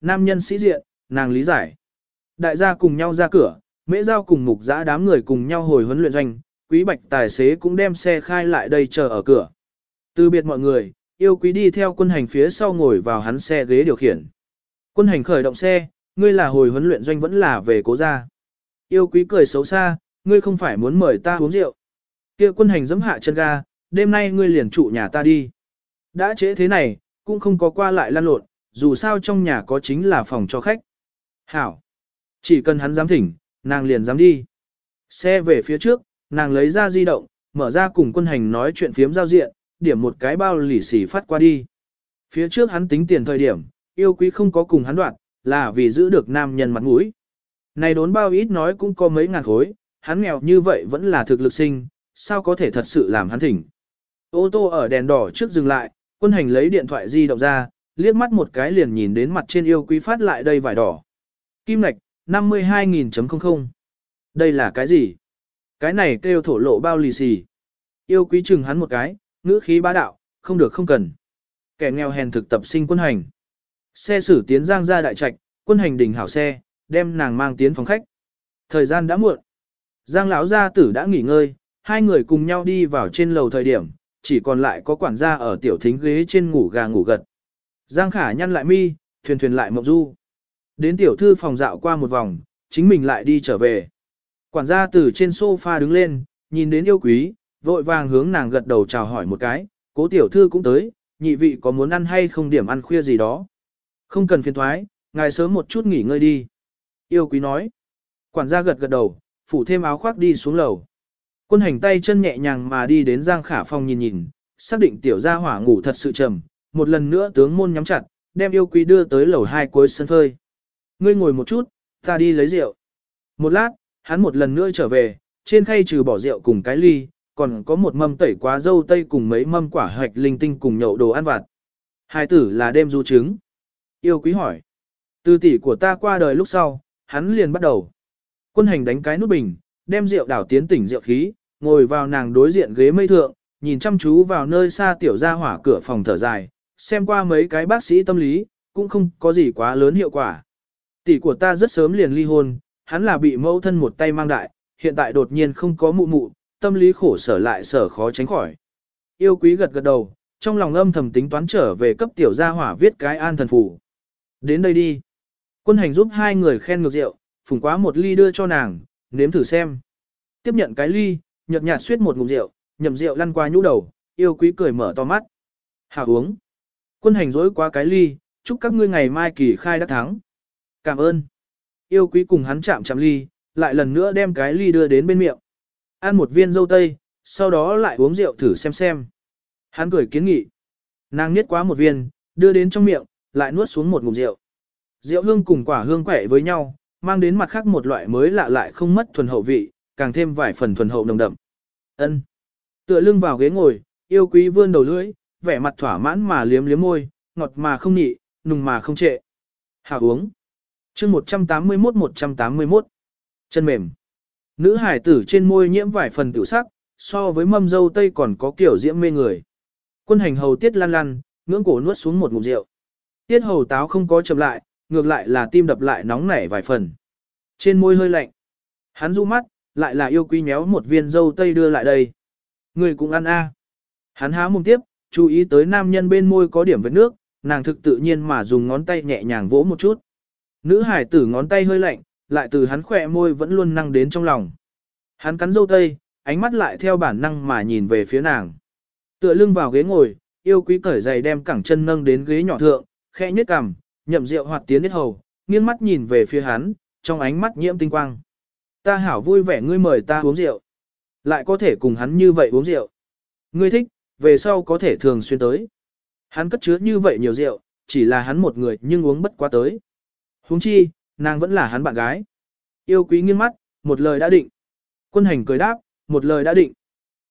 nam nhân sĩ diện, nàng lý giải. Đại gia cùng nhau ra cửa, mễ giao cùng mục giã đám người cùng nhau hồi huấn luyện doanh, quý bạch tài xế cũng đem xe khai lại đây chờ ở cửa. Từ biệt mọi người, yêu quý đi theo quân hành phía sau ngồi vào hắn xe ghế điều khiển. Quân hành khởi động xe, ngươi là hồi huấn luyện doanh vẫn là về cố gia. Yêu quý cười xấu xa, ngươi không phải muốn mời ta uống rượu. Kia quân hành giẫm hạ chân ga, đêm nay ngươi liền trụ nhà ta đi. Đã trễ thế này, cũng không có qua lại lăn lộn, dù sao trong nhà có chính là phòng cho khách. Hảo. Chỉ cần hắn dám thỉnh, nàng liền dám đi. Xe về phía trước, nàng lấy ra di động, mở ra cùng quân hành nói chuyện phiếm giao diện, điểm một cái bao lì xì phát qua đi. Phía trước hắn tính tiền thời điểm, yêu quý không có cùng hắn đoạn, là vì giữ được nam nhân mặt mũi. Này đốn bao ít nói cũng có mấy ngàn khối, hắn nghèo như vậy vẫn là thực lực sinh, sao có thể thật sự làm hắn thỉnh. Ô tô ở đèn đỏ trước dừng lại, quân hành lấy điện thoại di động ra, liếc mắt một cái liền nhìn đến mặt trên yêu quý phát lại đây vải đỏ. Kim lạch, 52.000.00. Đây là cái gì? Cái này kêu thổ lộ bao lì xì. Yêu quý chừng hắn một cái, ngữ khí bá đạo, không được không cần. Kẻ nghèo hèn thực tập sinh quân hành. Xe sử tiến giang ra đại trạch, quân hành đỉnh hảo xe, đem nàng mang tiến phòng khách. Thời gian đã muộn. Giang lão gia tử đã nghỉ ngơi, hai người cùng nhau đi vào trên lầu thời điểm, chỉ còn lại có quản gia ở tiểu thính ghế trên ngủ gà ngủ gật. Giang khả nhăn lại mi, thuyền thuyền lại mộng du. Đến tiểu thư phòng dạo qua một vòng, chính mình lại đi trở về. Quản gia từ trên sofa đứng lên, nhìn đến yêu quý, vội vàng hướng nàng gật đầu chào hỏi một cái, cố tiểu thư cũng tới, nhị vị có muốn ăn hay không điểm ăn khuya gì đó. Không cần phiền thoái, ngài sớm một chút nghỉ ngơi đi. Yêu quý nói. Quản gia gật gật đầu, phủ thêm áo khoác đi xuống lầu. Quân hành tay chân nhẹ nhàng mà đi đến Giang Khả Phong nhìn nhìn, xác định tiểu gia hỏa ngủ thật sự trầm, một lần nữa tướng môn nhắm chặt, đem yêu quý đưa tới lầu hai cuối sân phơi. Ngươi ngồi một chút, ta đi lấy rượu. Một lát, hắn một lần nữa trở về, trên khay trừ bỏ rượu cùng cái ly, còn có một mâm tẩy quá dâu tây cùng mấy mâm quả hạch linh tinh cùng nhậu đồ ăn vặt. Hai tử là đêm du trứng. Yêu quý hỏi. Từ tỷ của ta qua đời lúc sau, hắn liền bắt đầu. Quân hành đánh cái nút bình, đem rượu đảo tiến tỉnh rượu khí, ngồi vào nàng đối diện ghế mây thượng, nhìn chăm chú vào nơi xa tiểu ra hỏa cửa phòng thở dài, xem qua mấy cái bác sĩ tâm lý, cũng không có gì quá lớn hiệu quả. Tỷ của ta rất sớm liền ly hôn, hắn là bị mẫu thân một tay mang đại, hiện tại đột nhiên không có mụ mụ, tâm lý khổ sở lại sở khó tránh khỏi. Yêu quý gật gật đầu, trong lòng âm thầm tính toán trở về cấp tiểu gia hỏa viết cái an thần phủ. Đến đây đi. Quân hành giúp hai người khen ngược rượu, phùng quá một ly đưa cho nàng, nếm thử xem. Tiếp nhận cái ly, nhợt nhạt suyết một ngụm rượu, nhậm rượu lăn qua nhũ đầu, yêu quý cười mở to mắt. hà uống. Quân hành dối qua cái ly, chúc các ngươi ngày mai kỳ khai đắc thắng. Cảm ơn. Yêu quý cùng hắn chạm chạm ly, lại lần nữa đem cái ly đưa đến bên miệng. Ăn một viên dâu tây, sau đó lại uống rượu thử xem xem. Hắn cười kiến nghị. Nàng niết quá một viên, đưa đến trong miệng, lại nuốt xuống một ngụm rượu. Rượu hương cùng quả hương quẻ với nhau, mang đến mặt khác một loại mới lạ lại không mất thuần hậu vị, càng thêm vài phần thuần hậu nồng đậm. Ân. Tựa lưng vào ghế ngồi, yêu quý vươn đầu lưỡi, vẻ mặt thỏa mãn mà liếm liếm môi, ngọt mà không nhị, nùng mà không trệ. Hào uống. chương 181-181. Chân mềm. Nữ hải tử trên môi nhiễm vài phần tiểu sắc, so với mâm dâu tây còn có kiểu diễm mê người. Quân hành hầu tiết lan lăn, ngưỡng cổ nuốt xuống một ngụm rượu. Tiết hầu táo không có chậm lại, ngược lại là tim đập lại nóng nảy vài phần. Trên môi hơi lạnh. Hắn du mắt, lại là yêu quý nhéo một viên dâu tây đưa lại đây. Người cũng ăn a. Hắn há mồm tiếp, chú ý tới nam nhân bên môi có điểm vết nước, nàng thực tự nhiên mà dùng ngón tay nhẹ nhàng vỗ một chút. Nữ hải tử ngón tay hơi lạnh, lại từ hắn khỏe môi vẫn luôn năng đến trong lòng. Hắn cắn dâu tây, ánh mắt lại theo bản năng mà nhìn về phía nàng. Tựa lưng vào ghế ngồi, yêu quý cởi giày đem cẳng chân nâng đến ghế nhỏ thượng, khẽ nhếch cằm, nhậm rượu hoạt tiến hết hầu, nghiêng mắt nhìn về phía hắn, trong ánh mắt nhiễm tinh quang. Ta hảo vui vẻ ngươi mời ta uống rượu. Lại có thể cùng hắn như vậy uống rượu. Ngươi thích, về sau có thể thường xuyên tới. Hắn cất chứa như vậy nhiều rượu, chỉ là hắn một người nhưng uống bất quá tới. huống chi, nàng vẫn là hắn bạn gái. Yêu quý nghiêng mắt, một lời đã định. Quân hành cười đáp, một lời đã định.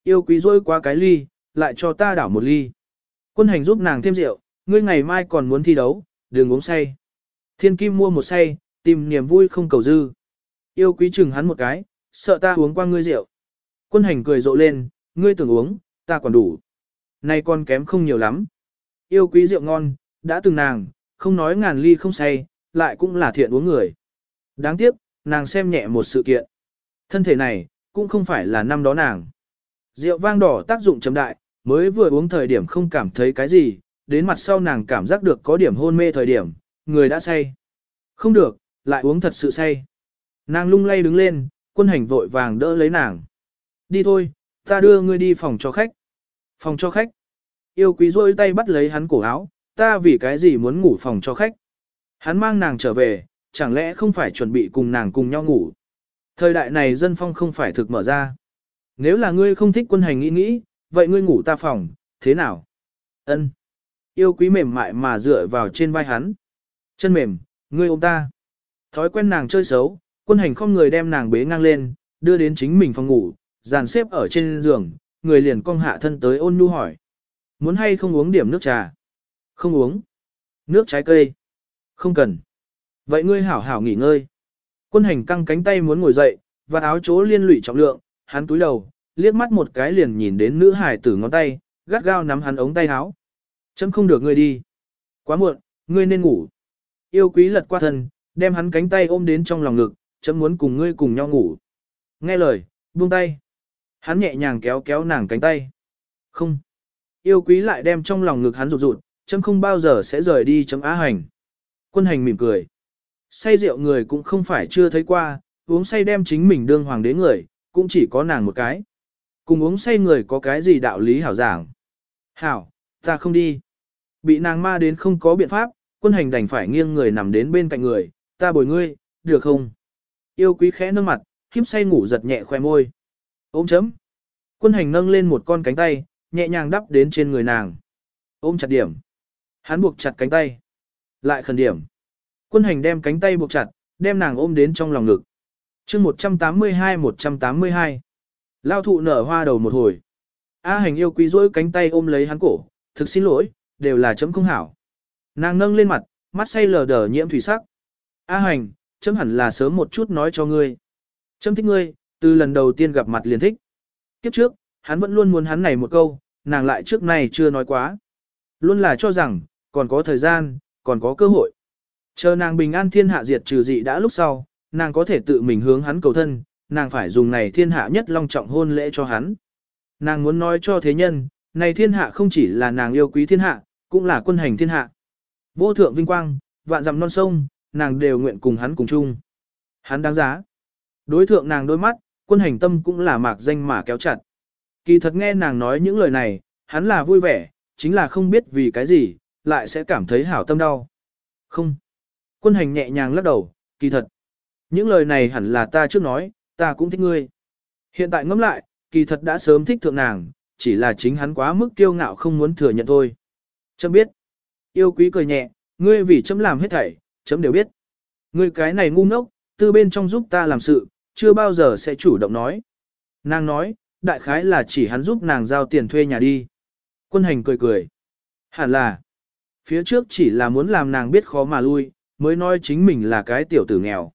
Yêu quý rôi qua cái ly, lại cho ta đảo một ly. Quân hành giúp nàng thêm rượu, ngươi ngày mai còn muốn thi đấu, đừng uống say. Thiên kim mua một say, tìm niềm vui không cầu dư. Yêu quý chừng hắn một cái, sợ ta uống qua ngươi rượu. Quân hành cười rộ lên, ngươi tưởng uống, ta còn đủ nay con kém không nhiều lắm. Yêu quý rượu ngon, đã từng nàng, không nói ngàn ly không say, lại cũng là thiện uống người. Đáng tiếc, nàng xem nhẹ một sự kiện. Thân thể này, cũng không phải là năm đó nàng. Rượu vang đỏ tác dụng chấm đại, mới vừa uống thời điểm không cảm thấy cái gì, đến mặt sau nàng cảm giác được có điểm hôn mê thời điểm, người đã say. Không được, lại uống thật sự say. Nàng lung lay đứng lên, quân hành vội vàng đỡ lấy nàng. Đi thôi, ta đưa ngươi đi phòng cho khách. Phòng cho khách. Yêu quý rôi tay bắt lấy hắn cổ áo, ta vì cái gì muốn ngủ phòng cho khách. Hắn mang nàng trở về, chẳng lẽ không phải chuẩn bị cùng nàng cùng nhau ngủ. Thời đại này dân phong không phải thực mở ra. Nếu là ngươi không thích quân hành nghĩ nghĩ, vậy ngươi ngủ ta phòng, thế nào? Ân. Yêu quý mềm mại mà dựa vào trên vai hắn. Chân mềm, ngươi ôm ta. Thói quen nàng chơi xấu, quân hành không người đem nàng bế ngang lên, đưa đến chính mình phòng ngủ, dàn xếp ở trên giường, người liền cong hạ thân tới ôn nhu hỏi. Muốn hay không uống điểm nước trà? Không uống. Nước trái cây? Không cần. Vậy ngươi hảo hảo nghỉ ngơi. Quân hành căng cánh tay muốn ngồi dậy, và áo chỗ liên lụy trọng lượng, hắn túi đầu, liếc mắt một cái liền nhìn đến nữ hải tử ngón tay, gắt gao nắm hắn ống tay áo. Chấm không được ngươi đi. Quá muộn, ngươi nên ngủ. Yêu quý lật qua thân, đem hắn cánh tay ôm đến trong lòng ngực, chấm muốn cùng ngươi cùng nhau ngủ. Nghe lời, buông tay. Hắn nhẹ nhàng kéo kéo nàng cánh tay. Không. Yêu quý lại đem trong lòng ngực hắn rụt rụt, chấm không bao giờ sẽ rời đi chấm á hành. Quân hành mỉm cười. Say rượu người cũng không phải chưa thấy qua, uống say đem chính mình đương hoàng đế người, cũng chỉ có nàng một cái. Cùng uống say người có cái gì đạo lý hảo giảng. Hảo, ta không đi. Bị nàng ma đến không có biện pháp, quân hành đành phải nghiêng người nằm đến bên cạnh người, ta bồi ngươi, được không? Yêu quý khẽ nâng mặt, khiếp say ngủ giật nhẹ khoe môi. Ôm chấm. Quân hành nâng lên một con cánh tay, nhẹ nhàng đắp đến trên người nàng. Ôm chặt điểm. Hắn buộc chặt cánh tay. Lại khẩn điểm. Quân hành đem cánh tay buộc chặt, đem nàng ôm đến trong lòng ngực. chương 182-182. Lao thụ nở hoa đầu một hồi. A hành yêu quý dỗi cánh tay ôm lấy hắn cổ, thực xin lỗi, đều là chấm không hảo. Nàng nâng lên mặt, mắt say lờ đờ nhiễm thủy sắc. A hành, chấm hẳn là sớm một chút nói cho ngươi. Chấm thích ngươi, từ lần đầu tiên gặp mặt liền thích. Kiếp trước, hắn vẫn luôn muốn hắn này một câu, nàng lại trước này chưa nói quá. Luôn là cho rằng, còn có thời gian, còn có cơ hội. Chờ nàng bình an thiên hạ diệt trừ dị đã lúc sau, nàng có thể tự mình hướng hắn cầu thân, nàng phải dùng này thiên hạ nhất long trọng hôn lễ cho hắn. Nàng muốn nói cho thế nhân, này thiên hạ không chỉ là nàng yêu quý thiên hạ, cũng là quân hành thiên hạ. Vô thượng vinh quang, vạn dặm non sông, nàng đều nguyện cùng hắn cùng chung. Hắn đáng giá. Đối thượng nàng đôi mắt, quân hành tâm cũng là mạc danh mà kéo chặt. Kỳ thật nghe nàng nói những lời này, hắn là vui vẻ, chính là không biết vì cái gì, lại sẽ cảm thấy hảo tâm đau. Không. Quân hành nhẹ nhàng lắc đầu, kỳ thật. Những lời này hẳn là ta trước nói, ta cũng thích ngươi. Hiện tại ngẫm lại, kỳ thật đã sớm thích thượng nàng, chỉ là chính hắn quá mức kiêu ngạo không muốn thừa nhận thôi. Chấm biết. Yêu quý cười nhẹ, ngươi vì chấm làm hết thảy, chấm đều biết. Ngươi cái này ngu ngốc, từ bên trong giúp ta làm sự, chưa bao giờ sẽ chủ động nói. Nàng nói, đại khái là chỉ hắn giúp nàng giao tiền thuê nhà đi. Quân hành cười cười. Hẳn là, phía trước chỉ là muốn làm nàng biết khó mà lui, mới nói chính mình là cái tiểu tử nghèo.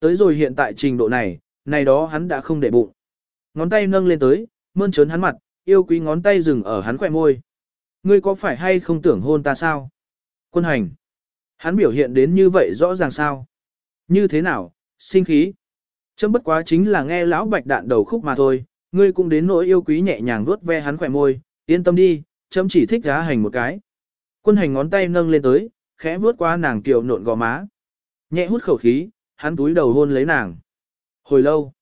Tới rồi hiện tại trình độ này, này đó hắn đã không để bụng. Ngón tay nâng lên tới, mơn trớn hắn mặt, yêu quý ngón tay dừng ở hắn khỏe môi. Ngươi có phải hay không tưởng hôn ta sao? Quân hành. Hắn biểu hiện đến như vậy rõ ràng sao? Như thế nào, sinh khí? Chấm bất quá chính là nghe lão bạch đạn đầu khúc mà thôi, ngươi cũng đến nỗi yêu quý nhẹ nhàng vuốt ve hắn khỏe môi, yên tâm đi, chấm chỉ thích giá hành một cái. Quân hành ngón tay nâng lên tới, khẽ vuốt qua nàng kiều nộn gò má. Nhẹ hút khẩu khí, hắn túi đầu hôn lấy nàng. Hồi lâu,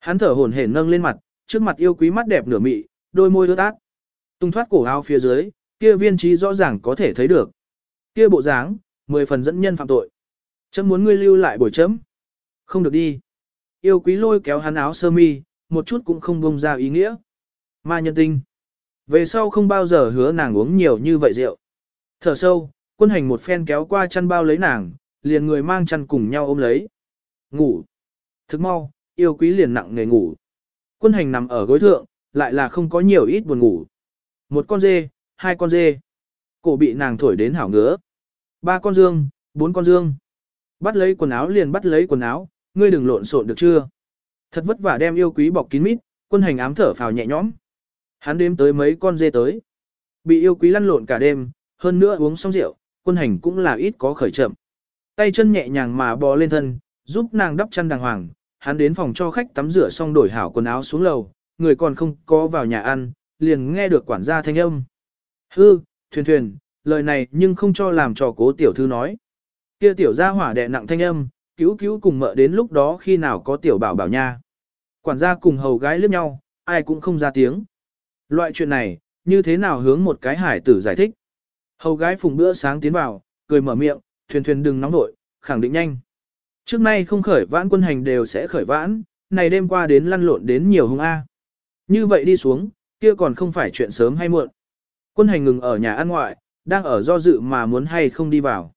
hắn thở hổn hển nâng lên mặt, trước mặt yêu quý mắt đẹp nửa mị, đôi môi ướt át. Tung thoát cổ áo phía dưới, kia viên trí rõ ràng có thể thấy được. Kia bộ dáng, mười phần dẫn nhân phạm tội. Chấm muốn ngươi lưu lại buổi chấm. Không được đi. Yêu quý lôi kéo hắn áo sơ mi, một chút cũng không bông ra ý nghĩa. Ma nhân tinh. Về sau không bao giờ hứa nàng uống nhiều như vậy rượu. Thở sâu, quân hành một phen kéo qua chăn bao lấy nàng, liền người mang chăn cùng nhau ôm lấy. Ngủ. Thức mau, yêu quý liền nặng nghề ngủ. Quân hành nằm ở gối thượng, lại là không có nhiều ít buồn ngủ. Một con dê, hai con dê. Cổ bị nàng thổi đến hảo ngứa. Ba con dương, bốn con dương. Bắt lấy quần áo liền bắt lấy quần áo, ngươi đừng lộn xộn được chưa? Thật vất vả đem yêu quý bọc kín mít, quân hành ám thở phào nhẹ nhõm. Hắn đếm tới mấy con dê tới. Bị yêu quý lăn lộn cả đêm, hơn nữa uống xong rượu, quân hành cũng là ít có khởi chậm. Tay chân nhẹ nhàng mà bò lên thân, giúp nàng đắp chăn đàng hoàng, hắn đến phòng cho khách tắm rửa xong đổi hảo quần áo xuống lầu, người còn không có vào nhà ăn, liền nghe được quản gia thanh âm. Hư, thuyền thuyền, lời này nhưng không cho làm cho cố tiểu thư nói. Kia tiểu gia hỏa đẹ nặng thanh âm, cứu cứu cùng mợ đến lúc đó khi nào có tiểu bảo bảo nha. Quản gia cùng hầu gái liếc nhau, ai cũng không ra tiếng. Loại chuyện này, như thế nào hướng một cái hải tử giải thích. Hầu gái phùng bữa sáng tiến vào, cười mở miệng, thuyền thuyền đừng nóng nội, khẳng định nhanh. Trước nay không khởi vãn quân hành đều sẽ khởi vãn, này đêm qua đến lăn lộn đến nhiều hung A. Như vậy đi xuống, kia còn không phải chuyện sớm hay muộn. Quân hành ngừng ở nhà ăn ngoại, đang ở do dự mà muốn hay không đi vào.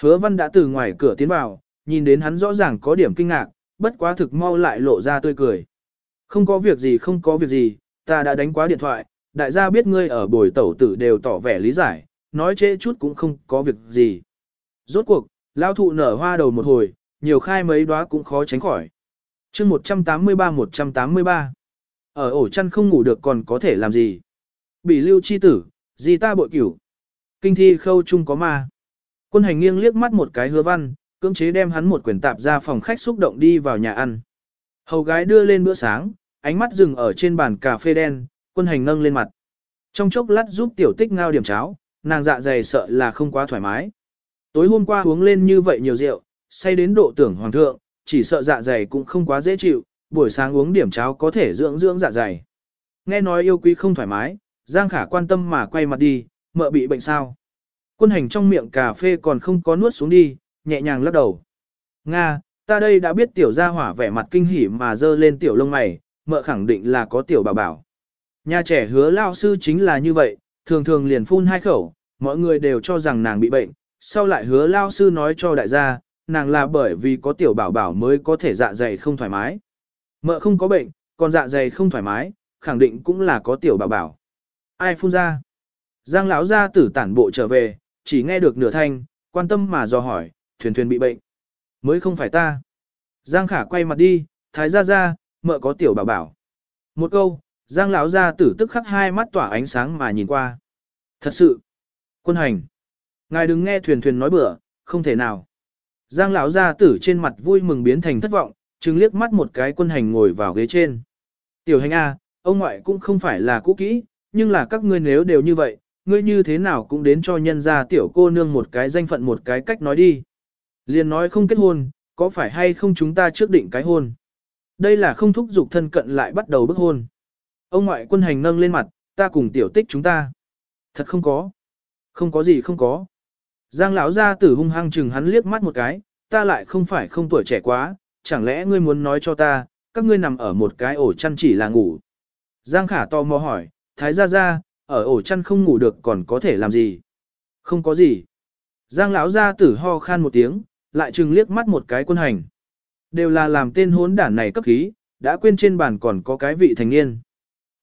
Hứa văn đã từ ngoài cửa tiến vào, nhìn đến hắn rõ ràng có điểm kinh ngạc, bất quá thực mau lại lộ ra tươi cười. Không có việc gì không có việc gì, ta đã đánh quá điện thoại, đại gia biết ngươi ở bồi tẩu tử đều tỏ vẻ lý giải, nói trễ chút cũng không có việc gì. Rốt cuộc, lao thụ nở hoa đầu một hồi, nhiều khai mấy đóa cũng khó tránh khỏi. chương 183-183 Ở ổ chăn không ngủ được còn có thể làm gì? Bị lưu chi tử, gì ta bội cửu. Kinh thi khâu chung có ma. Quân hành nghiêng liếc mắt một cái hứa văn, cưỡng chế đem hắn một quyển tạp ra phòng khách xúc động đi vào nhà ăn. Hầu gái đưa lên bữa sáng, ánh mắt dừng ở trên bàn cà phê đen, quân hành nâng lên mặt. Trong chốc lát giúp tiểu tích ngao điểm cháo, nàng dạ dày sợ là không quá thoải mái. Tối hôm qua uống lên như vậy nhiều rượu, say đến độ tưởng hoàng thượng, chỉ sợ dạ dày cũng không quá dễ chịu, buổi sáng uống điểm cháo có thể dưỡng dưỡng dạ dày. Nghe nói yêu quý không thoải mái, Giang Khả quan tâm mà quay mặt đi, mợ bị bệnh sao. Quân hành trong miệng cà phê còn không có nuốt xuống đi, nhẹ nhàng lắc đầu. Nga, ta đây đã biết tiểu gia hỏa vẻ mặt kinh hỉ mà dơ lên tiểu lông mày, mợ khẳng định là có tiểu bảo bảo. Nhà trẻ hứa lao sư chính là như vậy, thường thường liền phun hai khẩu, mọi người đều cho rằng nàng bị bệnh, sau lại hứa lao sư nói cho đại gia, nàng là bởi vì có tiểu bảo bảo mới có thể dạ dày không thoải mái. Mợ không có bệnh, còn dạ dày không thoải mái, khẳng định cũng là có tiểu bảo bảo. Ai phun ra? Giang lão gia tử tản bộ trở về, chỉ nghe được nửa thanh, quan tâm mà dò hỏi, thuyền thuyền bị bệnh. Mới không phải ta. Giang khả quay mặt đi, thái gia gia, mợ có tiểu bảo bảo. Một câu, Giang lão gia tử tức khắc hai mắt tỏa ánh sáng mà nhìn qua. Thật sự. Quân hành. Ngài đừng nghe thuyền thuyền nói bừa, không thể nào. Giang lão gia tử trên mặt vui mừng biến thành thất vọng, chứng liếc mắt một cái quân hành ngồi vào ghế trên. Tiểu hành A, ông ngoại cũng không phải là cũ kỹ, nhưng là các ngươi nếu đều như vậy, ngươi như thế nào cũng đến cho nhân gia tiểu cô nương một cái danh phận một cái cách nói đi. Liền nói không kết hôn, có phải hay không chúng ta trước định cái hôn. Đây là không thúc giục thân cận lại bắt đầu bức hôn. Ông ngoại quân hành nâng lên mặt, ta cùng tiểu tích chúng ta. Thật không có. Không có gì không có. Giang lão gia tử hung hăng chừng hắn liếc mắt một cái, ta lại không phải không tuổi trẻ quá, chẳng lẽ ngươi muốn nói cho ta, các ngươi nằm ở một cái ổ chăn chỉ là ngủ. Giang khả to mò hỏi, thái gia gia, ở ổ chăn không ngủ được còn có thể làm gì? Không có gì. Giang lão gia tử ho khan một tiếng, lại chừng liếc mắt một cái quân hành. Đều là làm tên hốn đản này cấp khí, đã quên trên bàn còn có cái vị thành niên.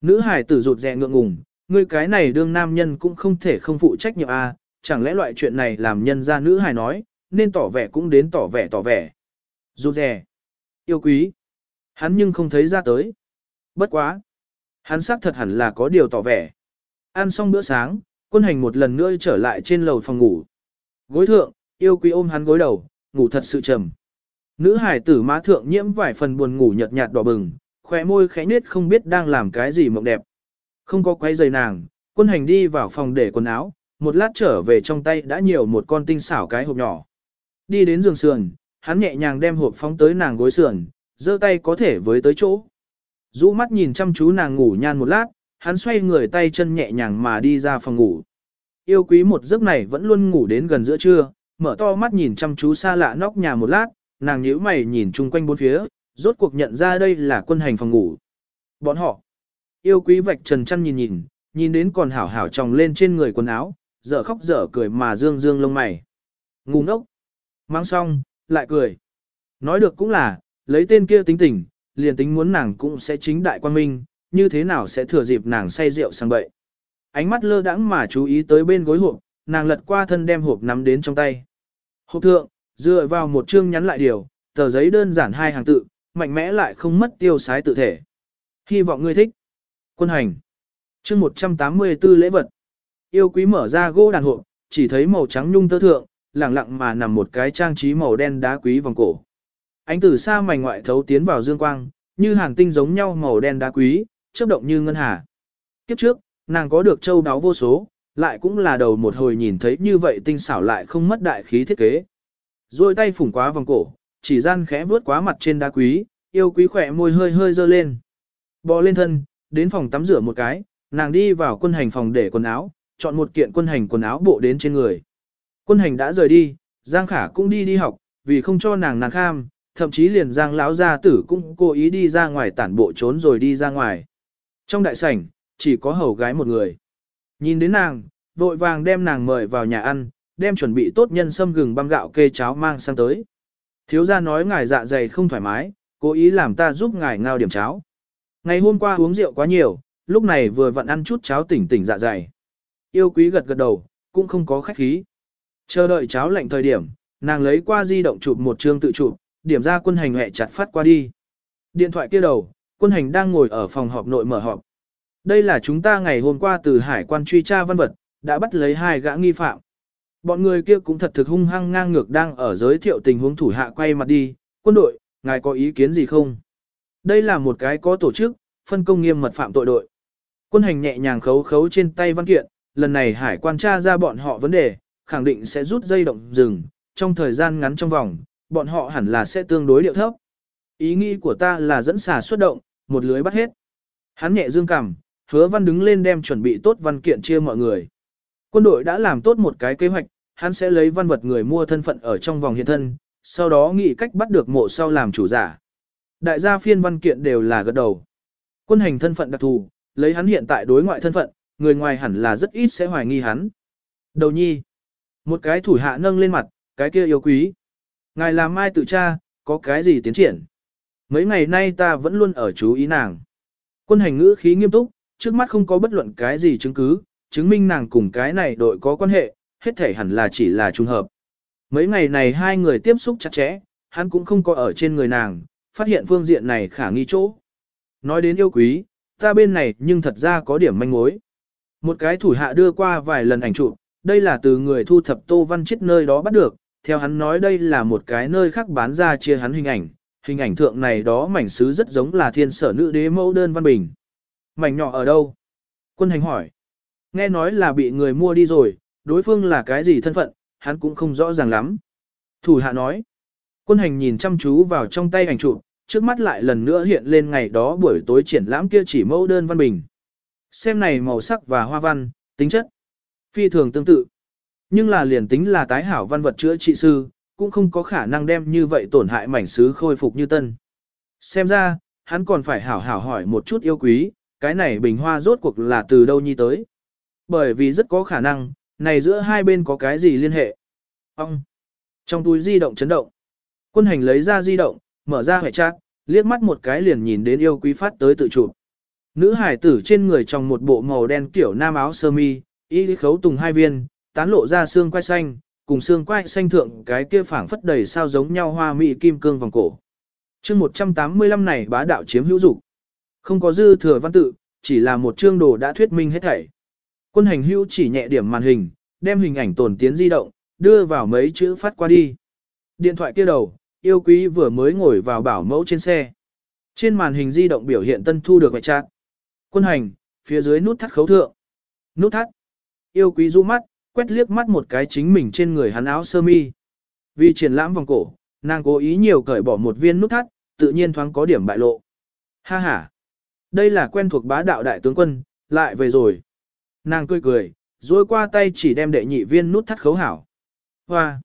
Nữ hải tử rụt rè ngượng ngùng, ngươi cái này đương nam nhân cũng không thể không phụ trách nhiệm a, chẳng lẽ loại chuyện này làm nhân ra nữ hải nói, nên tỏ vẻ cũng đến tỏ vẻ tỏ vẻ. Rụt rè, yêu quý, hắn nhưng không thấy ra tới. Bất quá, hắn xác thật hẳn là có điều tỏ vẻ. Ăn xong bữa sáng, quân hành một lần nữa trở lại trên lầu phòng ngủ. Gối thượng, yêu quý ôm hắn gối đầu, ngủ thật sự trầm. Nữ hải tử má thượng nhiễm vài phần buồn ngủ nhợt nhạt đỏ bừng, khóe môi khẽ nết không biết đang làm cái gì mộng đẹp. Không có quay giày nàng, quân hành đi vào phòng để quần áo, một lát trở về trong tay đã nhiều một con tinh xảo cái hộp nhỏ. Đi đến giường sườn, hắn nhẹ nhàng đem hộp phóng tới nàng gối sườn, giơ tay có thể với tới chỗ. Dũ mắt nhìn chăm chú nàng ngủ nhan một lát, hắn xoay người tay chân nhẹ nhàng mà đi ra phòng ngủ. Yêu quý một giấc này vẫn luôn ngủ đến gần giữa trưa, mở to mắt nhìn chăm chú xa lạ nóc nhà một lát, nàng nhíu mày nhìn chung quanh bốn phía, rốt cuộc nhận ra đây là quân hành phòng ngủ. Bọn họ, yêu quý vạch trần chăn nhìn nhìn, nhìn đến còn hảo hảo tròng lên trên người quần áo, dở khóc dở cười mà dương dương lông mày. Ngu ngốc. Mang xong, lại cười. Nói được cũng là, lấy tên kia tính tình, liền tính muốn nàng cũng sẽ chính đại quan minh, như thế nào sẽ thừa dịp nàng say rượu sang bậy. Ánh mắt lơ đãng mà chú ý tới bên gối hộp, nàng lật qua thân đem hộp nắm đến trong tay. Hộp thượng, dựa vào một chương nhắn lại điều, tờ giấy đơn giản hai hàng tự, mạnh mẽ lại không mất tiêu sái tự thể. Hy vọng ngươi thích. Quân hành. chương 184 lễ vật. Yêu quý mở ra gỗ đàn hộp, chỉ thấy màu trắng nhung tơ thượng, lẳng lặng mà nằm một cái trang trí màu đen đá quý vòng cổ. Ánh từ xa mảnh ngoại thấu tiến vào dương quang, như hàng tinh giống nhau màu đen đá quý, chớp động như ngân hà. Kiếp trước, nàng có được châu đáo vô số, lại cũng là đầu một hồi nhìn thấy như vậy tinh xảo lại không mất đại khí thiết kế. Rồi tay phủng quá vòng cổ, chỉ gian khẽ vuốt quá mặt trên đá quý, yêu quý khỏe môi hơi hơi dơ lên. Bò lên thân, đến phòng tắm rửa một cái, nàng đi vào quân hành phòng để quần áo, chọn một kiện quân hành quần áo bộ đến trên người. Quân hành đã rời đi, Giang Khả cũng đi đi học, vì không cho nàng nàng kham, thậm chí liền Giang lão gia tử cũng cố ý đi ra ngoài tản bộ trốn rồi đi ra ngoài. Trong đại sảnh, chỉ có hầu gái một người. Nhìn đến nàng, vội vàng đem nàng mời vào nhà ăn, đem chuẩn bị tốt nhân sâm gừng băm gạo kê cháo mang sang tới. Thiếu gia nói ngài dạ dày không thoải mái, cố ý làm ta giúp ngài ngao điểm cháo. Ngày hôm qua uống rượu quá nhiều, lúc này vừa vặn ăn chút cháo tỉnh tỉnh dạ dày. Yêu quý gật gật đầu, cũng không có khách khí. Chờ đợi cháo lạnh thời điểm, nàng lấy qua di động chụp một chương tự chụp, điểm ra quân hành hẹ chặt phát qua đi. Điện thoại kia đầu, quân hành đang ngồi ở phòng họp nội mở họp. Đây là chúng ta ngày hôm qua từ hải quan truy tra văn vật, đã bắt lấy hai gã nghi phạm. Bọn người kia cũng thật thực hung hăng ngang ngược đang ở giới thiệu tình huống thủ hạ quay mặt đi. Quân đội, ngài có ý kiến gì không? Đây là một cái có tổ chức, phân công nghiêm mật phạm tội đội. Quân hành nhẹ nhàng khấu khấu trên tay văn kiện, lần này hải quan tra ra bọn họ vấn đề, khẳng định sẽ rút dây động rừng, trong thời gian ngắn trong vòng, bọn họ hẳn là sẽ tương đối điệu thấp. Ý nghĩ của ta là dẫn xà xuất động, một lưới bắt hết. Hắn nhẹ dương cằm, hứa văn đứng lên đem chuẩn bị tốt văn kiện chia mọi người. Quân đội đã làm tốt một cái kế hoạch, hắn sẽ lấy văn vật người mua thân phận ở trong vòng hiện thân, sau đó nghĩ cách bắt được mộ sau làm chủ giả. Đại gia phiên văn kiện đều là gật đầu. Quân hành thân phận đặc thù, lấy hắn hiện tại đối ngoại thân phận, người ngoài hẳn là rất ít sẽ hoài nghi hắn. Đầu nhi. Một cái thủ hạ nâng lên mặt, cái kia yêu quý. Ngài làm mai tự cha, có cái gì tiến triển? Mấy ngày nay ta vẫn luôn ở chú ý nàng. Quân hành ngữ khí nghiêm túc, trước mắt không có bất luận cái gì chứng cứ, chứng minh nàng cùng cái này đội có quan hệ, hết thể hẳn là chỉ là trùng hợp. Mấy ngày này hai người tiếp xúc chặt chẽ, hắn cũng không có ở trên người nàng, phát hiện phương diện này khả nghi chỗ. Nói đến yêu quý, ta bên này nhưng thật ra có điểm manh mối. Một cái thủ hạ đưa qua vài lần ảnh chụp, đây là từ người thu thập Tô Văn Chết nơi đó bắt được, theo hắn nói đây là một cái nơi khác bán ra chia hắn hình ảnh, hình ảnh thượng này đó mảnh sứ rất giống là thiên sở nữ đế mẫu đơn văn bình. Mảnh nhỏ ở đâu? Quân hành hỏi. Nghe nói là bị người mua đi rồi, đối phương là cái gì thân phận, hắn cũng không rõ ràng lắm. Thủ hạ nói. Quân hành nhìn chăm chú vào trong tay ảnh chụp, trước mắt lại lần nữa hiện lên ngày đó buổi tối triển lãm kia chỉ mẫu đơn văn bình. Xem này màu sắc và hoa văn, tính chất. Phi thường tương tự. Nhưng là liền tính là tái hảo văn vật chữa trị sư, cũng không có khả năng đem như vậy tổn hại mảnh sứ khôi phục như tân. Xem ra, hắn còn phải hảo hảo hỏi một chút yêu quý, cái này bình hoa rốt cuộc là từ đâu nhi tới. Bởi vì rất có khả năng, này giữa hai bên có cái gì liên hệ. Ông! Trong túi di động chấn động. Quân hành lấy ra di động, mở ra hệ chat, liếc mắt một cái liền nhìn đến yêu quý phát tới tự chụp. Nữ hải tử trên người trong một bộ màu đen kiểu nam áo sơ mi, y khấu tùng hai viên, tán lộ ra xương quai xanh, cùng xương quai xanh thượng cái kia phảng phất đầy sao giống nhau hoa mỹ kim cương vòng cổ. Chương 185 này bá đạo chiếm hữu dục. Không có dư thừa văn tự, chỉ là một chương đồ đã thuyết minh hết thảy. Quân hành Hưu chỉ nhẹ điểm màn hình, đem hình ảnh tồn tiến di động, đưa vào mấy chữ phát qua đi. Điện thoại kia đầu, yêu quý vừa mới ngồi vào bảo mẫu trên xe. Trên màn hình di động biểu hiện tân thu được ngoại trạng. Quân hành, phía dưới nút thắt khấu thượng. Nút thắt. Yêu quý du mắt, quét liếc mắt một cái chính mình trên người hắn áo sơ mi. Vì triển lãm vòng cổ, nàng cố ý nhiều cởi bỏ một viên nút thắt, tự nhiên thoáng có điểm bại lộ. Ha ha. Đây là quen thuộc bá đạo đại tướng quân, lại về rồi. Nàng cười cười, rồi qua tay chỉ đem đệ nhị viên nút thắt khấu hảo. Hoa.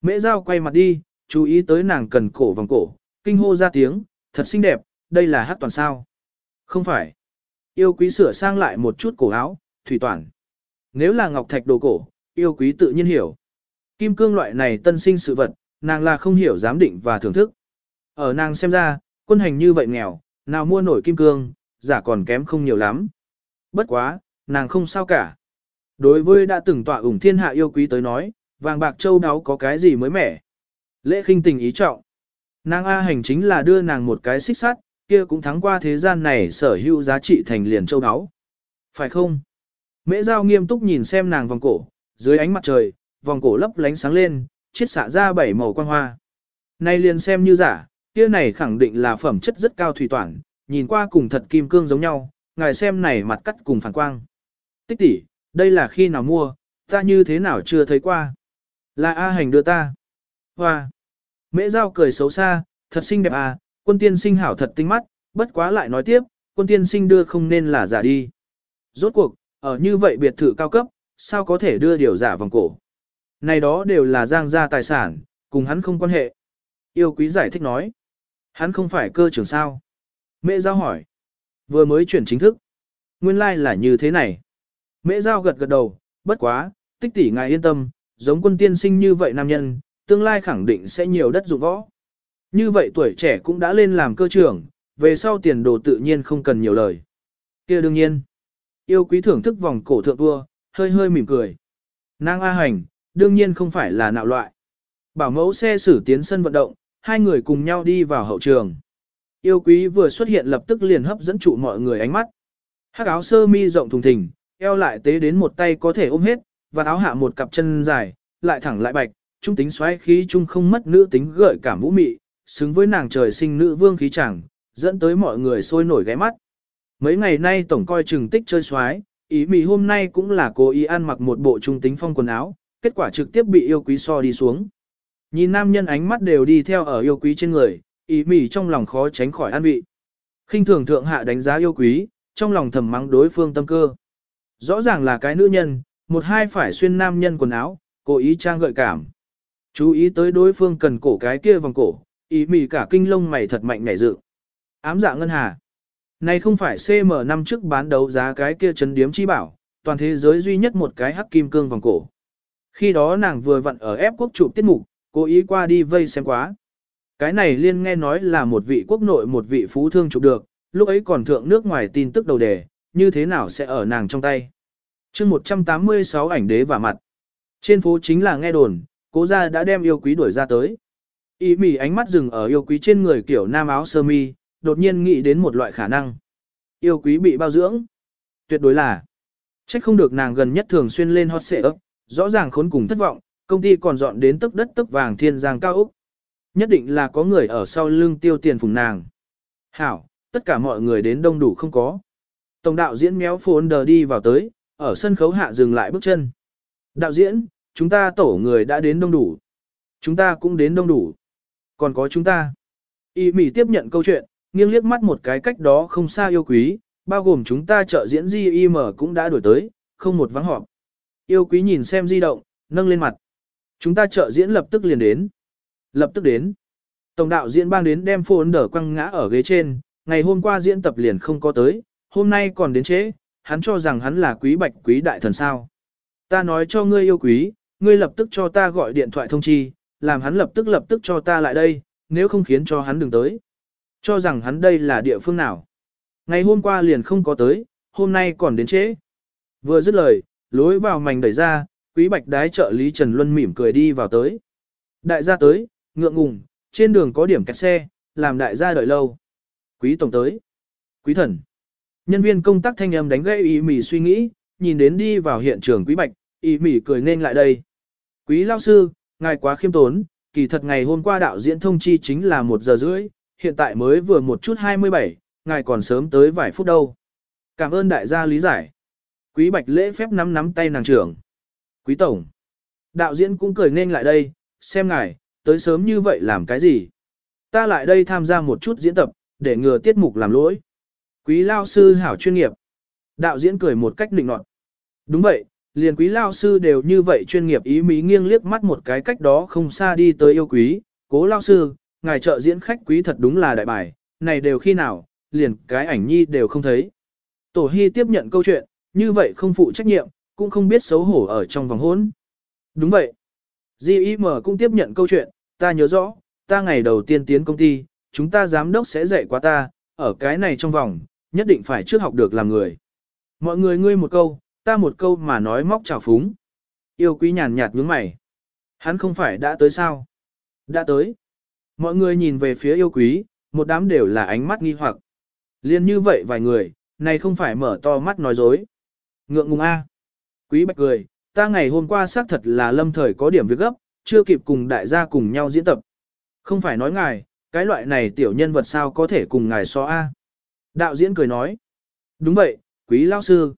Mễ giao quay mặt đi, chú ý tới nàng cần cổ vòng cổ, kinh hô ra tiếng, thật xinh đẹp, đây là hát toàn sao. Không phải. Yêu quý sửa sang lại một chút cổ áo, thủy toàn. Nếu là ngọc thạch đồ cổ, yêu quý tự nhiên hiểu. Kim cương loại này tân sinh sự vật, nàng là không hiểu giám định và thưởng thức. Ở nàng xem ra, quân hành như vậy nghèo, nào mua nổi kim cương, giả còn kém không nhiều lắm. Bất quá, nàng không sao cả. Đối với đã từng tọa ủng thiên hạ yêu quý tới nói, vàng bạc châu đáo có cái gì mới mẻ. Lễ khinh tình ý trọng. Nàng A hành chính là đưa nàng một cái xích sắt, kia cũng thắng qua thế gian này sở hữu giá trị thành liền châu đáo. Phải không? Mễ giao nghiêm túc nhìn xem nàng vòng cổ, dưới ánh mặt trời, vòng cổ lấp lánh sáng lên, chiết xạ ra bảy màu quang hoa. Này liền xem như giả, kia này khẳng định là phẩm chất rất cao thủy toàn nhìn qua cùng thật kim cương giống nhau, ngài xem này mặt cắt cùng phản quang. Tích tỷ, đây là khi nào mua, ta như thế nào chưa thấy qua. Là A hành đưa ta. Hoa. Mễ giao cười xấu xa, thật xinh đẹp à, quân tiên sinh hảo thật tinh mắt, bất quá lại nói tiếp, quân tiên sinh đưa không nên là giả đi. Rốt cuộc, ở như vậy biệt thự cao cấp, sao có thể đưa điều giả vòng cổ. Này đó đều là giang gia tài sản, cùng hắn không quan hệ. Yêu quý giải thích nói. Hắn không phải cơ trưởng sao. Mẹ giao hỏi. Vừa mới chuyển chính thức. Nguyên lai like là như thế này. Mẹ giao gật gật đầu, bất quá, tích tỷ ngài yên tâm, giống quân tiên sinh như vậy nam nhân, tương lai khẳng định sẽ nhiều đất dụng võ. Như vậy tuổi trẻ cũng đã lên làm cơ trưởng, về sau tiền đồ tự nhiên không cần nhiều lời. kia đương nhiên. Yêu quý thưởng thức vòng cổ thượng vua, hơi hơi mỉm cười. Nàng A hành, đương nhiên không phải là nạo loại. Bảo mẫu xe xử tiến sân vận động, hai người cùng nhau đi vào hậu trường. Yêu quý vừa xuất hiện lập tức liền hấp dẫn trụ mọi người ánh mắt. Hắc áo sơ mi rộng thùng thình, eo lại tế đến một tay có thể ôm hết, và áo hạ một cặp chân dài, lại thẳng lại bạch, trung tính xoáy khí trung không mất nữ tính gợi cảm vũ mị, xứng với nàng trời sinh nữ vương khí chẳng, dẫn tới mọi người sôi nổi ghé mắt. Mấy ngày nay tổng coi chừng tích chơi xoáy, ý mì hôm nay cũng là cố ý ăn mặc một bộ trung tính phong quần áo, kết quả trực tiếp bị yêu quý so đi xuống. Nhìn nam nhân ánh mắt đều đi theo ở yêu quý trên người, ý mỉ trong lòng khó tránh khỏi an vị. khinh thường thượng hạ đánh giá yêu quý, trong lòng thầm mắng đối phương tâm cơ. Rõ ràng là cái nữ nhân, một hai phải xuyên nam nhân quần áo, cố ý trang gợi cảm. Chú ý tới đối phương cần cổ cái kia vòng cổ, ý mỉ cả kinh lông mày thật mạnh nhảy dự. Ám dạ ngân hà. Này không phải CM năm trước bán đấu giá cái kia chấn điếm chi bảo, toàn thế giới duy nhất một cái hắc kim cương vòng cổ. Khi đó nàng vừa vặn ở ép quốc chụp tiết mục, cố ý qua đi vây xem quá. Cái này liên nghe nói là một vị quốc nội một vị phú thương chụp được, lúc ấy còn thượng nước ngoài tin tức đầu đề, như thế nào sẽ ở nàng trong tay. chương 186 ảnh đế và mặt. Trên phố chính là nghe đồn, cố gia đã đem yêu quý đuổi ra tới. Ý mỉ ánh mắt dừng ở yêu quý trên người kiểu nam áo sơ mi, đột nhiên nghĩ đến một loại khả năng. Yêu quý bị bao dưỡng. Tuyệt đối là. Trách không được nàng gần nhất thường xuyên lên hot xệ ấp, rõ ràng khốn cùng thất vọng, công ty còn dọn đến tức đất tức vàng thiên giang cao Úc. Nhất định là có người ở sau lưng tiêu tiền phùng nàng. Hảo, tất cả mọi người đến đông đủ không có. Tổng đạo diễn méo phồn đờ đi vào tới, ở sân khấu hạ dừng lại bước chân. Đạo diễn, chúng ta tổ người đã đến đông đủ. Chúng ta cũng đến đông đủ. Còn có chúng ta. Y mỉ tiếp nhận câu chuyện, nghiêng liếc mắt một cái cách đó không xa yêu quý, bao gồm chúng ta trợ diễn GIM cũng đã đổi tới, không một vắng họp. Yêu quý nhìn xem di động, nâng lên mặt. Chúng ta trợ diễn lập tức liền đến. Lập tức đến. Tổng đạo diễn bang đến đem phồn đỡ quăng ngã ở ghế trên, ngày hôm qua diễn tập liền không có tới, hôm nay còn đến trễ, hắn cho rằng hắn là quý bạch quý đại thần sao. Ta nói cho ngươi yêu quý, ngươi lập tức cho ta gọi điện thoại thông chi, làm hắn lập tức lập tức cho ta lại đây, nếu không khiến cho hắn đừng tới. Cho rằng hắn đây là địa phương nào. Ngày hôm qua liền không có tới, hôm nay còn đến trễ. Vừa dứt lời, lối vào mảnh đẩy ra, quý bạch đái trợ lý Trần Luân mỉm cười đi vào tới. Đại gia tới, ngượng ngùng, trên đường có điểm kẹt xe, làm đại gia đợi lâu. Quý tổng tới. Quý thần. Nhân viên công tác thanh âm đánh gãy ý mỉ suy nghĩ, nhìn đến đi vào hiện trường quý bạch, ý mỉ cười nên lại đây. Quý lao sư, ngài quá khiêm tốn, kỳ thật ngày hôm qua đạo diễn thông chi chính là một giờ rưỡi, hiện tại mới vừa một chút 27, ngài còn sớm tới vài phút đâu. Cảm ơn đại gia lý giải. Quý bạch lễ phép nắm nắm tay nàng trưởng. Quý tổng. Đạo diễn cũng cười nên lại đây, xem ngài, tới sớm như vậy làm cái gì. Ta lại đây tham gia một chút diễn tập, để ngừa tiết mục làm lỗi. Quý lao sư hảo chuyên nghiệp. Đạo diễn cười một cách định nọt. Đúng vậy, liền quý lao sư đều như vậy chuyên nghiệp ý mỹ nghiêng liếc mắt một cái cách đó không xa đi tới yêu quý. Cố lao sư, ngài trợ diễn khách quý thật đúng là đại bài, này đều khi nào, liền cái ảnh nhi đều không thấy. Tổ hy tiếp nhận câu chuyện, như vậy không phụ trách nhiệm, cũng không biết xấu hổ ở trong vòng hôn. Đúng vậy. GIM cũng tiếp nhận câu chuyện, ta nhớ rõ, ta ngày đầu tiên tiến công ty, chúng ta giám đốc sẽ dạy qua ta, ở cái này trong vòng, nhất định phải trước học được làm người. Mọi người ngươi một câu, ta một câu mà nói móc trào phúng. Yêu quý nhàn nhạt nhướng mày. Hắn không phải đã tới sao? Đã tới. Mọi người nhìn về phía yêu quý, một đám đều là ánh mắt nghi hoặc. Liên như vậy vài người, này không phải mở to mắt nói dối. Ngượng ngùng a. Quý bạch cười, ta ngày hôm qua xác thật là lâm thời có điểm việc gấp, chưa kịp cùng đại gia cùng nhau diễn tập. Không phải nói ngài, cái loại này tiểu nhân vật sao có thể cùng ngài so A. Đạo diễn cười nói. Đúng vậy, quý lao sư.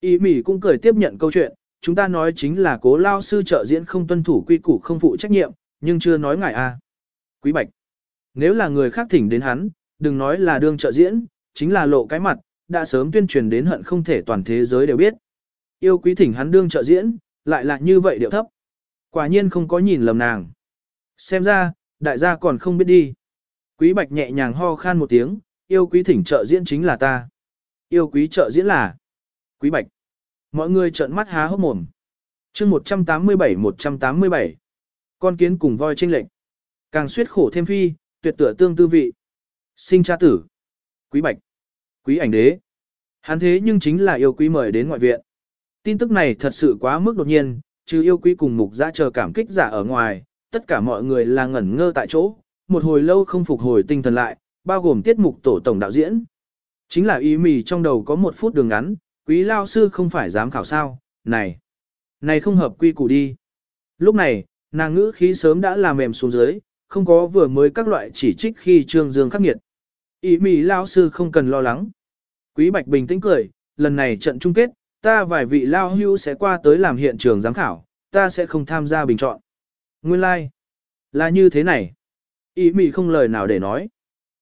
Ý mỉ cũng cười tiếp nhận câu chuyện, chúng ta nói chính là cố lao sư trợ diễn không tuân thủ quy củ không phụ trách nhiệm, nhưng chưa nói ngài A. Quý bạch. Nếu là người khác thỉnh đến hắn, đừng nói là đương trợ diễn, chính là lộ cái mặt, đã sớm tuyên truyền đến hận không thể toàn thế giới đều biết. Yêu quý thỉnh hắn đương trợ diễn, lại là như vậy điệu thấp. Quả nhiên không có nhìn lầm nàng. Xem ra, đại gia còn không biết đi. Quý bạch nhẹ nhàng ho khan một tiếng, yêu quý thỉnh trợ diễn chính là ta. Yêu quý trợ diễn là Quý bạch. Mọi người trợn mắt há hốc mồm. chương 187-187. Con kiến cùng voi tranh lệnh. Càng suyết khổ thêm phi, tuyệt tựa tương tư vị. Sinh cha tử. Quý bạch. Quý ảnh đế. Hắn thế nhưng chính là yêu quý mời đến ngoại viện. Tin tức này thật sự quá mức đột nhiên, chứ yêu quý cùng mục giã chờ cảm kích giả ở ngoài, tất cả mọi người là ngẩn ngơ tại chỗ, một hồi lâu không phục hồi tinh thần lại, bao gồm tiết mục tổ tổng đạo diễn. Chính là ý mì trong đầu có một phút đường ngắn, quý lao sư không phải dám khảo sao, này, này không hợp quy củ đi. Lúc này, nàng ngữ khí sớm đã làm mềm xuống dưới, không có vừa mới các loại chỉ trích khi trương dương khắc nghiệt. Ý mì lao sư không cần lo lắng. Quý Bạch bình tĩnh cười, lần này trận chung kết, ta vài vị lao hưu sẽ qua tới làm hiện trường giám khảo, ta sẽ không tham gia bình chọn. Nguyên lai, like. là như thế này. Ý mị không lời nào để nói.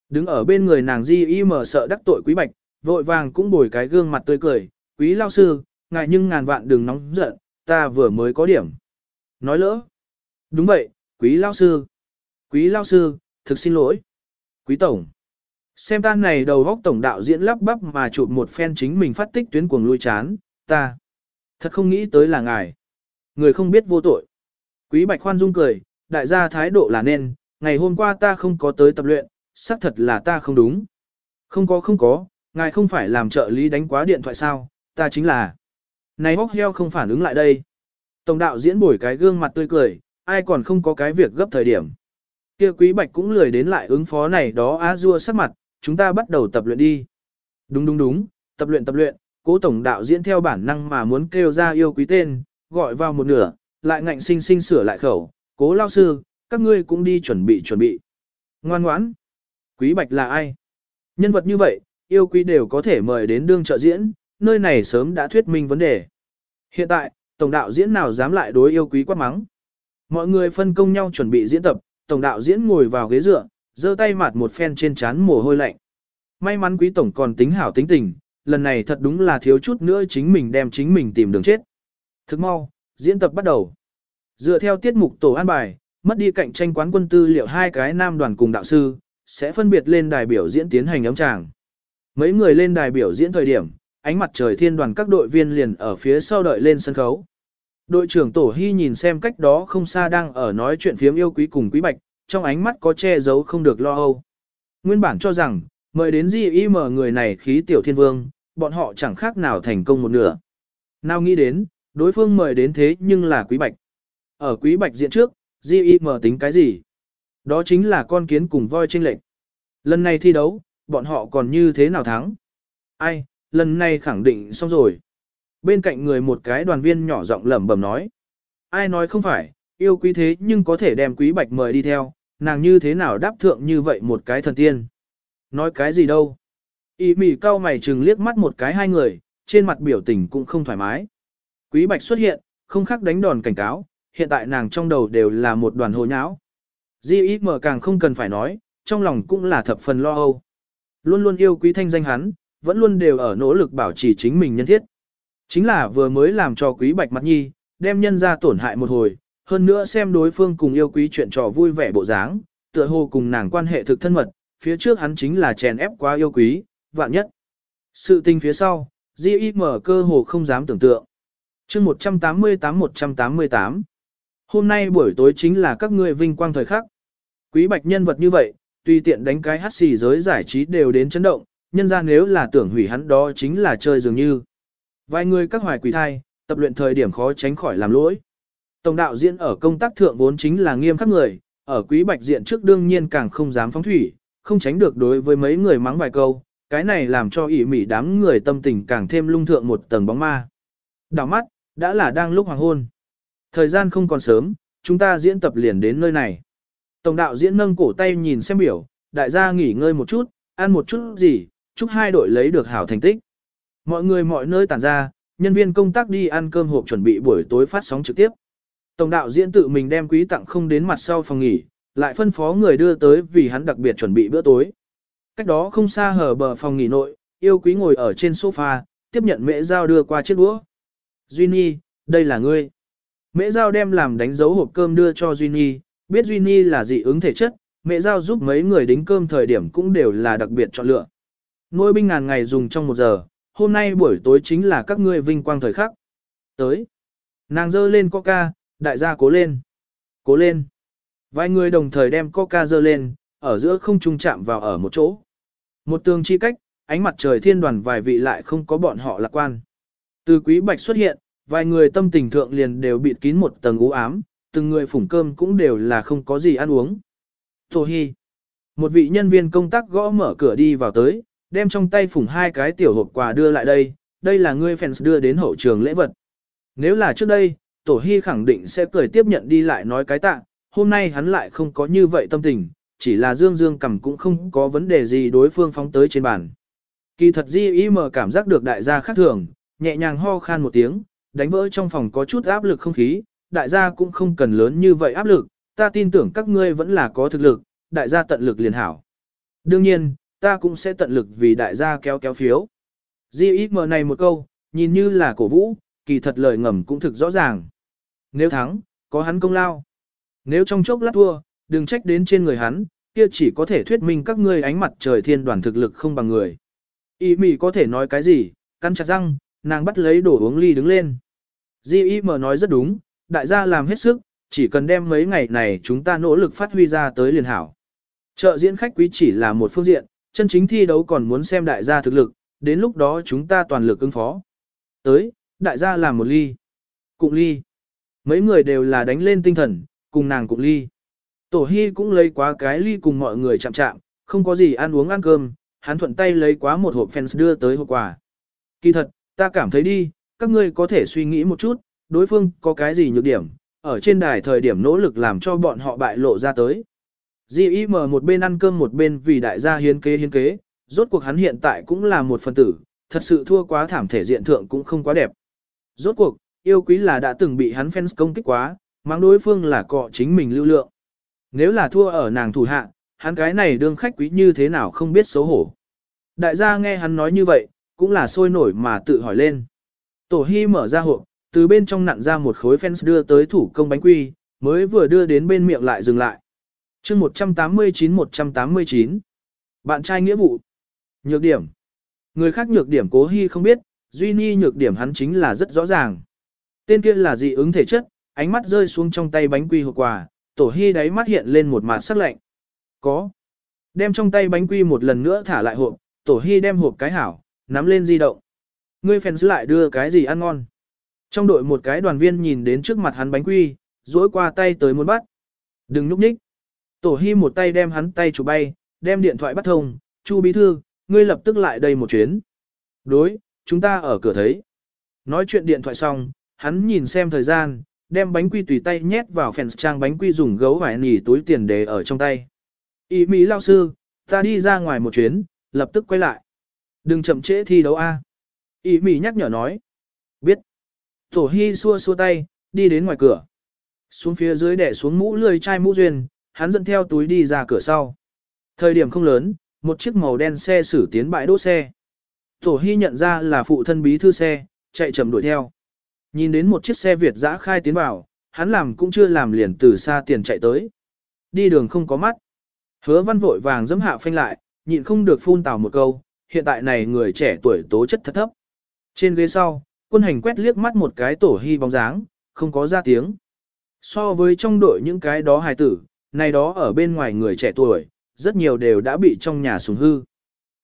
Đứng ở bên người nàng di y mở sợ đắc tội quý bạch, vội vàng cũng bồi cái gương mặt tươi cười, quý lao sư, ngại nhưng ngàn vạn đừng nóng giận, ta vừa mới có điểm. Nói lỡ. Đúng vậy, quý lao sư. Quý lao sư, thực xin lỗi. Quý tổng. Xem ta này đầu góc tổng đạo diễn lắp bắp mà chụp một phen chính mình phát tích tuyến cuồng lui chán, ta. Thật không nghĩ tới là ngài. Người không biết vô tội. Quý bạch khoan dung cười, đại gia thái độ là nên, ngày hôm qua ta không có tới tập luyện, xác thật là ta không đúng. Không có không có, ngài không phải làm trợ lý đánh quá điện thoại sao, ta chính là. Này hóc heo không phản ứng lại đây. Tổng đạo diễn bổi cái gương mặt tươi cười, ai còn không có cái việc gấp thời điểm. Kia quý bạch cũng lười đến lại ứng phó này đó á dua sắc mặt, chúng ta bắt đầu tập luyện đi. Đúng đúng đúng, tập luyện tập luyện, cố tổng đạo diễn theo bản năng mà muốn kêu ra yêu quý tên, gọi vào một nửa, lại ngạnh sinh sinh sửa lại khẩu, cố lao sư, các ngươi cũng đi chuẩn bị chuẩn bị. Ngoan ngoãn. Quý Bạch là ai? Nhân vật như vậy, yêu quý đều có thể mời đến đương trợ diễn, nơi này sớm đã thuyết minh vấn đề. Hiện tại, tổng đạo diễn nào dám lại đối yêu quý quát mắng? Mọi người phân công nhau chuẩn bị diễn tập, tổng đạo diễn ngồi vào ghế dựa, giơ tay mặt một phen trên trán mồ hôi lạnh. May mắn quý tổng còn tính hảo tính tình, lần này thật đúng là thiếu chút nữa chính mình đem chính mình tìm đường chết. Thức mau, diễn tập bắt đầu. Dựa theo tiết mục tổ an bài, mất đi cạnh tranh quán quân tư liệu hai cái nam đoàn cùng đạo sư, sẽ phân biệt lên đài biểu diễn tiến hành ấm tràng. Mấy người lên đài biểu diễn thời điểm, ánh mặt trời thiên đoàn các đội viên liền ở phía sau đợi lên sân khấu. Đội trưởng Tổ Hy nhìn xem cách đó không xa đang ở nói chuyện phiếm yêu quý cùng quý bạch, trong ánh mắt có che giấu không được lo âu. Nguyên bản cho rằng, mời đến GIM người này khí tiểu thiên vương, bọn họ chẳng khác nào thành công một nửa. Nào nghĩ đến, đối phương mời đến thế nhưng là quý bạch. Ở quý bạch diện trước, GIM tính cái gì? Đó chính là con kiến cùng voi tranh lệnh. Lần này thi đấu, bọn họ còn như thế nào thắng? Ai, lần này khẳng định xong rồi. Bên cạnh người một cái đoàn viên nhỏ giọng lẩm bẩm nói. Ai nói không phải, yêu quý thế nhưng có thể đem quý bạch mời đi theo, nàng như thế nào đáp thượng như vậy một cái thần tiên. Nói cái gì đâu. Y mỉ cao mày chừng liếc mắt một cái hai người, trên mặt biểu tình cũng không thoải mái. Quý bạch xuất hiện, không khác đánh đòn cảnh cáo, hiện tại nàng trong đầu đều là một đoàn hồ nháo. Di Yết mở càng không cần phải nói, trong lòng cũng là thập phần lo âu. Luôn luôn yêu quý thanh danh hắn, vẫn luôn đều ở nỗ lực bảo trì chính mình nhân thiết. Chính là vừa mới làm cho quý bạch mặt nhi, đem nhân ra tổn hại một hồi, hơn nữa xem đối phương cùng yêu quý chuyện trò vui vẻ bộ dáng, tựa hồ cùng nàng quan hệ thực thân mật, phía trước hắn chính là chèn ép quá yêu quý, vạn nhất. Sự tình phía sau, G.I.M. cơ hồ không dám tưởng tượng. chương 188-188 Hôm nay buổi tối chính là các ngươi vinh quang thời khắc. Quý bạch nhân vật như vậy, tùy tiện đánh cái hát xì giới giải trí đều đến chấn động, nhân ra nếu là tưởng hủy hắn đó chính là chơi dường như. Vài người các hoài quỷ thai, tập luyện thời điểm khó tránh khỏi làm lỗi. Tổng đạo diễn ở công tác thượng vốn chính là nghiêm khắc người, ở quý bạch diện trước đương nhiên càng không dám phóng thủy, không tránh được đối với mấy người mắng vài câu, cái này làm cho ỉ mỉ đám người tâm tình càng thêm lung thượng một tầng bóng ma. Đào mắt, đã là đang lúc hoàng hôn. Thời gian không còn sớm, chúng ta diễn tập liền đến nơi này. Tổng đạo diễn nâng cổ tay nhìn xem biểu, đại gia nghỉ ngơi một chút, ăn một chút gì, chúc hai đội lấy được hảo thành tích. Mọi người mọi nơi tản ra, nhân viên công tác đi ăn cơm hộp chuẩn bị buổi tối phát sóng trực tiếp. Tổng đạo diễn tự mình đem quý tặng không đến mặt sau phòng nghỉ, lại phân phó người đưa tới vì hắn đặc biệt chuẩn bị bữa tối. Cách đó không xa hở bờ phòng nghỉ nội, yêu quý ngồi ở trên sofa, tiếp nhận mễ dao đưa qua chiếc đũa. Duy Nhi, đây là ngươi. Mễ dao đem làm đánh dấu hộp cơm đưa cho Duy Nhi, biết Duy Nhi là dị ứng thể chất, mẹ giao giúp mấy người đính cơm thời điểm cũng đều là đặc biệt chọn lựa. Nuôi binh ngàn ngày dùng trong một giờ, hôm nay buổi tối chính là các ngươi vinh quang thời khắc. Tới. Nàng dơ lên coca, đại gia cố lên. Cố lên. Vài người đồng thời đem coca dơ lên, ở giữa không trung chạm vào ở một chỗ. Một tường chi cách, ánh mặt trời thiên đoàn vài vị lại không có bọn họ lạc quan. Từ quý bạch xuất hiện, vài người tâm tình thượng liền đều bịt kín một tầng u ám, từng người phủng cơm cũng đều là không có gì ăn uống. Tổ Hi. Một vị nhân viên công tác gõ mở cửa đi vào tới, đem trong tay phủng hai cái tiểu hộp quà đưa lại đây, đây là ngươi fans đưa đến hậu trường lễ vật. Nếu là trước đây, Tổ Hi khẳng định sẽ cười tiếp nhận đi lại nói cái tạ, hôm nay hắn lại không có như vậy tâm tình, chỉ là dương dương cầm cũng không có vấn đề gì đối phương phóng tới trên bàn. Kỳ thật Di Y mờ cảm giác được đại gia khác thường, nhẹ nhàng ho khan một tiếng, đánh vỡ trong phòng có chút áp lực không khí, đại gia cũng không cần lớn như vậy áp lực, ta tin tưởng các ngươi vẫn là có thực lực, đại gia tận lực liền hảo. Đương nhiên, ta cũng sẽ tận lực vì đại gia kéo kéo phiếu. Di Y GXM này một câu, nhìn như là cổ vũ, kỳ thật lời ngầm cũng thực rõ ràng. Nếu thắng, có hắn công lao. Nếu trong chốc lát thua, đừng trách đến trên người hắn, kia chỉ có thể thuyết minh các ngươi ánh mặt trời thiên đoàn thực lực không bằng người. Y mỉ có thể nói cái gì, căn chặt răng, nàng bắt lấy đổ uống ly đứng lên. Di y mở nói rất đúng, đại gia làm hết sức, chỉ cần đem mấy ngày này chúng ta nỗ lực phát huy ra tới liền hảo. Chợ diễn khách quý chỉ là một phương diện, chân chính thi đấu còn muốn xem đại gia thực lực, đến lúc đó chúng ta toàn lực ứng phó. Tới, đại gia làm một ly. Cụng ly. Mấy người đều là đánh lên tinh thần, cùng nàng cụng ly. Tổ Hy cũng lấy quá cái ly cùng mọi người chạm chạm, không có gì ăn uống ăn cơm, hắn thuận tay lấy quá một hộp fans đưa tới hộp quà. Kỳ thật, ta cảm thấy đi, các ngươi có thể suy nghĩ một chút, đối phương có cái gì nhược điểm, ở trên đài thời điểm nỗ lực làm cho bọn họ bại lộ ra tới. G.I.M một bên ăn cơm một bên vì đại gia hiến kế hiến kế, rốt cuộc hắn hiện tại cũng là một phần tử, thật sự thua quá thảm thể diện thượng cũng không quá đẹp. Rốt cuộc, yêu quý là đã từng bị hắn fans công kích quá, mang đối phương là cọ chính mình lưu lượng. Nếu là thua ở nàng thủ hạ, hắn cái này đương khách quý như thế nào không biết xấu hổ. Đại gia nghe hắn nói như vậy, cũng là sôi nổi mà tự hỏi lên. Tổ Hy mở ra hộp, từ bên trong nặn ra một khối fans đưa tới thủ công bánh quy, mới vừa đưa đến bên miệng lại dừng lại. chương 189-189 Bạn trai nghĩa vụ Nhược điểm Người khác nhược điểm cố hy không biết, Duy Ni nhược điểm hắn chính là rất rõ ràng. Tên kia là dị ứng thể chất, ánh mắt rơi xuống trong tay bánh quy hộp quà, tổ hy đáy mắt hiện lên một mạt sắc lạnh. Có. Đem trong tay bánh quy một lần nữa thả lại hộp, tổ hy đem hộp cái hảo, nắm lên di động. Ngươi fans lại đưa cái gì ăn ngon. Trong đội một cái đoàn viên nhìn đến trước mặt hắn bánh quy, duỗi qua tay tới muốn bắt. Đừng núp nhích. Tổ Hi một tay đem hắn tay chụp bay, đem điện thoại bắt thông, Chu bí thư, ngươi lập tức lại đây một chuyến. Đối, chúng ta ở cửa thấy. Nói chuyện điện thoại xong, hắn nhìn xem thời gian, đem bánh quy tùy tay nhét vào phèn trang bánh quy dùng gấu vải nỉ túi tiền để ở trong tay. Ý Mỹ lao sư, ta đi ra ngoài một chuyến, lập tức quay lại. Đừng chậm trễ thi đấu A. Ý Mỹ nhắc nhở nói. Biết. Tổ Hy xua xua tay, đi đến ngoài cửa. Xuống phía dưới đẻ xuống mũ lười chai mũ duyên, hắn dẫn theo túi đi ra cửa sau. Thời điểm không lớn, một chiếc màu đen xe xử tiến bãi đỗ xe. Tổ Hy nhận ra là phụ thân bí thư xe, chạy chậm đuổi theo. Nhìn đến một chiếc xe Việt dã khai tiến vào, hắn làm cũng chưa làm liền từ xa tiền chạy tới. Đi đường không có mắt. Hứa văn vội vàng dẫm hạ phanh lại, nhịn không được phun tào một câu, hiện tại này người trẻ tuổi tố chất thật thấp. Trên ghế sau, quân hành quét liếc mắt một cái tổ hy bóng dáng, không có ra tiếng. So với trong đội những cái đó hài tử, này đó ở bên ngoài người trẻ tuổi, rất nhiều đều đã bị trong nhà sùng hư.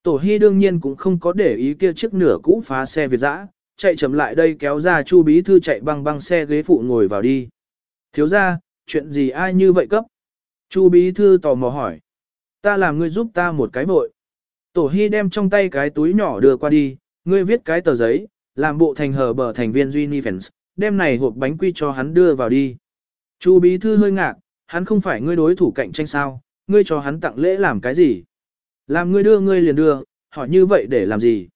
Tổ hy đương nhiên cũng không có để ý kia chiếc nửa cũ phá xe Việt dã, chạy chậm lại đây kéo ra chu bí thư chạy băng băng xe ghế phụ ngồi vào đi. Thiếu ra, chuyện gì ai như vậy cấp? Chu bí thư tò mò hỏi. Ta làm ngươi giúp ta một cái vội. Tổ hy đem trong tay cái túi nhỏ đưa qua đi, ngươi viết cái tờ giấy, làm bộ thành hờ bờ thành viên Duy Fans, đem này hộp bánh quy cho hắn đưa vào đi. Chu bí thư hơi ngạc, hắn không phải ngươi đối thủ cạnh tranh sao, ngươi cho hắn tặng lễ làm cái gì? Làm ngươi đưa ngươi liền đưa, hỏi như vậy để làm gì?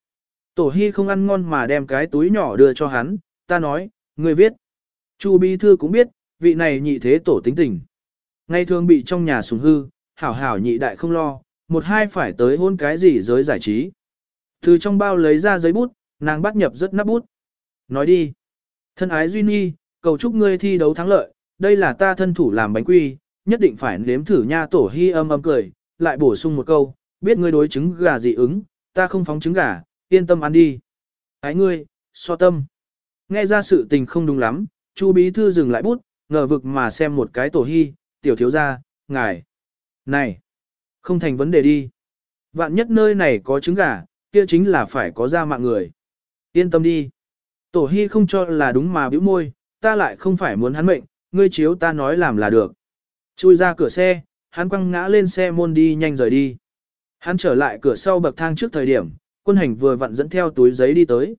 Tổ hy không ăn ngon mà đem cái túi nhỏ đưa cho hắn, ta nói, ngươi viết. Chu bí thư cũng biết, vị này nhị thế tổ tính tình. Ngày thường bị trong nhà sùng hư, hảo hảo nhị đại không lo, một hai phải tới hôn cái gì giới giải trí. Từ trong bao lấy ra giấy bút, nàng bắt nhập rất nắp bút. Nói đi. Thân ái Duy Nhi, cầu chúc ngươi thi đấu thắng lợi, đây là ta thân thủ làm bánh quy, nhất định phải nếm thử nha tổ hy âm âm cười, lại bổ sung một câu, biết ngươi đối trứng gà dị ứng, ta không phóng trứng gà, yên tâm ăn đi. Ái ngươi, so tâm. Nghe ra sự tình không đúng lắm, Chu bí thư dừng lại bút, ngờ vực mà xem một cái tổ hy, tiểu thiếu gia, ngài. Này, không thành vấn đề đi. Vạn nhất nơi này có trứng gà, kia chính là phải có ra mạng người. Yên tâm đi. Tổ hy không cho là đúng mà bĩu môi, ta lại không phải muốn hắn mệnh, ngươi chiếu ta nói làm là được. Chui ra cửa xe, hắn quăng ngã lên xe môn đi nhanh rời đi. Hắn trở lại cửa sau bậc thang trước thời điểm, quân hành vừa vặn dẫn theo túi giấy đi tới.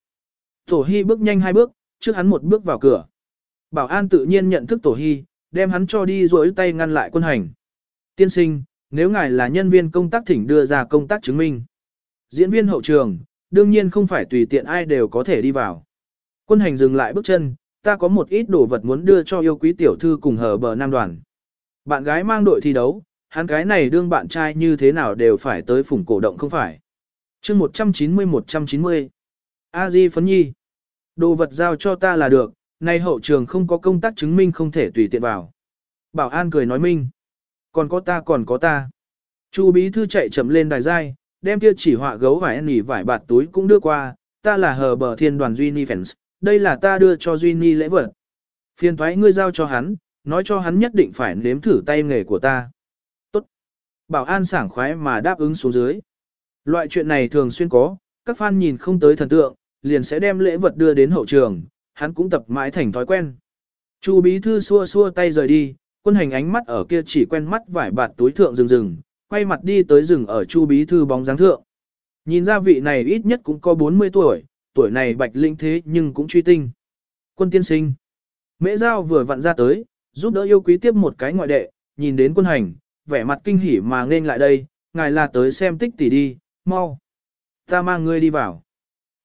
Tổ hy bước nhanh hai bước, trước hắn một bước vào cửa. Bảo an tự nhiên nhận thức tổ hy, đem hắn cho đi rối tay ngăn lại quân hành. Tiên sinh, nếu ngài là nhân viên công tác thỉnh đưa ra công tác chứng minh. Diễn viên hậu trường, đương nhiên không phải tùy tiện ai đều có thể đi vào. Quân hành dừng lại bước chân, ta có một ít đồ vật muốn đưa cho yêu quý tiểu thư cùng hở bờ nam đoàn. Bạn gái mang đội thi đấu, hắn cái này đương bạn trai như thế nào đều phải tới phủng cổ động không phải chương 190-190. A Di Phấn Nhi. Đồ vật giao cho ta là được, nay hậu trường không có công tác chứng minh không thể tùy tiện vào. Bảo an cười nói minh. Còn có ta còn có ta. Chu bí thư chạy chậm lên đài giai, đem kia chỉ họa gấu vải nỉ vải bạt túi cũng đưa qua, ta là hờ bờ thiên đoàn Duy Ni Fans, đây là ta đưa cho Duy Ni lễ vật. Phiền thoái ngươi giao cho hắn, nói cho hắn nhất định phải nếm thử tay nghề của ta. Tốt. Bảo an sảng khoái mà đáp ứng xuống dưới. Loại chuyện này thường xuyên có, các fan nhìn không tới thần tượng, liền sẽ đem lễ vật đưa đến hậu trường, hắn cũng tập mãi thành thói quen. Chu bí thư xua xua tay rời đi, quân hành ánh mắt ở kia chỉ quen mắt vải bạt túi thượng rừng rừng, quay mặt đi tới rừng ở chu bí thư bóng dáng thượng. Nhìn ra vị này ít nhất cũng có 40 tuổi, tuổi này bạch linh thế nhưng cũng truy tinh. Quân tiên sinh. Mễ giao vừa vặn ra tới, giúp đỡ yêu quý tiếp một cái ngoại đệ, nhìn đến quân hành, vẻ mặt kinh hỉ mà nên lại đây, ngài là tới xem tích tỷ đi, mau. Ta mang ngươi đi vào.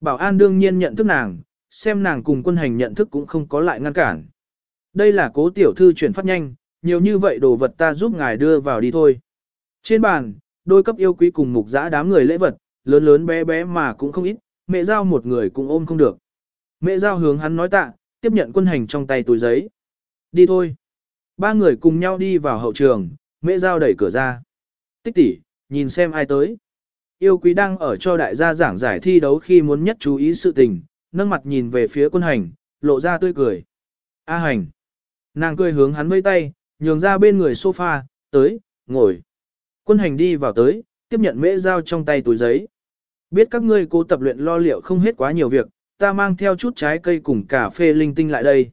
Bảo an đương nhiên nhận thức nàng, xem nàng cùng quân hành nhận thức cũng không có lại ngăn cản. Đây là cố tiểu thư chuyển phát nhanh, nhiều như vậy đồ vật ta giúp ngài đưa vào đi thôi. Trên bàn, đôi cấp yêu quý cùng mục giã đám người lễ vật, lớn lớn bé bé mà cũng không ít, mẹ giao một người cũng ôm không được. Mẹ giao hướng hắn nói tạ, tiếp nhận quân hành trong tay túi giấy. Đi thôi. Ba người cùng nhau đi vào hậu trường, mẹ giao đẩy cửa ra. Tích tỷ, nhìn xem ai tới. Yêu quý đang ở cho đại gia giảng giải thi đấu khi muốn nhất chú ý sự tình, nâng mặt nhìn về phía quân hành, lộ ra tươi cười. A hành. Nàng cười hướng hắn vây tay, nhường ra bên người sofa, tới, ngồi. Quân hành đi vào tới, tiếp nhận mễ dao trong tay túi giấy. Biết các ngươi cố tập luyện lo liệu không hết quá nhiều việc, ta mang theo chút trái cây cùng cà phê linh tinh lại đây.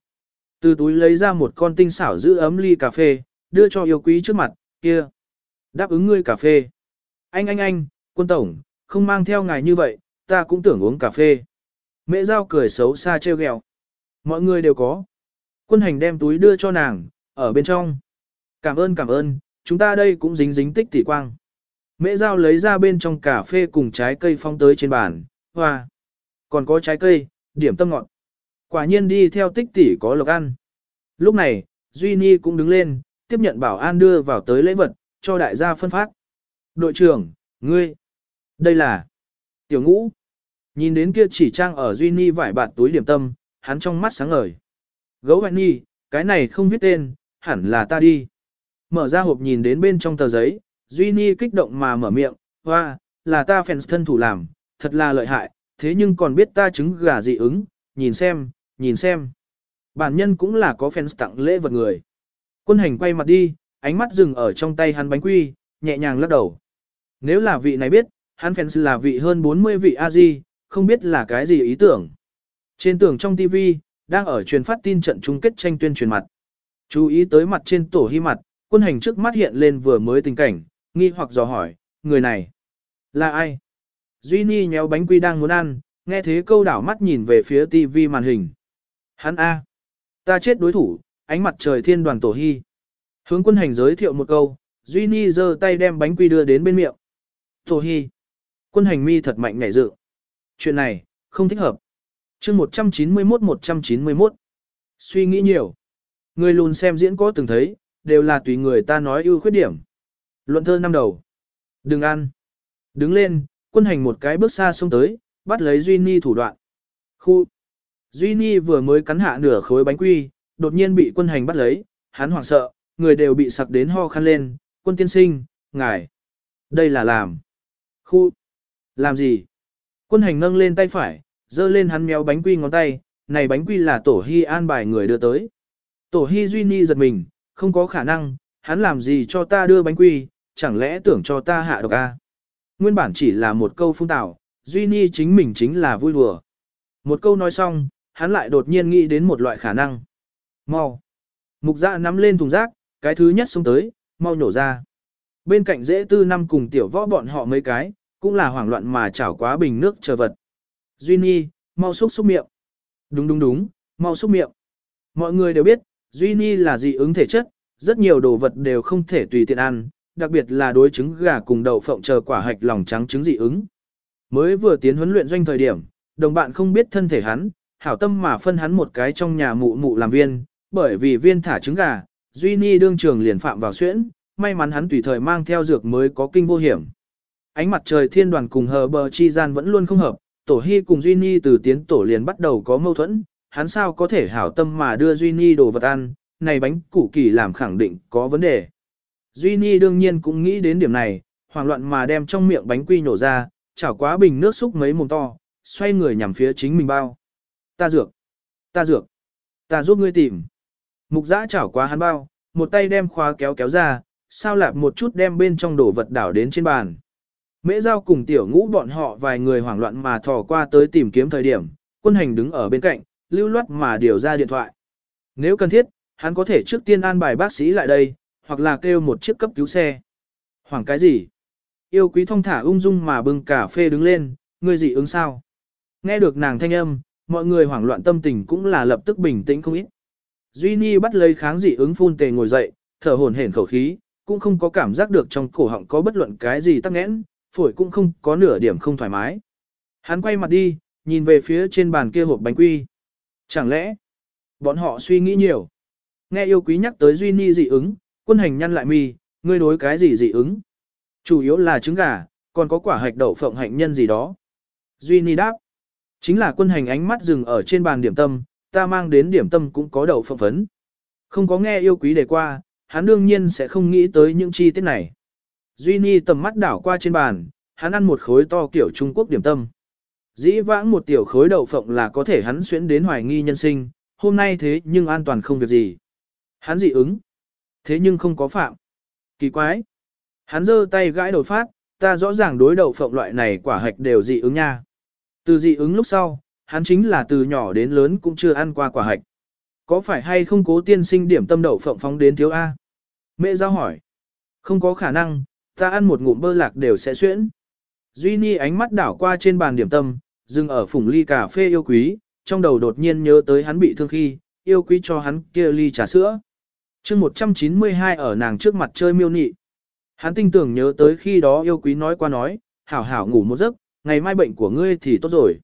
Từ túi lấy ra một con tinh xảo giữ ấm ly cà phê, đưa cho yêu quý trước mặt, kia. Đáp ứng ngươi cà phê. Anh anh anh, quân tổng, không mang theo ngài như vậy, ta cũng tưởng uống cà phê. Mẹ giao cười xấu xa trêu ghẹo. Mọi người đều có. Quân hành đem túi đưa cho nàng, ở bên trong. Cảm ơn cảm ơn, chúng ta đây cũng dính dính tích tỷ quang. Mẹ giao lấy ra bên trong cà phê cùng trái cây phong tới trên bàn, hoa. Còn có trái cây, điểm tâm ngọt. Quả nhiên đi theo tích tỷ có lộc ăn. Lúc này, Duy Ni cũng đứng lên, tiếp nhận bảo an đưa vào tới lễ vật, cho đại gia phân phát. Đội trưởng, ngươi, đây là tiểu ngũ. Nhìn đến kia chỉ trang ở Duy Ni vải bạt túi điểm tâm, hắn trong mắt sáng ngời. Gấu hoài nhi cái này không viết tên, hẳn là ta đi. Mở ra hộp nhìn đến bên trong tờ giấy, Duy Ni kích động mà mở miệng, hoa, là ta phèn thân thủ làm, thật là lợi hại, thế nhưng còn biết ta trứng gà dị ứng, nhìn xem, nhìn xem. Bản nhân cũng là có fans tặng lễ vật người. Quân hành quay mặt đi, ánh mắt dừng ở trong tay hắn bánh quy, nhẹ nhàng lắc đầu. Nếu là vị này biết, hắn fans là vị hơn 40 vị A-di, không biết là cái gì ý tưởng. Trên tường trong TV, đang ở truyền phát tin trận chung kết tranh tuyên truyền mặt. Chú ý tới mặt trên tổ hy mặt, quân hành trước mắt hiện lên vừa mới tình cảnh, nghi hoặc dò hỏi, người này là ai? Duy Ni nhéo bánh quy đang muốn ăn, nghe thế câu đảo mắt nhìn về phía TV màn hình. Hắn A. Ta chết đối thủ, ánh mặt trời thiên đoàn tổ hy. Hướng quân hành giới thiệu một câu, Duy Ni giơ tay đem bánh quy đưa đến bên miệng. Tổ hy. Quân hành mi thật mạnh ngảy dự. Chuyện này, không thích hợp. chương 191-191. Suy nghĩ nhiều. Người lùn xem diễn có từng thấy, đều là tùy người ta nói ưu khuyết điểm. Luận thơ năm đầu. Đừng ăn. Đứng lên, quân hành một cái bước xa xông tới, bắt lấy Duy Ni thủ đoạn. Khu. Duy Ni vừa mới cắn hạ nửa khối bánh quy, đột nhiên bị quân hành bắt lấy, hắn hoảng sợ, người đều bị sặc đến ho khăn lên, quân tiên sinh, ngài. Đây là làm. Khu. Làm gì? Quân hành nâng lên tay phải, giơ lên hắn méo bánh quy ngón tay, này bánh quy là tổ hy an bài người đưa tới. Tổ hy Duy Ni giật mình, không có khả năng, hắn làm gì cho ta đưa bánh quy, chẳng lẽ tưởng cho ta hạ độc a? Nguyên bản chỉ là một câu phun tạo, Duy Ni chính mình chính là vui đùa. Một câu nói xong, hắn lại đột nhiên nghĩ đến một loại khả năng. Mau. Mục dạ nắm lên thùng rác, cái thứ nhất xuống tới, mau nhổ ra. Bên cạnh dễ tư năm cùng tiểu võ bọn họ mấy cái, cũng là hoảng loạn mà chảo quá bình nước chờ vật. Duy Ni, mau xúc xúc miệng. Đúng đúng đúng, mau xúc miệng. Mọi người đều biết, Duy Ni là dị ứng thể chất, rất nhiều đồ vật đều không thể tùy tiện ăn, đặc biệt là đối trứng gà cùng đậu phộng chờ quả hạch lòng trắng trứng dị ứng. Mới vừa tiến huấn luyện doanh thời điểm, đồng bạn không biết thân thể hắn, hảo tâm mà phân hắn một cái trong nhà mụ mụ làm viên, bởi vì viên thả trứng gà, Duy Ni đương trường liền phạm vào xuyễn, may mắn hắn tùy thời mang theo dược mới có kinh vô hiểm. Ánh mặt trời thiên đoàn cùng hờ bờ chi gian vẫn luôn không hợp, tổ hy cùng Duy Nhi từ tiến tổ liền bắt đầu có mâu thuẫn, hắn sao có thể hảo tâm mà đưa Duy Nhi đồ vật ăn, này bánh củ kỳ làm khẳng định có vấn đề. Duy Nhi đương nhiên cũng nghĩ đến điểm này, hoảng loạn mà đem trong miệng bánh quy nổ ra, chảo quá bình nước xúc mấy mồm to, xoay người nhằm phía chính mình bao. Ta dược, ta dược, ta giúp ngươi tìm. Mục giã chảo quá hắn bao, một tay đem khóa kéo kéo ra, sao lạp một chút đem bên trong đồ vật đảo đến trên bàn. Mễ giao cùng tiểu ngũ bọn họ vài người hoảng loạn mà thò qua tới tìm kiếm thời điểm, quân hành đứng ở bên cạnh, lưu loát mà điều ra điện thoại. Nếu cần thiết, hắn có thể trước tiên an bài bác sĩ lại đây, hoặc là kêu một chiếc cấp cứu xe. Hoảng cái gì? Yêu quý thông thả ung dung mà bưng cà phê đứng lên, người gì ứng sao? Nghe được nàng thanh âm, mọi người hoảng loạn tâm tình cũng là lập tức bình tĩnh không ít. Duy Nhi bắt lấy kháng dị ứng phun tề ngồi dậy, thở hổn hển khẩu khí, cũng không có cảm giác được trong cổ họng có bất luận cái gì tắc nghẽn, phổi cũng không có nửa điểm không thoải mái. Hắn quay mặt đi, nhìn về phía trên bàn kia hộp bánh quy. Chẳng lẽ, bọn họ suy nghĩ nhiều. Nghe yêu quý nhắc tới Duy Ni dị ứng, quân hành nhăn lại mi, ngươi đối cái gì dị ứng? Chủ yếu là trứng gà, còn có quả hạch đậu phộng hạnh nhân gì đó. Duy Ni đáp, chính là quân hành ánh mắt dừng ở trên bàn điểm tâm, ta mang đến điểm tâm cũng có đậu phộng phấn. Không có nghe yêu quý đề qua, hắn đương nhiên sẽ không nghĩ tới những chi tiết này. Duy Ni tầm mắt đảo qua trên bàn, hắn ăn một khối to kiểu Trung Quốc điểm tâm. Dĩ vãng một tiểu khối đậu phộng là có thể hắn xuyến đến hoài nghi nhân sinh, hôm nay thế nhưng an toàn không việc gì. Hắn dị ứng. Thế nhưng không có phạm. Kỳ quái. Hắn giơ tay gãi đầu phát, ta rõ ràng đối đậu phộng loại này quả hạch đều dị ứng nha. Từ dị ứng lúc sau, hắn chính là từ nhỏ đến lớn cũng chưa ăn qua quả hạch. Có phải hay không cố tiên sinh điểm tâm đậu phộng phóng đến thiếu A? Mẹ giao hỏi. Không có khả năng, ta ăn một ngụm bơ lạc đều sẽ xuyễn. Duy Ni ánh mắt đảo qua trên bàn điểm tâm, dừng ở phùng ly cà phê yêu quý, trong đầu đột nhiên nhớ tới hắn bị thương khi, yêu quý cho hắn kia ly trà sữa. chương 192 ở nàng trước mặt chơi miêu nị. Hắn tinh tưởng nhớ tới khi đó yêu quý nói qua nói, hảo hảo ngủ một giấc, ngày mai bệnh của ngươi thì tốt rồi.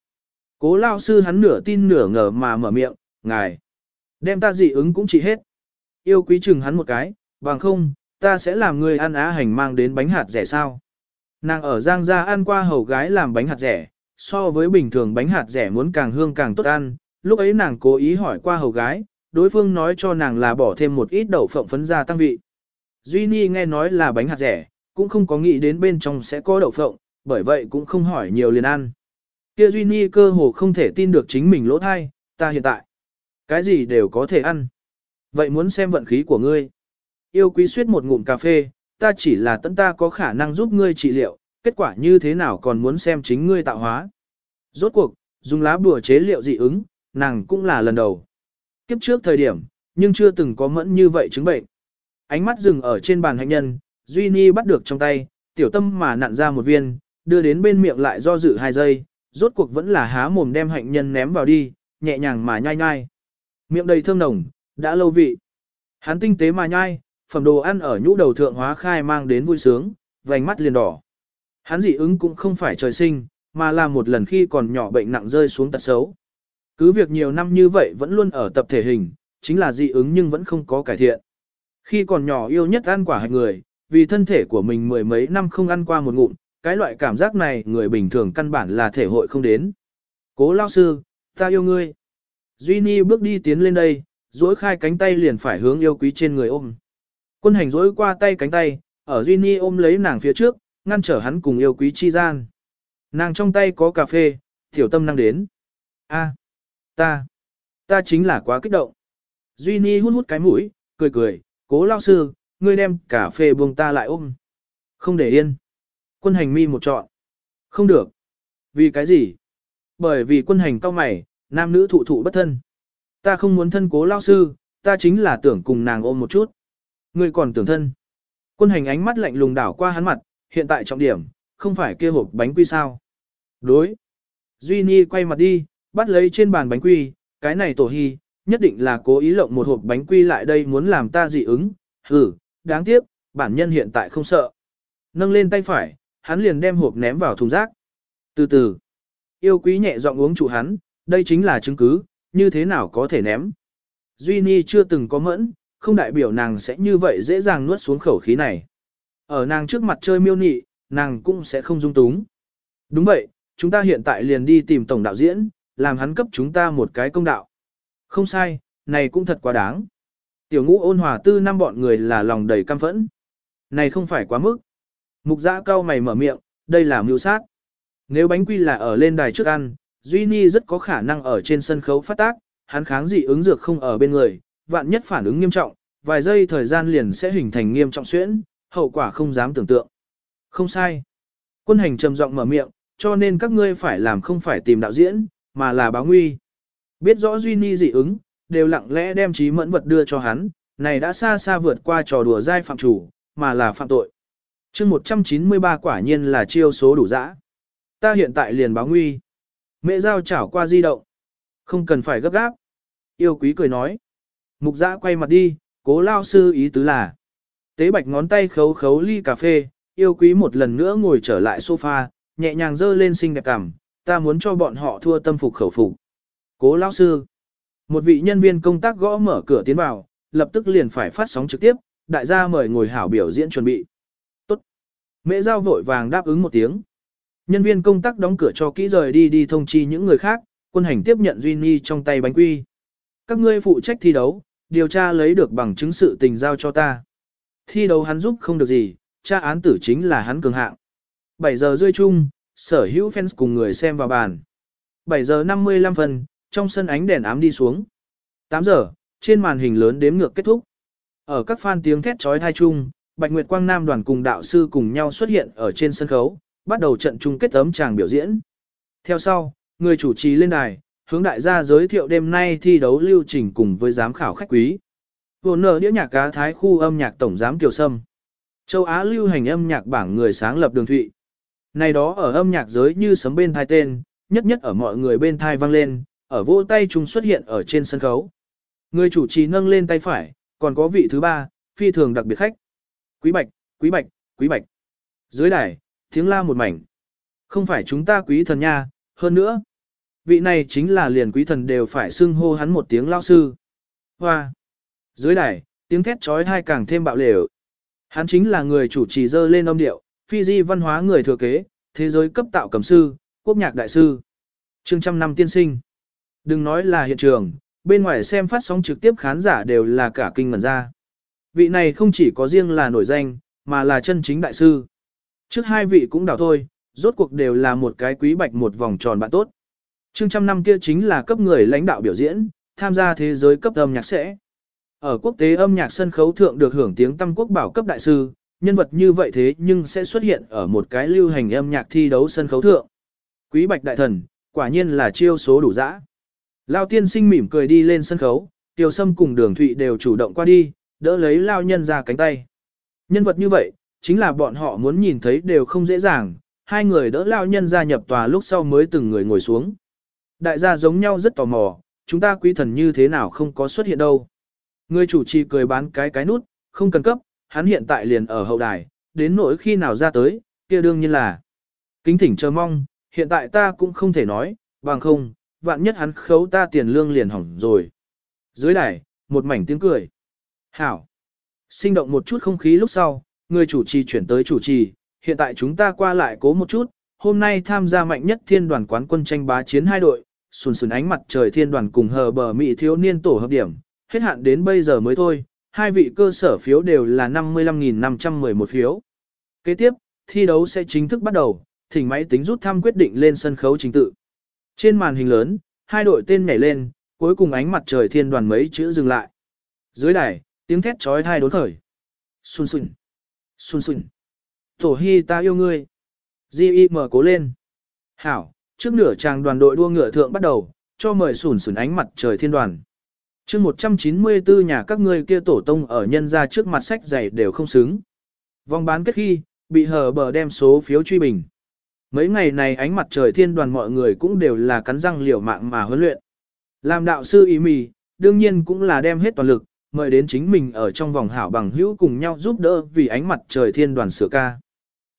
Cố lao sư hắn nửa tin nửa ngờ mà mở miệng, ngài. Đem ta dị ứng cũng chỉ hết. Yêu quý chừng hắn một cái, bằng không, ta sẽ làm ngươi ăn á hành mang đến bánh hạt rẻ sao. Nàng ở Giang Gia ăn qua hầu gái làm bánh hạt rẻ, so với bình thường bánh hạt rẻ muốn càng hương càng tốt ăn, lúc ấy nàng cố ý hỏi qua hầu gái, đối phương nói cho nàng là bỏ thêm một ít đậu phộng phấn ra tăng vị. Duy Ni nghe nói là bánh hạt rẻ, cũng không có nghĩ đến bên trong sẽ có đậu phộng, bởi vậy cũng không hỏi nhiều liền ăn. Kia Duy Ni cơ hồ không thể tin được chính mình lỗ thai, ta hiện tại, cái gì đều có thể ăn. Vậy muốn xem vận khí của ngươi. Yêu quý suyết một ngụm cà phê, ta chỉ là tận ta có khả năng giúp ngươi trị liệu, kết quả như thế nào còn muốn xem chính ngươi tạo hóa. Rốt cuộc, dùng lá bùa chế liệu dị ứng, nàng cũng là lần đầu. Kiếp trước thời điểm, nhưng chưa từng có mẫn như vậy chứng bệnh. Ánh mắt dừng ở trên bàn hạnh nhân, Duy Ni bắt được trong tay, tiểu tâm mà nặn ra một viên, đưa đến bên miệng lại do dự hai giây, rốt cuộc vẫn là há mồm đem hạnh nhân ném vào đi, nhẹ nhàng mà nhai nhai. Miệng đầy thơm nồng, đã lâu vị. Hắn tinh tế mà nhai, phẩm đồ ăn ở nhũ đầu thượng hóa khai mang đến vui sướng, vành mắt liền đỏ. Hắn dị ứng cũng không phải trời sinh, mà là một lần khi còn nhỏ bệnh nặng rơi xuống tật xấu. Cứ việc nhiều năm như vậy vẫn luôn ở tập thể hình, chính là dị ứng nhưng vẫn không có cải thiện. Khi còn nhỏ yêu nhất ăn quả hạch người, vì thân thể của mình mười mấy năm không ăn qua một ngụm, cái loại cảm giác này người bình thường căn bản là thể hội không đến. Cố lao sư, ta yêu ngươi. Duy Ni bước đi tiến lên đây, duỗi khai cánh tay liền phải hướng yêu quý trên người ôm. Quân hành duỗi qua tay cánh tay, ở Duy Ni ôm lấy nàng phía trước, ngăn trở hắn cùng yêu quý chi gian. Nàng trong tay có cà phê, tiểu tâm năng đến. A, ta, ta chính là quá kích động. Duy Ni hút hút cái mũi, cười cười, cố lao sư, ngươi đem cà phê buông ta lại ôm. Không để yên. Quân hành mi một trọn. Không được. Vì cái gì? Bởi vì quân hành cao mày, nam nữ thụ thụ bất thân. Ta không muốn thân cố lao sư, ta chính là tưởng cùng nàng ôm một chút. Ngươi còn tưởng thân. Quân hành ánh mắt lạnh lùng đảo qua hắn mặt, hiện tại trọng điểm, không phải kia hộp bánh quy sao. Đối. Duy Nhi quay mặt đi, bắt lấy trên bàn bánh quy, cái này tổ hy, nhất định là cố ý lộng một hộp bánh quy lại đây muốn làm ta dị ứng. Hừ, đáng tiếc, bản nhân hiện tại không sợ. Nâng lên tay phải, hắn liền đem hộp ném vào thùng rác. Từ từ, yêu quý nhẹ giọng uống chủ hắn, đây chính là chứng cứ, như thế nào có thể ném. Duy Nhi chưa từng có mẫn, không đại biểu nàng sẽ như vậy dễ dàng nuốt xuống khẩu khí này. Ở nàng trước mặt chơi miêu nị, nàng cũng sẽ không dung túng. Đúng vậy, chúng ta hiện tại liền đi tìm tổng đạo diễn, làm hắn cấp chúng ta một cái công đạo. Không sai, này cũng thật quá đáng. Tiểu ngũ ôn hòa tư năm bọn người là lòng đầy căm phẫn. Này không phải quá mức. Mục giã cao mày mở miệng, đây là mưu sát. Nếu bánh quy là ở lên đài trước ăn, Duy Ni rất có khả năng ở trên sân khấu phát tác, hắn kháng dị ứng dược không ở bên người, vạn nhất phản ứng nghiêm trọng, vài giây thời gian liền sẽ hình thành nghiêm trọng xuyễn, hậu quả không dám tưởng tượng. Không sai. Quân hành trầm giọng mở miệng, cho nên các ngươi phải làm không phải tìm đạo diễn, mà là báo nguy. Biết rõ Duy Ni dị ứng, đều lặng lẽ đem trí mẫn vật đưa cho hắn, này đã xa xa vượt qua trò đùa dai phạm chủ, mà là phạm tội. chương 193 quả nhiên là chiêu số đủ dã. Ta hiện tại liền báo nguy. Mẹ giao chảo qua di động. Không cần phải gấp gáp. Yêu quý cười nói. Mục giã quay mặt đi, cố lao sư ý tứ là. Tế bạch ngón tay khấu khấu ly cà phê, yêu quý một lần nữa ngồi trở lại sofa, nhẹ nhàng dơ lên xinh đẹp cảm, ta muốn cho bọn họ thua tâm phục khẩu phục. Cố lao sư. Một vị nhân viên công tác gõ mở cửa tiến vào, lập tức liền phải phát sóng trực tiếp, đại gia mời ngồi hảo biểu diễn chuẩn bị. Tốt. Mễ giao vội vàng đáp ứng một tiếng. Nhân viên công tác đóng cửa cho kỹ rời đi đi thông chi những người khác, quân hành tiếp nhận Duy Nhi trong tay bánh quy. Các ngươi phụ trách thi đấu, điều tra lấy được bằng chứng sự tình giao cho ta. Thi đấu hắn giúp không được gì, tra án tử chính là hắn cường hạng. 7 giờ rơi chung, sở hữu fans cùng người xem vào bàn. 7 giờ 55 phần, trong sân ánh đèn ám đi xuống. 8 giờ, trên màn hình lớn đếm ngược kết thúc. Ở các fan tiếng thét trói thai chung, Bạch Nguyệt Quang Nam đoàn cùng đạo sư cùng nhau xuất hiện ở trên sân khấu, bắt đầu trận chung kết tấm tràng biểu diễn. Theo sau, người chủ trì lên đài, hướng đại gia giới thiệu đêm nay thi đấu lưu trình cùng với giám khảo khách quý. Vô nở đĩa nhạc cá thái khu âm nhạc tổng giám Kiều Sâm. Châu Á lưu hành âm nhạc bảng người sáng lập đường thụy. Này đó ở âm nhạc giới như sấm bên thai tên, nhất nhất ở mọi người bên thai vang lên, ở vỗ tay chúng xuất hiện ở trên sân khấu. Người chủ trì nâng lên tay phải, còn có vị thứ ba, phi thường đặc biệt khách. Quý bạch, quý bạch, quý bạch. Dưới đài, tiếng la một mảnh. Không phải chúng ta quý thần nha, hơn nữa. Vị này chính là liền quý thần đều phải xưng hô hắn một tiếng lao sư. Hoa! Dưới đài, tiếng thét trói hai càng thêm bạo lều. Hắn chính là người chủ trì dơ lên âm điệu, phi di văn hóa người thừa kế, thế giới cấp tạo cầm sư, quốc nhạc đại sư. Trương trăm năm tiên sinh. Đừng nói là hiện trường, bên ngoài xem phát sóng trực tiếp khán giả đều là cả kinh ngẩn ra. Vị này không chỉ có riêng là nổi danh, mà là chân chính đại sư. Trước hai vị cũng đảo thôi, rốt cuộc đều là một cái quý bạch một vòng tròn bạn tốt. Trương trăm năm kia chính là cấp người lãnh đạo biểu diễn, tham gia thế giới cấp âm nhạc sẽ. Ở quốc tế âm nhạc sân khấu thượng được hưởng tiếng tăm quốc bảo cấp đại sư, nhân vật như vậy thế nhưng sẽ xuất hiện ở một cái lưu hành âm nhạc thi đấu sân khấu thượng. Quý bạch đại thần, quả nhiên là chiêu số đủ dã. Lao tiên sinh mỉm cười đi lên sân khấu, Tiêu Sâm cùng Đường Thụy đều chủ động qua đi, đỡ lấy Lao nhân ra cánh tay. Nhân vật như vậy, chính là bọn họ muốn nhìn thấy đều không dễ dàng, hai người đỡ Lao nhân ra nhập tòa lúc sau mới từng người ngồi xuống. Đại gia giống nhau rất tò mò, chúng ta quý thần như thế nào không có xuất hiện đâu. Người chủ trì cười bán cái cái nút, không cần cấp, hắn hiện tại liền ở hậu đài, đến nỗi khi nào ra tới, kia đương nhiên là. Kính thỉnh chờ mong, hiện tại ta cũng không thể nói, bằng không, vạn nhất hắn khấu ta tiền lương liền hỏng rồi. Dưới đài, một mảnh tiếng cười. Hảo. Sinh động một chút không khí lúc sau, người chủ trì chuyển tới chủ trì, hiện tại chúng ta qua lại cố một chút, hôm nay tham gia mạnh nhất thiên đoàn quán quân tranh bá chiến hai đội, sùn sùn ánh mặt trời thiên đoàn cùng hờ bờ mỹ thiếu niên tổ hợp điểm, hết hạn đến bây giờ mới thôi, hai vị cơ sở phiếu đều là 55.511 phiếu. Kế tiếp, thi đấu sẽ chính thức bắt đầu, thỉnh máy tính rút thăm quyết định lên sân khấu chính tự. Trên màn hình lớn, hai đội tên nhảy lên, cuối cùng ánh mặt trời thiên đoàn mấy chữ dừng lại. Dưới đài, tiếng thét trói thai đốn khởi. Xuân xuân. Xuân xuân. Tổ hy ta yêu ngươi. Di Y mở cố lên. Hảo, trước nửa chàng đoàn đội đua ngựa thượng bắt đầu, cho mời sủn sủn ánh mặt trời thiên đoàn. chương 194 nhà các ngươi kia tổ tông ở nhân ra trước mặt sách giày đều không xứng. Vòng bán kết khi, bị hờ bờ đem số phiếu truy bình. Mấy ngày này ánh mặt trời thiên đoàn mọi người cũng đều là cắn răng liều mạng mà huấn luyện. Làm đạo sư ý mì, đương nhiên cũng là đem hết toàn lực, mời đến chính mình ở trong vòng hảo bằng hữu cùng nhau giúp đỡ vì ánh mặt trời thiên đoàn sửa ca.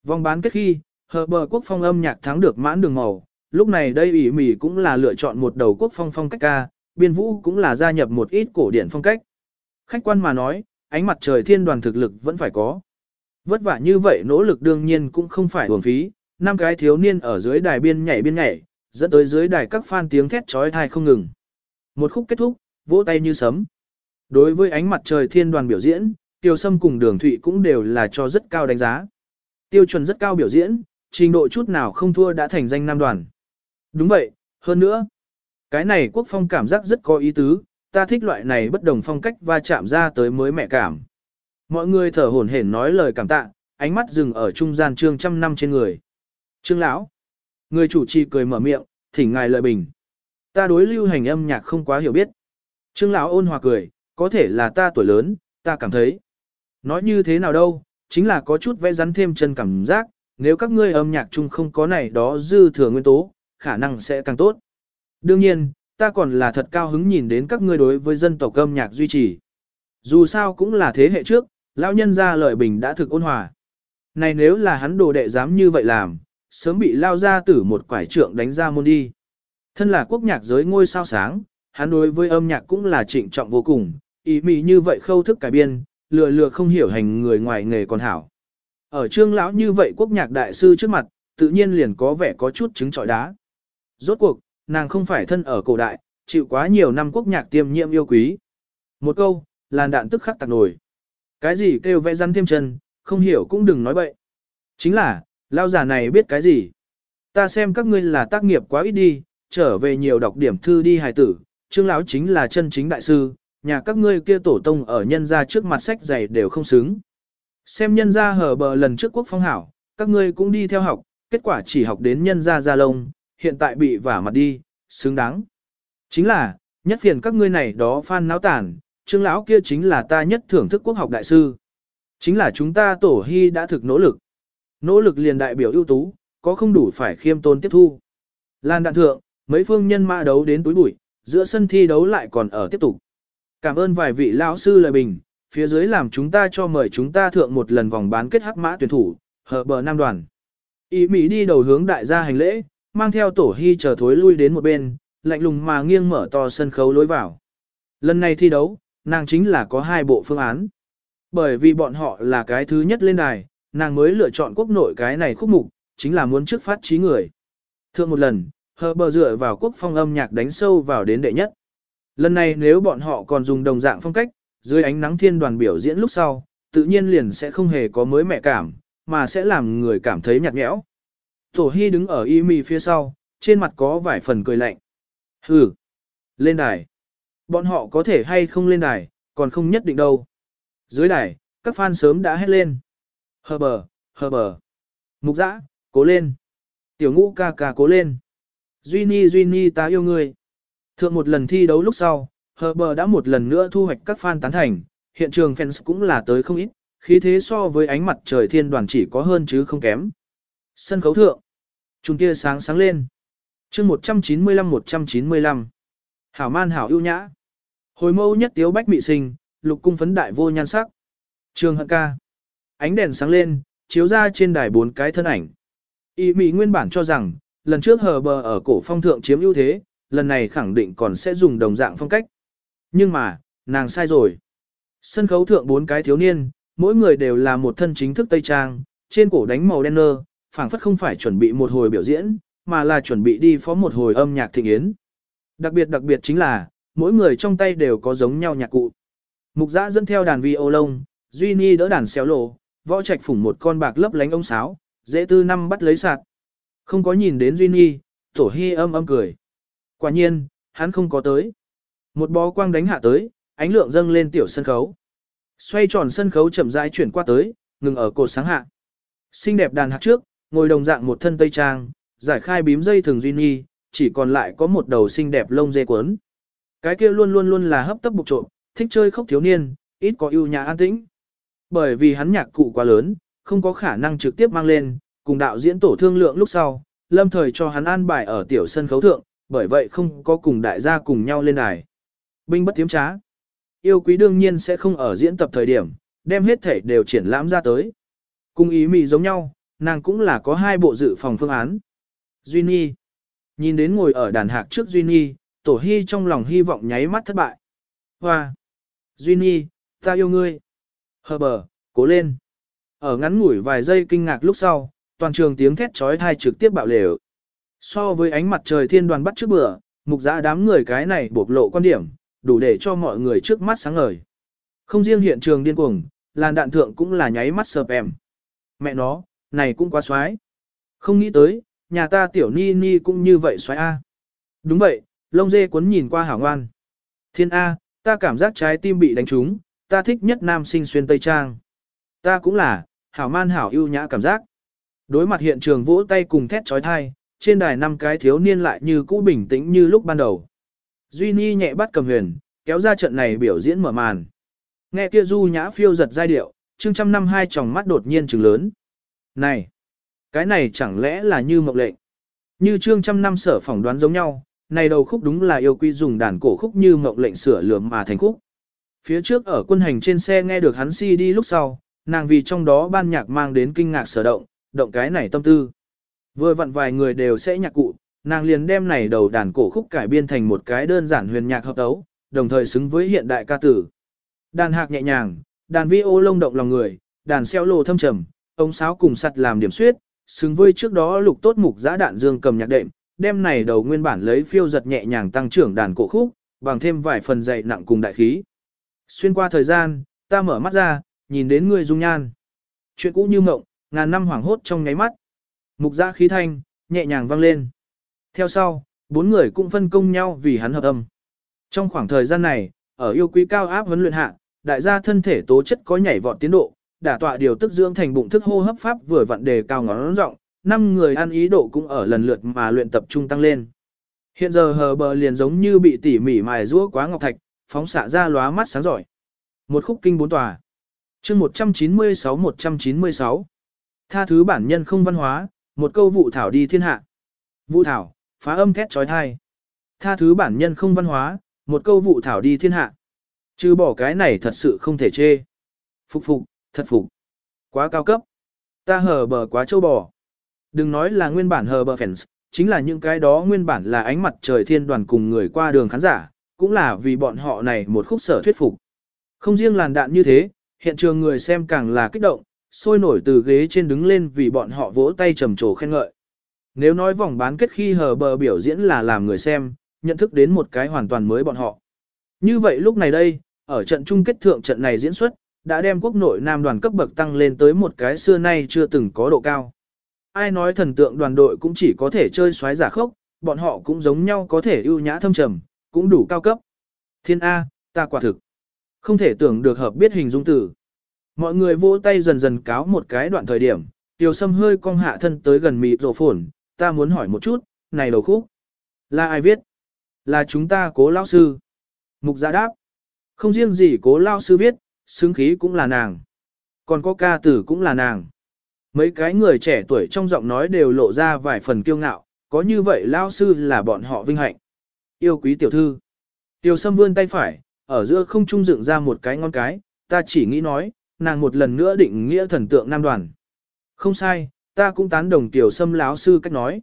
Vòng bán kết khi, hờ bờ quốc phong âm nhạc thắng được mãn đường màu, lúc này đây ủy mỉ cũng là lựa chọn một đầu quốc phong phong cách ca, biên vũ cũng là gia nhập một ít cổ điển phong cách. Khách quan mà nói, ánh mặt trời thiên đoàn thực lực vẫn phải có. Vất vả như vậy nỗ lực đương nhiên cũng không phải uổng phí, năm cái thiếu niên ở dưới đài biên nhảy biên nhảy, dẫn tới dưới đài các fan tiếng thét chói tai không ngừng. Một khúc kết thúc, vỗ tay như sấm. Đối với ánh mặt trời thiên đoàn biểu diễn, Tiêu Sâm cùng Đường Thụy cũng đều là cho rất cao đánh giá. Tiêu chuẩn rất cao biểu diễn, trình độ chút nào không thua đã thành danh nam đoàn. Đúng vậy, hơn nữa. Cái này quốc phong cảm giác rất có ý tứ, ta thích loại này bất đồng phong cách va chạm ra tới mới mẹ cảm. Mọi người thở hổn hển nói lời cảm tạ, ánh mắt dừng ở trung gian trương trăm năm trên người. Trương lão, người chủ trì cười mở miệng, thỉnh ngài lời bình. Ta đối lưu hành âm nhạc không quá hiểu biết. Trương lão ôn hòa cười, có thể là ta tuổi lớn, ta cảm thấy. Nói như thế nào đâu, chính là có chút vẽ rắn thêm chân cảm giác, nếu các ngươi âm nhạc chung không có này đó dư thừa nguyên tố, khả năng sẽ càng tốt. Đương nhiên, ta còn là thật cao hứng nhìn đến các ngươi đối với dân tộc âm nhạc duy trì. Dù sao cũng là thế hệ trước, lão nhân ra lời bình đã thực ôn hòa. Này nếu là hắn đồ đệ dám như vậy làm, sớm bị lao ra tử một quải trượng đánh ra môn đi. Thân là quốc nhạc giới ngôi sao sáng, hắn đối với âm nhạc cũng là trịnh trọng vô cùng, ý mị như vậy khâu thức cải biên, lừa lừa không hiểu hành người ngoài nghề còn hảo. Ở trương lão như vậy quốc nhạc đại sư trước mặt, tự nhiên liền có vẻ có chút chứng trọi đá. Rốt cuộc, nàng không phải thân ở cổ đại, chịu quá nhiều năm quốc nhạc tiêm nhiễm yêu quý. Một câu, làn đạn tức khắc tạc nổi. Cái gì kêu vẽ răn thêm chân, không hiểu cũng đừng nói bậy. Chính là, lao giả này biết cái gì. Ta xem các ngươi là tác nghiệp quá ít đi, trở về nhiều đọc điểm thư đi hài tử, trương lão chính là chân chính đại sư, nhà các ngươi kia tổ tông ở nhân gia trước mặt sách dày đều không xứng. Xem nhân gia hở bờ lần trước quốc phong hảo, các ngươi cũng đi theo học, kết quả chỉ học đến nhân gia gia lông, hiện tại bị vả mặt đi, xứng đáng. Chính là, nhất phiền các ngươi này đó phan náo tản, trương lão kia chính là ta nhất thưởng thức quốc học đại sư. Chính là chúng ta tổ hy đã thực nỗ lực. Nỗ lực liền đại biểu ưu tú, có không đủ phải khiêm tôn tiếp thu. Lan đạn thượng, mấy phương nhân mã đấu đến túi bụi, giữa sân thi đấu lại còn ở tiếp tục. Cảm ơn vài vị lão sư lời bình, phía dưới làm chúng ta cho mời chúng ta thượng một lần vòng bán kết hắc mã tuyển thủ, hợp bờ nam đoàn. Ý Mỹ đi đầu hướng đại gia hành lễ, mang theo tổ hy chờ thối lui đến một bên, lạnh lùng mà nghiêng mở to sân khấu lối vào. Lần này thi đấu, nàng chính là có hai bộ phương án. Bởi vì bọn họ là cái thứ nhất lên đài, nàng mới lựa chọn quốc nội cái này khúc mục, chính là muốn trước phát trí người. Thượng một lần, hờ bờ dựa vào quốc phong âm nhạc đánh sâu vào đến đệ nhất. Lần này nếu bọn họ còn dùng đồng dạng phong cách, dưới ánh nắng thiên đoàn biểu diễn lúc sau, tự nhiên liền sẽ không hề có mới mẹ cảm, mà sẽ làm người cảm thấy nhạt nhẽo. Tổ Hy đứng ở y mì phía sau, trên mặt có vài phần cười lạnh. Hừ, lên đài. Bọn họ có thể hay không lên đài, còn không nhất định đâu. Dưới đài, các fan sớm đã hét lên. Hờ bờ, hờ bờ. Mục dã, cố lên. Tiểu ngũ ca ca cố lên. Duy Ni Duy Ni ta yêu ngươi. Thượng một lần thi đấu lúc sau, Herbert đã một lần nữa thu hoạch các fan tán thành, hiện trường fans cũng là tới không ít, khí thế so với ánh mặt trời thiên đoàn chỉ có hơn chứ không kém. Sân khấu thượng, trung kia sáng sáng lên. chương 195-195. Hảo man hảo ưu nhã. Hồi mâu nhất tiếu bách mị sinh, lục cung phấn đại vô nhan sắc. Trường hận ca. Ánh đèn sáng lên, chiếu ra trên đài bốn cái thân ảnh. Y mị nguyên bản cho rằng, lần trước hờ bờ ở cổ phong thượng chiếm ưu thế, lần này khẳng định còn sẽ dùng đồng dạng phong cách. Nhưng mà, nàng sai rồi. Sân khấu thượng bốn cái thiếu niên, mỗi người đều là một thân chính thức Tây Trang, trên cổ đánh màu đen nơ, phảng phất không phải chuẩn bị một hồi biểu diễn, mà là chuẩn bị đi phó một hồi âm nhạc thịnh yến. Đặc biệt đặc biệt chính là, mỗi người trong tay đều có giống nhau nhạc cụ. Mục giã dẫn theo đàn vi ô lông, Duy Ni đỡ đàn xéo lộ, võ trạch phủng một con bạc lấp lánh ông sáo, dễ tư năm bắt lấy sạt. Không có nhìn đến Duy Ni, tổ hy âm âm cười. Quả nhiên, hắn không có tới. Một bó quang đánh hạ tới, ánh lượng dâng lên tiểu sân khấu. Xoay tròn sân khấu chậm rãi chuyển qua tới, ngừng ở cột sáng hạ. Xinh đẹp đàn hạt trước, ngồi đồng dạng một thân tây trang, giải khai bím dây thường Duy nhi, chỉ còn lại có một đầu xinh đẹp lông dê cuốn. Cái kia luôn luôn luôn là hấp tấp bục trộm, thích chơi khóc thiếu niên, ít có ưu nhã an tĩnh. Bởi vì hắn nhạc cụ quá lớn, không có khả năng trực tiếp mang lên, cùng đạo diễn tổ thương lượng lúc sau, lâm thời cho hắn an bài ở tiểu sân khấu thượng, bởi vậy không có cùng đại gia cùng nhau lên đài. Binh bất tiếm trá. Yêu quý đương nhiên sẽ không ở diễn tập thời điểm, đem hết thể đều triển lãm ra tới. Cùng ý mị giống nhau, nàng cũng là có hai bộ dự phòng phương án. Duy Nhi. Nhìn đến ngồi ở đàn hạc trước Duy Nhi, tổ hy trong lòng hy vọng nháy mắt thất bại. Hoa! Duy Nhi, ta yêu ngươi. Hờ bờ, cố lên. Ở ngắn ngủi vài giây kinh ngạc lúc sau, toàn trường tiếng thét trói thai trực tiếp bạo lều. So với ánh mặt trời thiên đoàn bắt trước bữa, mục giã đám người cái này bộc lộ quan điểm, đủ để cho mọi người trước mắt sáng ngời. Không riêng hiện trường điên cuồng, làn đạn thượng cũng là nháy mắt sợp em. Mẹ nó, này cũng quá xoái. Không nghĩ tới, nhà ta tiểu ni ni cũng như vậy xoái A. Đúng vậy, lông dê cuốn nhìn qua hảo ngoan. Thiên A, ta cảm giác trái tim bị đánh trúng, ta thích nhất nam sinh xuyên tây trang. Ta cũng là, hảo man hảo ưu nhã cảm giác. Đối mặt hiện trường vỗ tay cùng thét trói thai, trên đài năm cái thiếu niên lại như cũ bình tĩnh như lúc ban đầu. Duy Ni nhẹ bắt cầm huyền, kéo ra trận này biểu diễn mở màn. Nghe kia du nhã phiêu giật giai điệu, chương trăm năm hai tròng mắt đột nhiên trừng lớn. Này, cái này chẳng lẽ là như mộng lệnh? Như chương trăm năm sở phỏng đoán giống nhau, này đầu khúc đúng là yêu quy dùng đàn cổ khúc như mộng lệnh sửa lượm mà thành khúc. Phía trước ở quân hành trên xe nghe được hắn si đi lúc sau, nàng vì trong đó ban nhạc mang đến kinh ngạc sở động, động cái này tâm tư. Vừa vặn vài người đều sẽ nhạc cụ, nàng liền đem này đầu đàn cổ khúc cải biên thành một cái đơn giản huyền nhạc hợp tấu, đồng thời xứng với hiện đại ca tử. Đàn hạc nhẹ nhàng, đàn vi ô lông động lòng người, đàn xeo lô thâm trầm, ống sáo cùng sặt làm điểm suyết, xứng với trước đó lục tốt mục giã đạn dương cầm nhạc đệm, đem này đầu nguyên bản lấy phiêu giật nhẹ nhàng tăng trưởng đàn cổ khúc, bằng thêm vài phần dày nặng cùng đại khí. Xuyên qua thời gian, ta mở mắt ra, nhìn đến người dung nhan. Chuyện cũ như mộng, ngàn năm hoảng hốt trong nháy mắt. Mục giã khí thanh, nhẹ nhàng vang lên. Theo sau, bốn người cũng phân công nhau vì hắn hợp âm. Trong khoảng thời gian này, ở yêu quý cao áp huấn luyện hạ, đại gia thân thể tố chất có nhảy vọt tiến độ, đả tọa điều tức dưỡng thành bụng thức hô hấp pháp vừa vặn đề cao ngón rộng, năm người ăn ý độ cũng ở lần lượt mà luyện tập trung tăng lên. Hiện giờ hờ bờ liền giống như bị tỉ mỉ mài rũa quá ngọc thạch, phóng xạ ra lóa mắt sáng giỏi. Một khúc kinh bốn tòa. Chương 196-196. Tha thứ bản nhân không văn hóa, một câu vụ thảo đi thiên hạ. Vụ thảo, phá âm thét trói thai. Tha thứ bản nhân không văn hóa, một câu vụ thảo đi thiên hạ. Chứ bỏ cái này thật sự không thể chê. Phục phục, thật phục. Quá cao cấp. Ta hờ bờ quá châu bò. Đừng nói là nguyên bản hờ bờ fans, chính là những cái đó nguyên bản là ánh mặt trời thiên đoàn cùng người qua đường khán giả, cũng là vì bọn họ này một khúc sở thuyết phục. Không riêng làn đạn như thế, hiện trường người xem càng là kích động, sôi nổi từ ghế trên đứng lên vì bọn họ vỗ tay trầm trồ khen ngợi. Nếu nói vòng bán kết khi hờ bờ biểu diễn là làm người xem, nhận thức đến một cái hoàn toàn mới bọn họ. Như vậy lúc này đây, ở trận chung kết thượng trận này diễn xuất, đã đem quốc nội nam đoàn cấp bậc tăng lên tới một cái xưa nay chưa từng có độ cao. Ai nói thần tượng đoàn đội cũng chỉ có thể chơi xoáy giả khốc, bọn họ cũng giống nhau có thể ưu nhã thâm trầm, cũng đủ cao cấp. Thiên A, ta quả thực. Không thể tưởng được hợp biết hình dung tử. Mọi người vỗ tay dần dần cáo một cái đoạn thời điểm, Tiêu Sâm hơi cong hạ thân tới gần mịt rổ phồn, ta muốn hỏi một chút, này đầu khúc. Là ai viết? Là chúng ta cố lao sư. Mục giả đáp. Không riêng gì cố lao sư viết, xứng khí cũng là nàng. Còn có ca tử cũng là nàng. Mấy cái người trẻ tuổi trong giọng nói đều lộ ra vài phần kiêu ngạo, có như vậy lao sư là bọn họ vinh hạnh. Yêu quý tiểu thư. Tiểu Sâm vươn tay phải, ở giữa không trung dựng ra một cái ngón cái, ta chỉ nghĩ nói, nàng một lần nữa định nghĩa thần tượng nam đoàn. Không sai, ta cũng tán đồng Tiểu Sâm lão sư cách nói.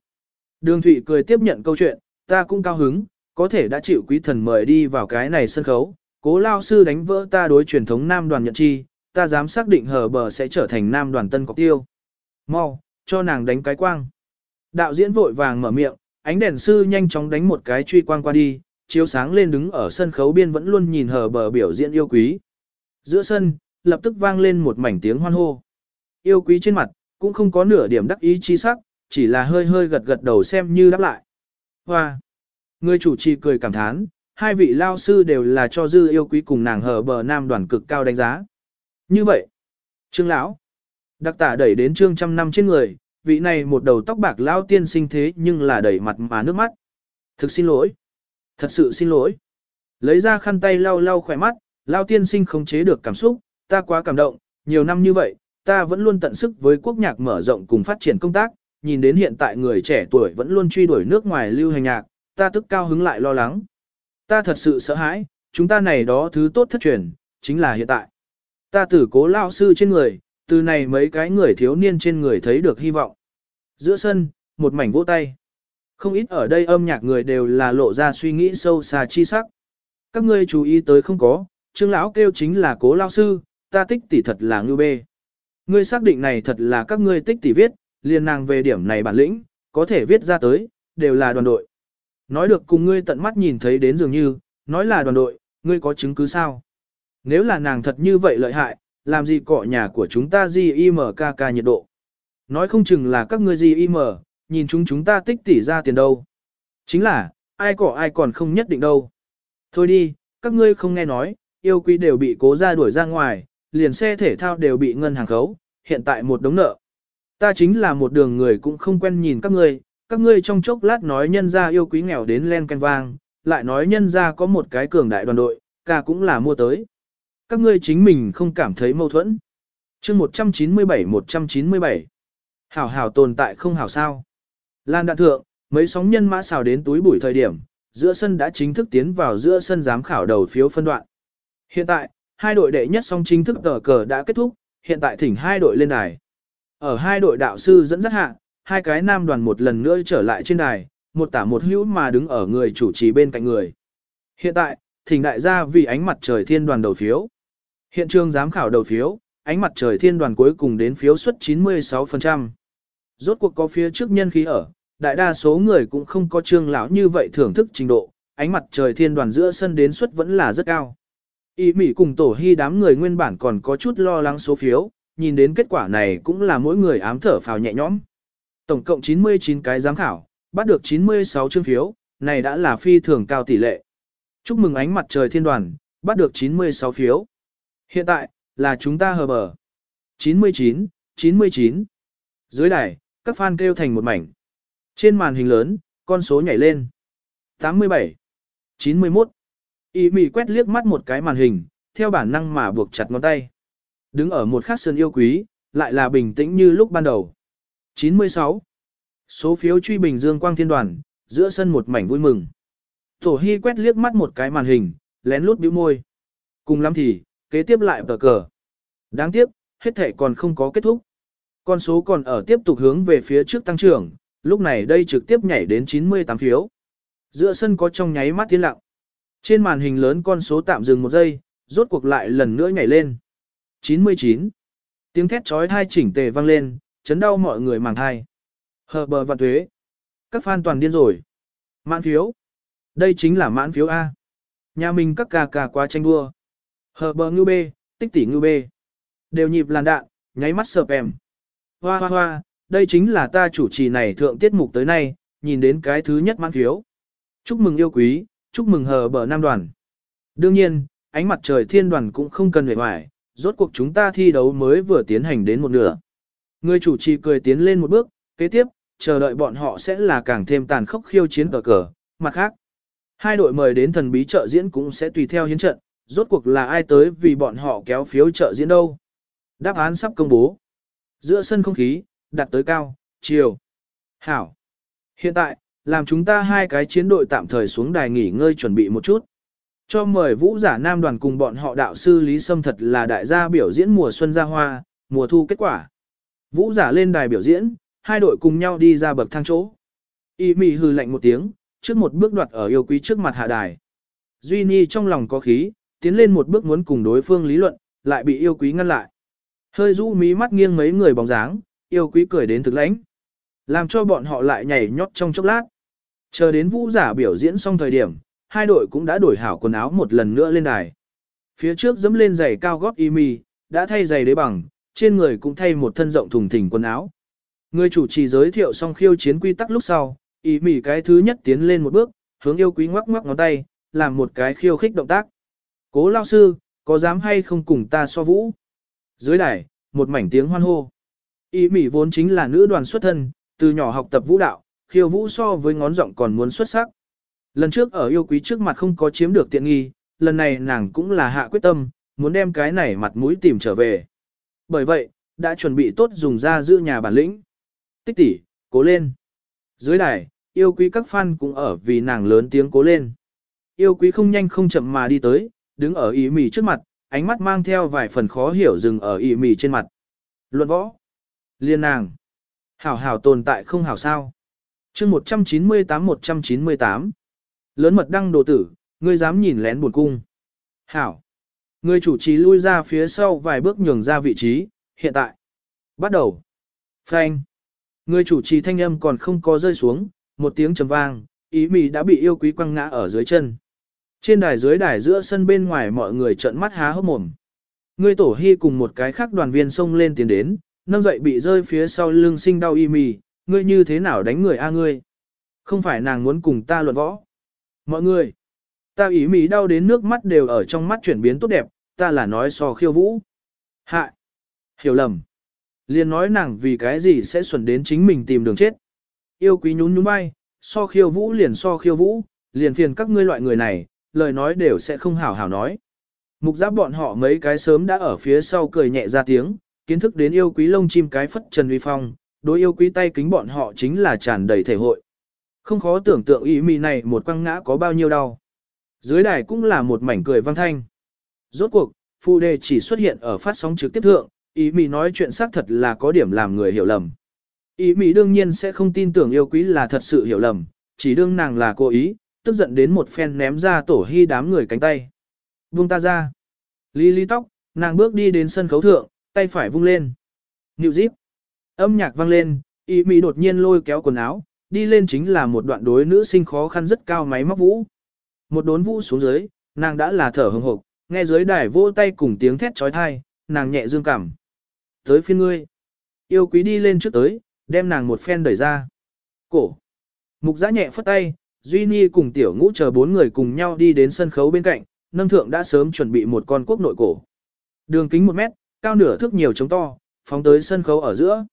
Đường Thụy cười tiếp nhận câu chuyện, ta cũng cao hứng, có thể đã chịu quý thần mời đi vào cái này sân khấu. Cố lao sư đánh vỡ ta đối truyền thống nam đoàn nhận chi, ta dám xác định hờ bờ sẽ trở thành nam đoàn tân cọc tiêu. Mau, cho nàng đánh cái quang. Đạo diễn vội vàng mở miệng, ánh đèn sư nhanh chóng đánh một cái truy quang qua đi, chiếu sáng lên đứng ở sân khấu biên vẫn luôn nhìn hờ bờ biểu diễn yêu quý. Giữa sân, lập tức vang lên một mảnh tiếng hoan hô. Yêu quý trên mặt, cũng không có nửa điểm đắc ý chi sắc, chỉ là hơi hơi gật gật đầu xem như đáp lại. Hoa! Người chủ trì cười cảm thán, hai vị lao sư đều là cho dư yêu quý cùng nàng hờ bờ nam đoàn cực cao đánh giá. Như vậy, trương lão, đặc tả đẩy đến trương trăm năm trên người, vị này một đầu tóc bạc lao tiên sinh thế nhưng là đẩy mặt mà nước mắt. Thực xin lỗi. Thật sự xin lỗi. Lấy ra khăn tay lau lau khỏe mắt, lao tiên sinh không chế được cảm xúc, ta quá cảm động, nhiều năm như vậy, ta vẫn luôn tận sức với quốc nhạc mở rộng cùng phát triển công tác, nhìn đến hiện tại người trẻ tuổi vẫn luôn truy đuổi nước ngoài lưu hành nhạc, ta tức cao hứng lại lo lắng. Ta thật sự sợ hãi, chúng ta này đó thứ tốt thất truyền, chính là hiện tại. Ta tử cố lao sư trên người, từ này mấy cái người thiếu niên trên người thấy được hy vọng. Giữa sân, một mảnh vỗ tay. Không ít ở đây âm nhạc người đều là lộ ra suy nghĩ sâu xa chi sắc. Các ngươi chú ý tới không có, trương lão kêu chính là cố lao sư, ta tích tỷ thật là ngư bê. Ngươi xác định này thật là các ngươi tích tỷ viết, liền nàng về điểm này bản lĩnh, có thể viết ra tới, đều là đoàn đội. Nói được cùng ngươi tận mắt nhìn thấy đến dường như, nói là đoàn đội, ngươi có chứng cứ sao? Nếu là nàng thật như vậy lợi hại, làm gì cọ nhà của chúng ta gì im ca ca nhiệt độ? Nói không chừng là các ngươi gì im, nhìn chúng chúng ta tích tỷ ra tiền đâu. Chính là, ai cọ ai còn không nhất định đâu. Thôi đi, các ngươi không nghe nói, yêu quý đều bị cố ra đuổi ra ngoài, liền xe thể thao đều bị ngân hàng khấu, hiện tại một đống nợ. Ta chính là một đường người cũng không quen nhìn các ngươi, các ngươi trong chốc lát nói nhân gia yêu quý nghèo đến len canh vang, lại nói nhân gia có một cái cường đại đoàn đội, ca cũng là mua tới. Các ngươi chính mình không cảm thấy mâu thuẫn. chương 197-197 Hảo hảo tồn tại không hảo sao. Lan đạn thượng, mấy sóng nhân mã xào đến túi bụi thời điểm, giữa sân đã chính thức tiến vào giữa sân giám khảo đầu phiếu phân đoạn. Hiện tại, hai đội đệ nhất song chính thức tờ cờ đã kết thúc, hiện tại thỉnh hai đội lên đài. Ở hai đội đạo sư dẫn dắt hạ, hai cái nam đoàn một lần nữa trở lại trên đài, một tả một hữu mà đứng ở người chủ trì bên cạnh người. Hiện tại, thỉnh đại gia vì ánh mặt trời thiên đoàn đầu phiếu. Hiện trường giám khảo đầu phiếu, ánh mặt trời thiên đoàn cuối cùng đến phiếu suất 96%. Rốt cuộc có phía trước nhân khí ở, đại đa số người cũng không có trương lão như vậy thưởng thức trình độ, ánh mặt trời thiên đoàn giữa sân đến suất vẫn là rất cao. Ý Mỹ cùng tổ hy đám người nguyên bản còn có chút lo lắng số phiếu, nhìn đến kết quả này cũng là mỗi người ám thở phào nhẹ nhõm. Tổng cộng 99 cái giám khảo, bắt được 96 chương phiếu, này đã là phi thường cao tỷ lệ. Chúc mừng ánh mặt trời thiên đoàn, bắt được 96 phiếu. Hiện tại, là chúng ta hờ bờ. 99, 99. Dưới đài, các fan kêu thành một mảnh. Trên màn hình lớn, con số nhảy lên. 87, 91. Y mị quét liếc mắt một cái màn hình, theo bản năng mà buộc chặt ngón tay. Đứng ở một khắc sơn yêu quý, lại là bình tĩnh như lúc ban đầu. 96. Số phiếu truy bình dương quang thiên đoàn, giữa sân một mảnh vui mừng. Tổ Hy quét liếc mắt một cái màn hình, lén lút bĩu môi. Cùng lắm thì, kế tiếp lại tờ cờ. Đáng tiếc, hết thể còn không có kết thúc. Con số còn ở tiếp tục hướng về phía trước tăng trưởng, lúc này đây trực tiếp nhảy đến 98 phiếu. Giữa sân có trong nháy mắt tiến lặng. Trên màn hình lớn con số tạm dừng một giây, rốt cuộc lại lần nữa nhảy lên. 99. Tiếng thét trói thai chỉnh tề vang lên, chấn đau mọi người màng thai. Hờ bờ và thuế. Các fan toàn điên rồi. Mãn phiếu. Đây chính là mãn phiếu A. Nhà mình các ca ca quá tranh đua. Hờ bờ ngư bê, tích tỷ ngư bê. Đều nhịp làn đạn, nháy mắt sợp em. Hoa hoa hoa, đây chính là ta chủ trì này thượng tiết mục tới nay, nhìn đến cái thứ nhất mãn phiếu. Chúc mừng yêu quý, chúc mừng hờ bờ nam đoàn. Đương nhiên, ánh mặt trời thiên đoàn cũng không cần hề hoài, rốt cuộc chúng ta thi đấu mới vừa tiến hành đến một nửa. Người chủ trì cười tiến lên một bước, kế tiếp, chờ đợi bọn họ sẽ là càng thêm tàn khốc khiêu chiến cờ cờ, mặt khác. Hai đội mời đến thần bí trợ diễn cũng sẽ tùy theo hiến trận, rốt cuộc là ai tới vì bọn họ kéo phiếu trợ diễn đâu. Đáp án sắp công bố. Giữa sân không khí, đặt tới cao, chiều. Hảo. Hiện tại, làm chúng ta hai cái chiến đội tạm thời xuống đài nghỉ ngơi chuẩn bị một chút. Cho mời vũ giả nam đoàn cùng bọn họ đạo sư Lý Sâm thật là đại gia biểu diễn mùa xuân ra hoa, mùa thu kết quả. Vũ giả lên đài biểu diễn, hai đội cùng nhau đi ra bậc thang chỗ. Y mị hư lạnh một tiếng, trước một bước đoạt ở yêu quý trước mặt hạ đài. Duy Nhi trong lòng có khí, tiến lên một bước muốn cùng đối phương lý luận, lại bị yêu quý ngăn lại. Hơi rũ mí mắt nghiêng mấy người bóng dáng, yêu quý cười đến thực lãnh. Làm cho bọn họ lại nhảy nhót trong chốc lát. Chờ đến vũ giả biểu diễn xong thời điểm, hai đội cũng đã đổi hảo quần áo một lần nữa lên đài. Phía trước dẫm lên giày cao gót y mì, đã thay giày đế bằng, trên người cũng thay một thân rộng thùng thình quần áo. Người chủ trì giới thiệu xong khiêu chiến quy tắc lúc sau, y mỉ cái thứ nhất tiến lên một bước, hướng yêu quý ngoắc ngoắc ngón tay, làm một cái khiêu khích động tác. Cố lao sư, có dám hay không cùng ta so vũ? Dưới đài, một mảnh tiếng hoan hô. Y mỉ vốn chính là nữ đoàn xuất thân, từ nhỏ học tập vũ đạo, khiêu vũ so với ngón giọng còn muốn xuất sắc. Lần trước ở yêu quý trước mặt không có chiếm được tiện nghi, lần này nàng cũng là hạ quyết tâm, muốn đem cái này mặt mũi tìm trở về. Bởi vậy, đã chuẩn bị tốt dùng ra giữ nhà bản lĩnh. Tích tỷ, cố lên. Dưới đài, yêu quý các fan cũng ở vì nàng lớn tiếng cố lên. Yêu quý không nhanh không chậm mà đi tới, đứng ở ý mì trước mặt, ánh mắt mang theo vài phần khó hiểu dừng ở ý mì trên mặt. Luận võ. Liên nàng. Hảo hảo tồn tại không hảo sao. chương 198-198. Lớn mật đăng đồ tử, ngươi dám nhìn lén buồn cung. Hảo. Người chủ trì lui ra phía sau vài bước nhường ra vị trí, hiện tại. Bắt đầu. Frank. Người chủ trì thanh âm còn không có rơi xuống, một tiếng trầm vang, ý mì đã bị yêu quý quăng ngã ở dưới chân. Trên đài dưới đài giữa sân bên ngoài mọi người trợn mắt há hốc mồm. Người tổ hy cùng một cái khác đoàn viên xông lên tiến đến, nâng dậy bị rơi phía sau lưng sinh đau y mì, ngươi như thế nào đánh người a ngươi? Không phải nàng muốn cùng ta luận võ. Mọi người, ta ý mỹ đau đến nước mắt đều ở trong mắt chuyển biến tốt đẹp, ta là nói so khiêu vũ. Hạ, hiểu lầm. Liên nói nàng vì cái gì sẽ xuẩn đến chính mình tìm đường chết. Yêu quý nhún nhún bay, so khiêu vũ liền so khiêu vũ, liền phiền các ngươi loại người này, lời nói đều sẽ không hảo hảo nói. Mục giáp bọn họ mấy cái sớm đã ở phía sau cười nhẹ ra tiếng, kiến thức đến yêu quý lông chim cái phất trần uy phong, đối yêu quý tay kính bọn họ chính là tràn đầy thể hội. Không khó tưởng tượng ý mì này một quăng ngã có bao nhiêu đau. Dưới đài cũng là một mảnh cười vang thanh. Rốt cuộc, phụ đề chỉ xuất hiện ở phát sóng trực tiếp thượng, ý mì nói chuyện xác thật là có điểm làm người hiểu lầm. Ý mì đương nhiên sẽ không tin tưởng yêu quý là thật sự hiểu lầm, chỉ đương nàng là cố ý, tức giận đến một phen ném ra tổ hy đám người cánh tay. Vung ta ra. Lý lý tóc, nàng bước đi đến sân khấu thượng, tay phải vung lên. Nhiều díp. Âm nhạc vang lên, ý mỹ đột nhiên lôi kéo quần áo, đi lên chính là một đoạn đối nữ sinh khó khăn rất cao máy móc vũ. Một đốn vũ xuống dưới, nàng đã là thở hừng hộp, nghe dưới đài vỗ tay cùng tiếng thét trói thai, nàng nhẹ dương cảm. Tới phiên ngươi. Yêu quý đi lên trước tới, đem nàng một phen đẩy ra. Cổ. Mục giã nhẹ phất tay, Duy Nhi cùng tiểu ngũ chờ bốn người cùng nhau đi đến sân khấu bên cạnh, nâng thượng đã sớm chuẩn bị một con quốc nội cổ. Đường kính một mét, cao nửa thước nhiều trống to, phóng tới sân khấu ở giữa.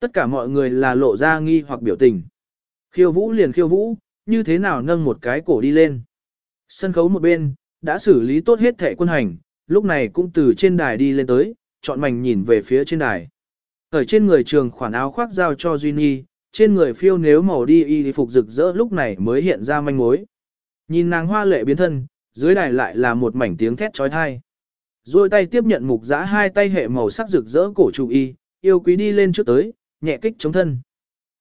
Tất cả mọi người là lộ ra nghi hoặc biểu tình. Khiêu vũ liền khiêu vũ, như thế nào nâng một cái cổ đi lên. Sân khấu một bên, đã xử lý tốt hết thẻ quân hành, lúc này cũng từ trên đài đi lên tới, chọn mảnh nhìn về phía trên đài. Ở trên người trường khoản áo khoác giao cho Duy Nhi, trên người phiêu nếu màu đi y phục rực rỡ lúc này mới hiện ra manh mối. Nhìn nàng hoa lệ biến thân, dưới đài lại là một mảnh tiếng thét trói thai. Rồi tay tiếp nhận mục giã hai tay hệ màu sắc rực rỡ cổ trụ y, yêu quý đi lên trước tới, nhẹ kích chống thân.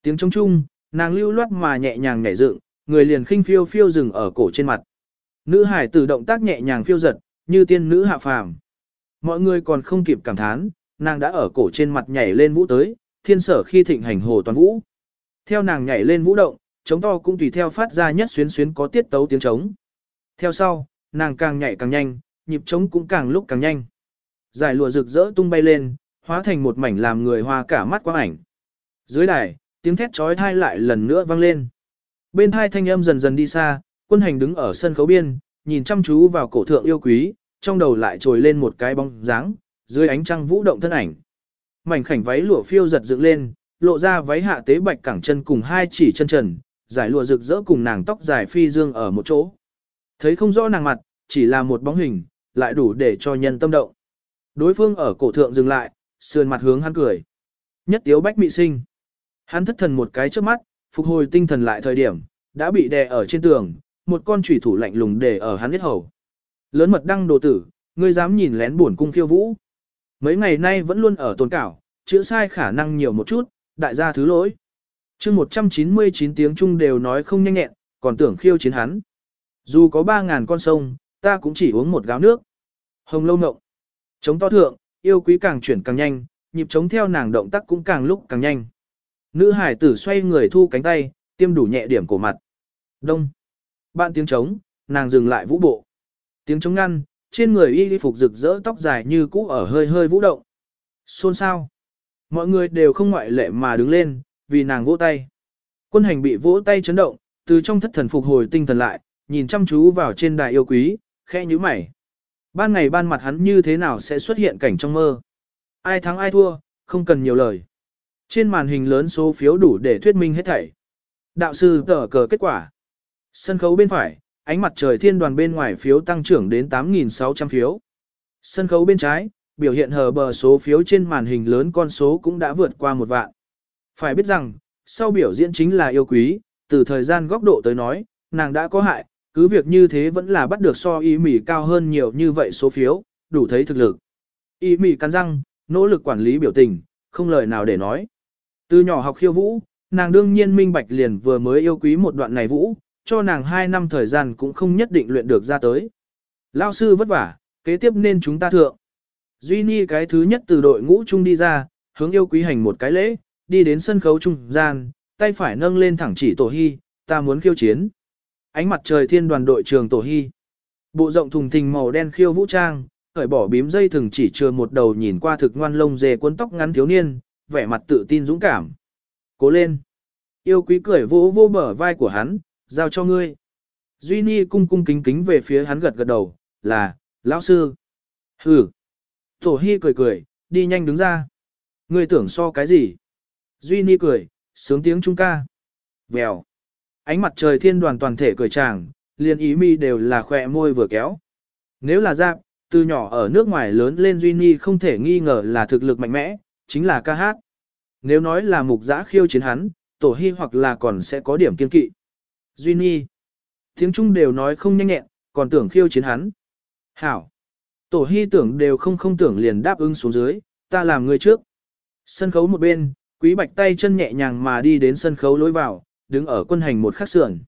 Tiếng chống chung, nàng lưu loát mà nhẹ nhàng nhảy dựng, người liền khinh phiêu phiêu dừng ở cổ trên mặt. Nữ hải tử động tác nhẹ nhàng phiêu giật, như tiên nữ hạ phàm. Mọi người còn không kịp cảm thán, nàng đã ở cổ trên mặt nhảy lên vũ tới, thiên sở khi thịnh hành hồ toàn vũ. Theo nàng nhảy lên vũ động, chống to cũng tùy theo phát ra nhất xuyến xuyến có tiết tấu tiếng trống. Theo sau, nàng càng nhảy càng nhanh, nhịp trống cũng càng lúc càng nhanh. Giải lụa rực rỡ tung bay lên, hóa thành một mảnh làm người hoa cả mắt quang ảnh. Dưới đài, tiếng thét trói thai lại lần nữa vang lên. Bên hai thanh âm dần dần đi xa, quân hành đứng ở sân khấu biên, nhìn chăm chú vào cổ thượng yêu quý, trong đầu lại trồi lên một cái bóng dáng, dưới ánh trăng vũ động thân ảnh. Mảnh khảnh váy lụa phiêu giật dựng lên, lộ ra váy hạ tế bạch cẳng chân cùng hai chỉ chân trần, giải lụa rực rỡ cùng nàng tóc dài phi dương ở một chỗ. Thấy không rõ nàng mặt, chỉ là một bóng hình, lại đủ để cho nhân tâm động. Đối phương ở cổ thượng dừng lại, sườn mặt hướng hắn cười. Nhất tiếu bách mị sinh. Hắn thất thần một cái trước mắt, phục hồi tinh thần lại thời điểm, đã bị đè ở trên tường, một con chủy thủ lạnh lùng để ở hắn biết hầu. Lớn mật đăng đồ tử, ngươi dám nhìn lén buồn cung khiêu vũ. Mấy ngày nay vẫn luôn ở tồn cảo, chữ sai khả năng nhiều một chút, đại gia thứ lỗi. chương 199 tiếng Trung đều nói không nhanh nhẹn, còn tưởng khiêu chiến hắn. Dù có 3.000 con sông, ta cũng chỉ uống một gáo nước. Hồng lâu ngộng. Chống to thượng, yêu quý càng chuyển càng nhanh, nhịp chống theo nàng động tác cũng càng lúc càng nhanh. Nữ hải tử xoay người thu cánh tay, tiêm đủ nhẹ điểm cổ mặt. Đông. Bạn tiếng trống, nàng dừng lại vũ bộ. Tiếng trống ngăn, trên người y phục rực rỡ tóc dài như cũ ở hơi hơi vũ động. Xôn sao. Mọi người đều không ngoại lệ mà đứng lên, vì nàng vỗ tay. Quân hành bị vỗ tay chấn động, từ trong thất thần phục hồi tinh thần lại, nhìn chăm chú vào trên đài yêu quý, khẽ nhíu mày. Ban ngày ban mặt hắn như thế nào sẽ xuất hiện cảnh trong mơ? Ai thắng ai thua, không cần nhiều lời. Trên màn hình lớn số phiếu đủ để thuyết minh hết thảy. Đạo sư tờ cờ kết quả. Sân khấu bên phải, ánh mặt trời thiên đoàn bên ngoài phiếu tăng trưởng đến 8.600 phiếu. Sân khấu bên trái, biểu hiện hờ bờ số phiếu trên màn hình lớn con số cũng đã vượt qua một vạn. Phải biết rằng, sau biểu diễn chính là yêu quý, từ thời gian góc độ tới nói, nàng đã có hại, cứ việc như thế vẫn là bắt được so y mỉ cao hơn nhiều như vậy số phiếu, đủ thấy thực lực. Y mỉ cắn răng, nỗ lực quản lý biểu tình, không lời nào để nói. Từ nhỏ học khiêu vũ, nàng đương nhiên minh bạch liền vừa mới yêu quý một đoạn này vũ, cho nàng 2 năm thời gian cũng không nhất định luyện được ra tới. Lao sư vất vả, kế tiếp nên chúng ta thượng. Duy Ni cái thứ nhất từ đội ngũ chung đi ra, hướng yêu quý hành một cái lễ, đi đến sân khấu trung gian, tay phải nâng lên thẳng chỉ Tổ Hy, ta muốn khiêu chiến. Ánh mặt trời thiên đoàn đội trường Tổ Hy. Bộ rộng thùng thình màu đen khiêu vũ trang, khởi bỏ bím dây thừng chỉ chừa một đầu nhìn qua thực ngoan lông dề cuốn tóc ngắn thiếu niên, vẻ mặt tự tin dũng cảm. Cố lên. Yêu quý cười vỗ vô bờ vai của hắn, giao cho ngươi. Duy Ni cung cung kính kính về phía hắn gật gật đầu, là, lão sư. Hừ. Tổ Hy cười cười, đi nhanh đứng ra. Ngươi tưởng so cái gì? Duy Ni cười, sướng tiếng trung ca. Vèo. Ánh mặt trời thiên đoàn toàn thể cười chàng, liền ý mi đều là khỏe môi vừa kéo. Nếu là giáp, từ nhỏ ở nước ngoài lớn lên Duy Ni không thể nghi ngờ là thực lực mạnh mẽ, chính là ca hát. Nếu nói là mục giã khiêu chiến hắn, tổ hy hoặc là còn sẽ có điểm kiên kỵ. Duy Nhi, Tiếng Trung đều nói không nhanh nhẹn, còn tưởng khiêu chiến hắn. Hảo. Tổ hy tưởng đều không không tưởng liền đáp ứng xuống dưới, ta làm người trước. Sân khấu một bên, quý bạch tay chân nhẹ nhàng mà đi đến sân khấu lối vào, đứng ở quân hành một khắc sườn.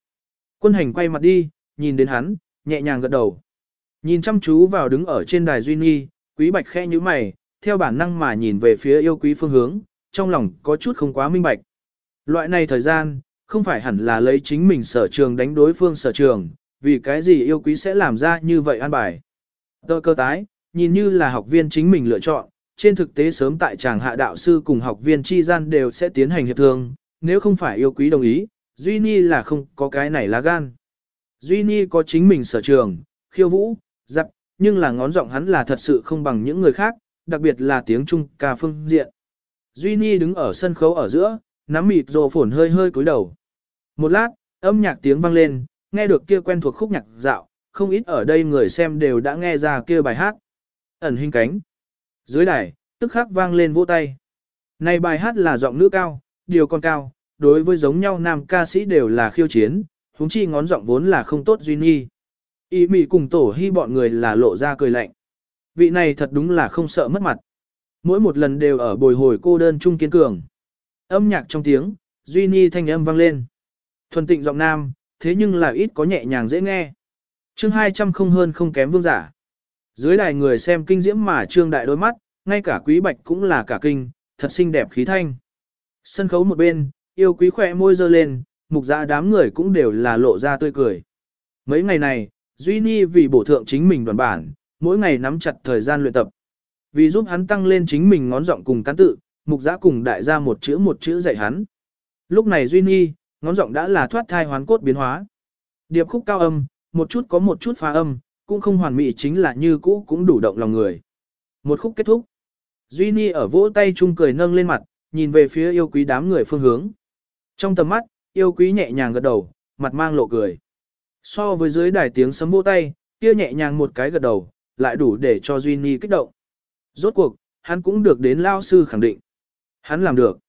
Quân hành quay mặt đi, nhìn đến hắn, nhẹ nhàng gật đầu. Nhìn chăm chú vào đứng ở trên đài Duy Nhi, quý bạch khe như mày, theo bản năng mà nhìn về phía yêu quý phương hướng, trong lòng có chút không quá minh bạch. Loại này thời gian, không phải hẳn là lấy chính mình sở trường đánh đối phương sở trường, vì cái gì yêu quý sẽ làm ra như vậy an bài. Tơ cơ tái, nhìn như là học viên chính mình lựa chọn, trên thực tế sớm tại tràng hạ đạo sư cùng học viên chi gian đều sẽ tiến hành hiệp thương, nếu không phải yêu quý đồng ý, Duy Ni là không có cái này lá gan. Duy Ni có chính mình sở trường, khiêu vũ, dập, nhưng là ngón giọng hắn là thật sự không bằng những người khác, đặc biệt là tiếng Trung ca phương diện. Duy Ni đứng ở sân khấu ở giữa, nắm mịt rồ phổn hơi hơi cúi đầu. Một lát, âm nhạc tiếng vang lên, nghe được kia quen thuộc khúc nhạc dạo, không ít ở đây người xem đều đã nghe ra kia bài hát. Ẩn hình cánh. Dưới đài, tức khắc vang lên vỗ tay. Này bài hát là giọng nữ cao, điều con cao, đối với giống nhau nam ca sĩ đều là khiêu chiến, huống chi ngón giọng vốn là không tốt duy nghi. Ý mị cùng tổ hy bọn người là lộ ra cười lạnh. Vị này thật đúng là không sợ mất mặt. Mỗi một lần đều ở bồi hồi cô đơn chung kiên cường. Âm nhạc trong tiếng, duy nhi thanh âm vang lên. Thuần tịnh giọng nam, thế nhưng là ít có nhẹ nhàng dễ nghe. chương 200 không hơn không kém vương giả. Dưới đài người xem kinh diễm mà trương đại đôi mắt, ngay cả quý bạch cũng là cả kinh, thật xinh đẹp khí thanh. Sân khấu một bên, yêu quý khỏe môi dơ lên, mục dạ đám người cũng đều là lộ ra tươi cười. Mấy ngày này, Duy nhi vì bổ thượng chính mình đoàn bản, mỗi ngày nắm chặt thời gian luyện tập. Vì giúp hắn tăng lên chính mình ngón giọng cùng cán tự, mục dạ cùng đại gia một chữ một chữ dạy hắn. Lúc này Duy nhi ngón giọng đã là thoát thai hoán cốt biến hóa. Điệp khúc cao âm, một chút có một chút phá âm, cũng không hoàn mỹ chính là như cũ cũng đủ động lòng người. Một khúc kết thúc. Duy Ni ở vỗ tay chung cười nâng lên mặt, nhìn về phía yêu quý đám người phương hướng. Trong tầm mắt, yêu quý nhẹ nhàng gật đầu, mặt mang lộ cười. So với dưới đài tiếng sấm vỗ tay, kia nhẹ nhàng một cái gật đầu, lại đủ để cho Duy Ni kích động. Rốt cuộc, hắn cũng được đến lao sư khẳng định. Hắn làm được.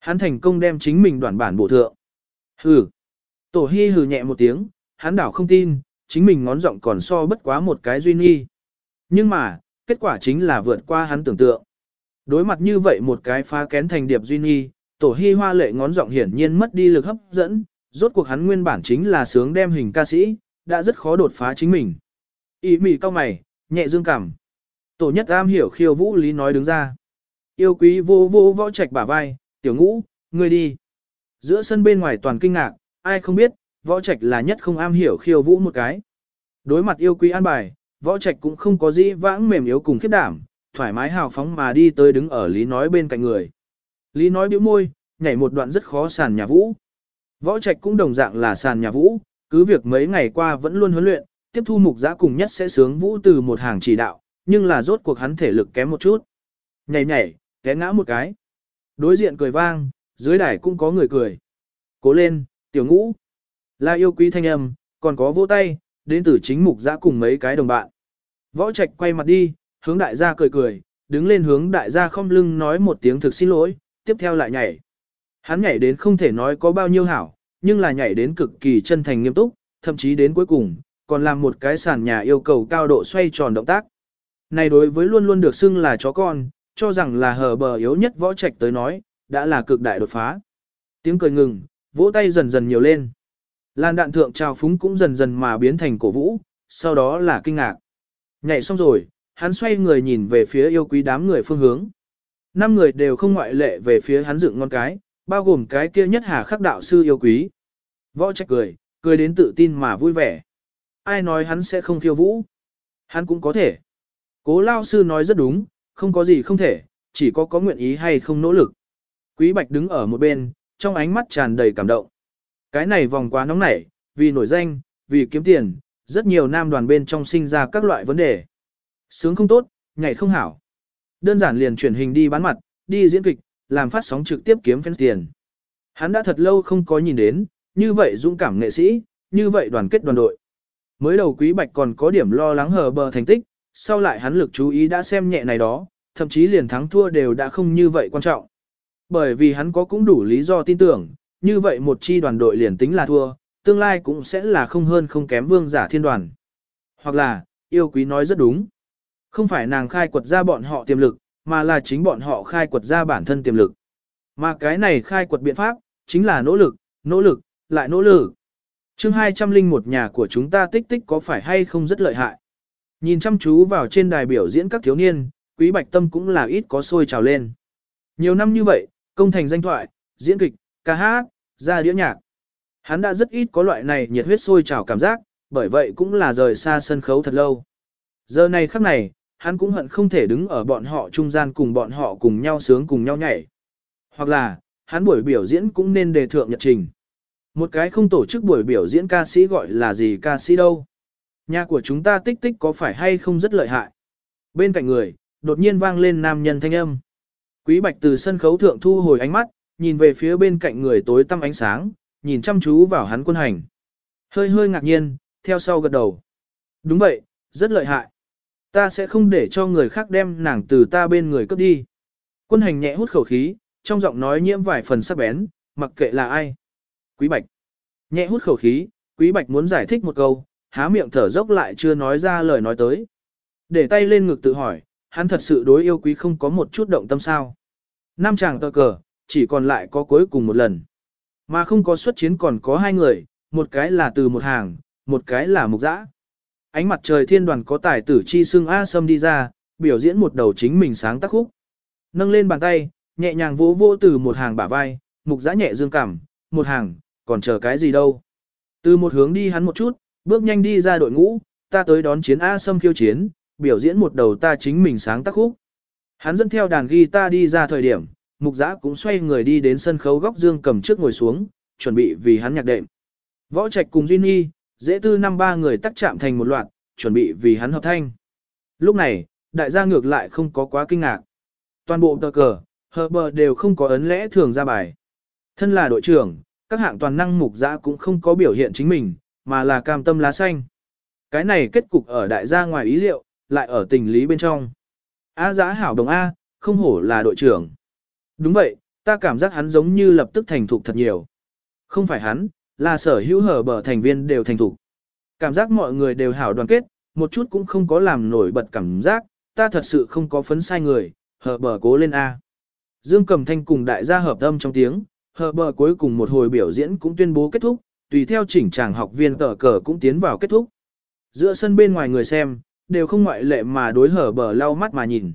Hắn thành công đem chính mình đoàn bản bổ thượng. Hừ. Tổ Hi hừ nhẹ một tiếng, hắn đảo không tin, chính mình ngón giọng còn so bất quá một cái duy nghi. Nhưng mà, kết quả chính là vượt qua hắn tưởng tượng. Đối mặt như vậy một cái phá kén thành điệp duy nghi, tổ hy hoa lệ ngón giọng hiển nhiên mất đi lực hấp dẫn, rốt cuộc hắn nguyên bản chính là sướng đem hình ca sĩ, đã rất khó đột phá chính mình. Ý mỉ cao mày, nhẹ dương cảm. Tổ nhất am hiểu khiêu vũ lý nói đứng ra. Yêu quý vô vô võ trạch bả vai, tiểu ngũ, ngươi đi. Giữa sân bên ngoài toàn kinh ngạc, ai không biết, võ trạch là nhất không am hiểu khiêu vũ một cái. Đối mặt yêu quý an bài, võ trạch cũng không có gì vãng mềm yếu cùng khiếp đảm, thoải mái hào phóng mà đi tới đứng ở lý nói bên cạnh người. Lý nói bĩu môi, nhảy một đoạn rất khó sàn nhà vũ. Võ trạch cũng đồng dạng là sàn nhà vũ, cứ việc mấy ngày qua vẫn luôn huấn luyện, tiếp thu mục giã cùng nhất sẽ sướng vũ từ một hàng chỉ đạo, nhưng là rốt cuộc hắn thể lực kém một chút. Nhảy nhảy, té ngã một cái. Đối diện cười vang, dưới đài cũng có người cười. Cố lên, tiểu ngũ. Là yêu quý thanh âm, còn có vỗ tay, đến từ chính mục giã cùng mấy cái đồng bạn. Võ trạch quay mặt đi, hướng đại gia cười cười, đứng lên hướng đại gia không lưng nói một tiếng thực xin lỗi, tiếp theo lại nhảy. Hắn nhảy đến không thể nói có bao nhiêu hảo, nhưng là nhảy đến cực kỳ chân thành nghiêm túc, thậm chí đến cuối cùng, còn làm một cái sàn nhà yêu cầu cao độ xoay tròn động tác. Này đối với luôn luôn được xưng là chó con, cho rằng là hờ bờ yếu nhất võ trạch tới nói, đã là cực đại đột phá. Tiếng cười ngừng, vỗ tay dần dần nhiều lên. Lan đạn thượng trào phúng cũng dần dần mà biến thành cổ vũ, sau đó là kinh ngạc. Nhảy xong rồi, hắn xoay người nhìn về phía yêu quý đám người phương hướng. Năm người đều không ngoại lệ về phía hắn dựng ngon cái, bao gồm cái kia nhất hà khắc đạo sư yêu quý. Võ trách cười, cười đến tự tin mà vui vẻ. Ai nói hắn sẽ không khiêu vũ? Hắn cũng có thể. Cố lao sư nói rất đúng, không có gì không thể, chỉ có có nguyện ý hay không nỗ lực. Quý Bạch đứng ở một bên, trong ánh mắt tràn đầy cảm động. Cái này vòng quá nóng nảy, vì nổi danh, vì kiếm tiền, rất nhiều nam đoàn bên trong sinh ra các loại vấn đề. Sướng không tốt, nhảy không hảo. Đơn giản liền chuyển hình đi bán mặt, đi diễn kịch, làm phát sóng trực tiếp kiếm fans tiền. Hắn đã thật lâu không có nhìn đến, như vậy dũng cảm nghệ sĩ, như vậy đoàn kết đoàn đội. Mới đầu Quý Bạch còn có điểm lo lắng hờ bờ thành tích, sau lại hắn lực chú ý đã xem nhẹ này đó, thậm chí liền thắng thua đều đã không như vậy quan trọng. Bởi vì hắn có cũng đủ lý do tin tưởng, như vậy một chi đoàn đội liền tính là thua, tương lai cũng sẽ là không hơn không kém vương giả thiên đoàn. Hoặc là, yêu quý nói rất đúng. Không phải nàng khai quật ra bọn họ tiềm lực, mà là chính bọn họ khai quật ra bản thân tiềm lực. Mà cái này khai quật biện pháp, chính là nỗ lực, nỗ lực, lại nỗ lực. chương 201 nhà của chúng ta tích tích có phải hay không rất lợi hại. Nhìn chăm chú vào trên đài biểu diễn các thiếu niên, quý bạch tâm cũng là ít có sôi trào lên. Nhiều năm như vậy, công thành danh thoại, diễn kịch, ca hát, ra đĩa nhạc. Hắn đã rất ít có loại này nhiệt huyết sôi trào cảm giác, bởi vậy cũng là rời xa sân khấu thật lâu. Giờ này khắc này, hắn cũng hận không thể đứng ở bọn họ trung gian cùng bọn họ cùng nhau sướng cùng nhau nhảy. Hoặc là, hắn buổi biểu diễn cũng nên đề thượng nhật trình. Một cái không tổ chức buổi biểu diễn ca sĩ gọi là gì ca sĩ đâu. Nhà của chúng ta tích tích có phải hay không rất lợi hại. Bên cạnh người, đột nhiên vang lên nam nhân thanh âm. Quý Bạch từ sân khấu thượng thu hồi ánh mắt, nhìn về phía bên cạnh người tối tăm ánh sáng, nhìn chăm chú vào hắn quân hành. Hơi hơi ngạc nhiên, theo sau gật đầu. Đúng vậy, rất lợi hại. Ta sẽ không để cho người khác đem nàng từ ta bên người cướp đi. Quân hành nhẹ hút khẩu khí, trong giọng nói nhiễm vài phần sắc bén, mặc kệ là ai. Quý Bạch. Nhẹ hút khẩu khí, Quý Bạch muốn giải thích một câu, há miệng thở dốc lại chưa nói ra lời nói tới. Để tay lên ngực tự hỏi, hắn thật sự đối yêu quý không có một chút động tâm sao. Nam chàng tờ cờ, chỉ còn lại có cuối cùng một lần. Mà không có xuất chiến còn có hai người, một cái là từ một hàng, một cái là mục dã. Ánh mặt trời thiên đoàn có tài tử chi xương A Sâm đi ra, biểu diễn một đầu chính mình sáng tác khúc. Nâng lên bàn tay, nhẹ nhàng vỗ vỗ từ một hàng bả vai, mục dã nhẹ dương cảm, một hàng, còn chờ cái gì đâu. Từ một hướng đi hắn một chút, bước nhanh đi ra đội ngũ, ta tới đón chiến A Sâm khiêu chiến, biểu diễn một đầu ta chính mình sáng tác khúc. Hắn dẫn theo đàn guitar đi ra thời điểm, mục giã cũng xoay người đi đến sân khấu góc dương cầm trước ngồi xuống, chuẩn bị vì hắn nhạc đệm. Võ Trạch cùng Duy Nhi, dễ tư năm ba người tắc chạm thành một loạt, chuẩn bị vì hắn hợp thanh. Lúc này, đại gia ngược lại không có quá kinh ngạc. Toàn bộ tờ cờ, hợp bờ đều không có ấn lẽ thường ra bài. Thân là đội trưởng, các hạng toàn năng mục giã cũng không có biểu hiện chính mình, mà là cam tâm lá xanh. Cái này kết cục ở đại gia ngoài ý liệu, lại ở tình lý bên trong. A giã hảo đồng A, không hổ là đội trưởng. Đúng vậy, ta cảm giác hắn giống như lập tức thành thục thật nhiều. Không phải hắn, là sở hữu hở bờ thành viên đều thành thục. Cảm giác mọi người đều hảo đoàn kết, một chút cũng không có làm nổi bật cảm giác, ta thật sự không có phấn sai người, hở bờ cố lên A. Dương Cầm Thanh cùng đại gia hợp âm trong tiếng, hở bờ cuối cùng một hồi biểu diễn cũng tuyên bố kết thúc, tùy theo chỉnh tràng học viên tờ cờ cũng tiến vào kết thúc. Giữa sân bên ngoài người xem, đều không ngoại lệ mà đối hở bờ lau mắt mà nhìn.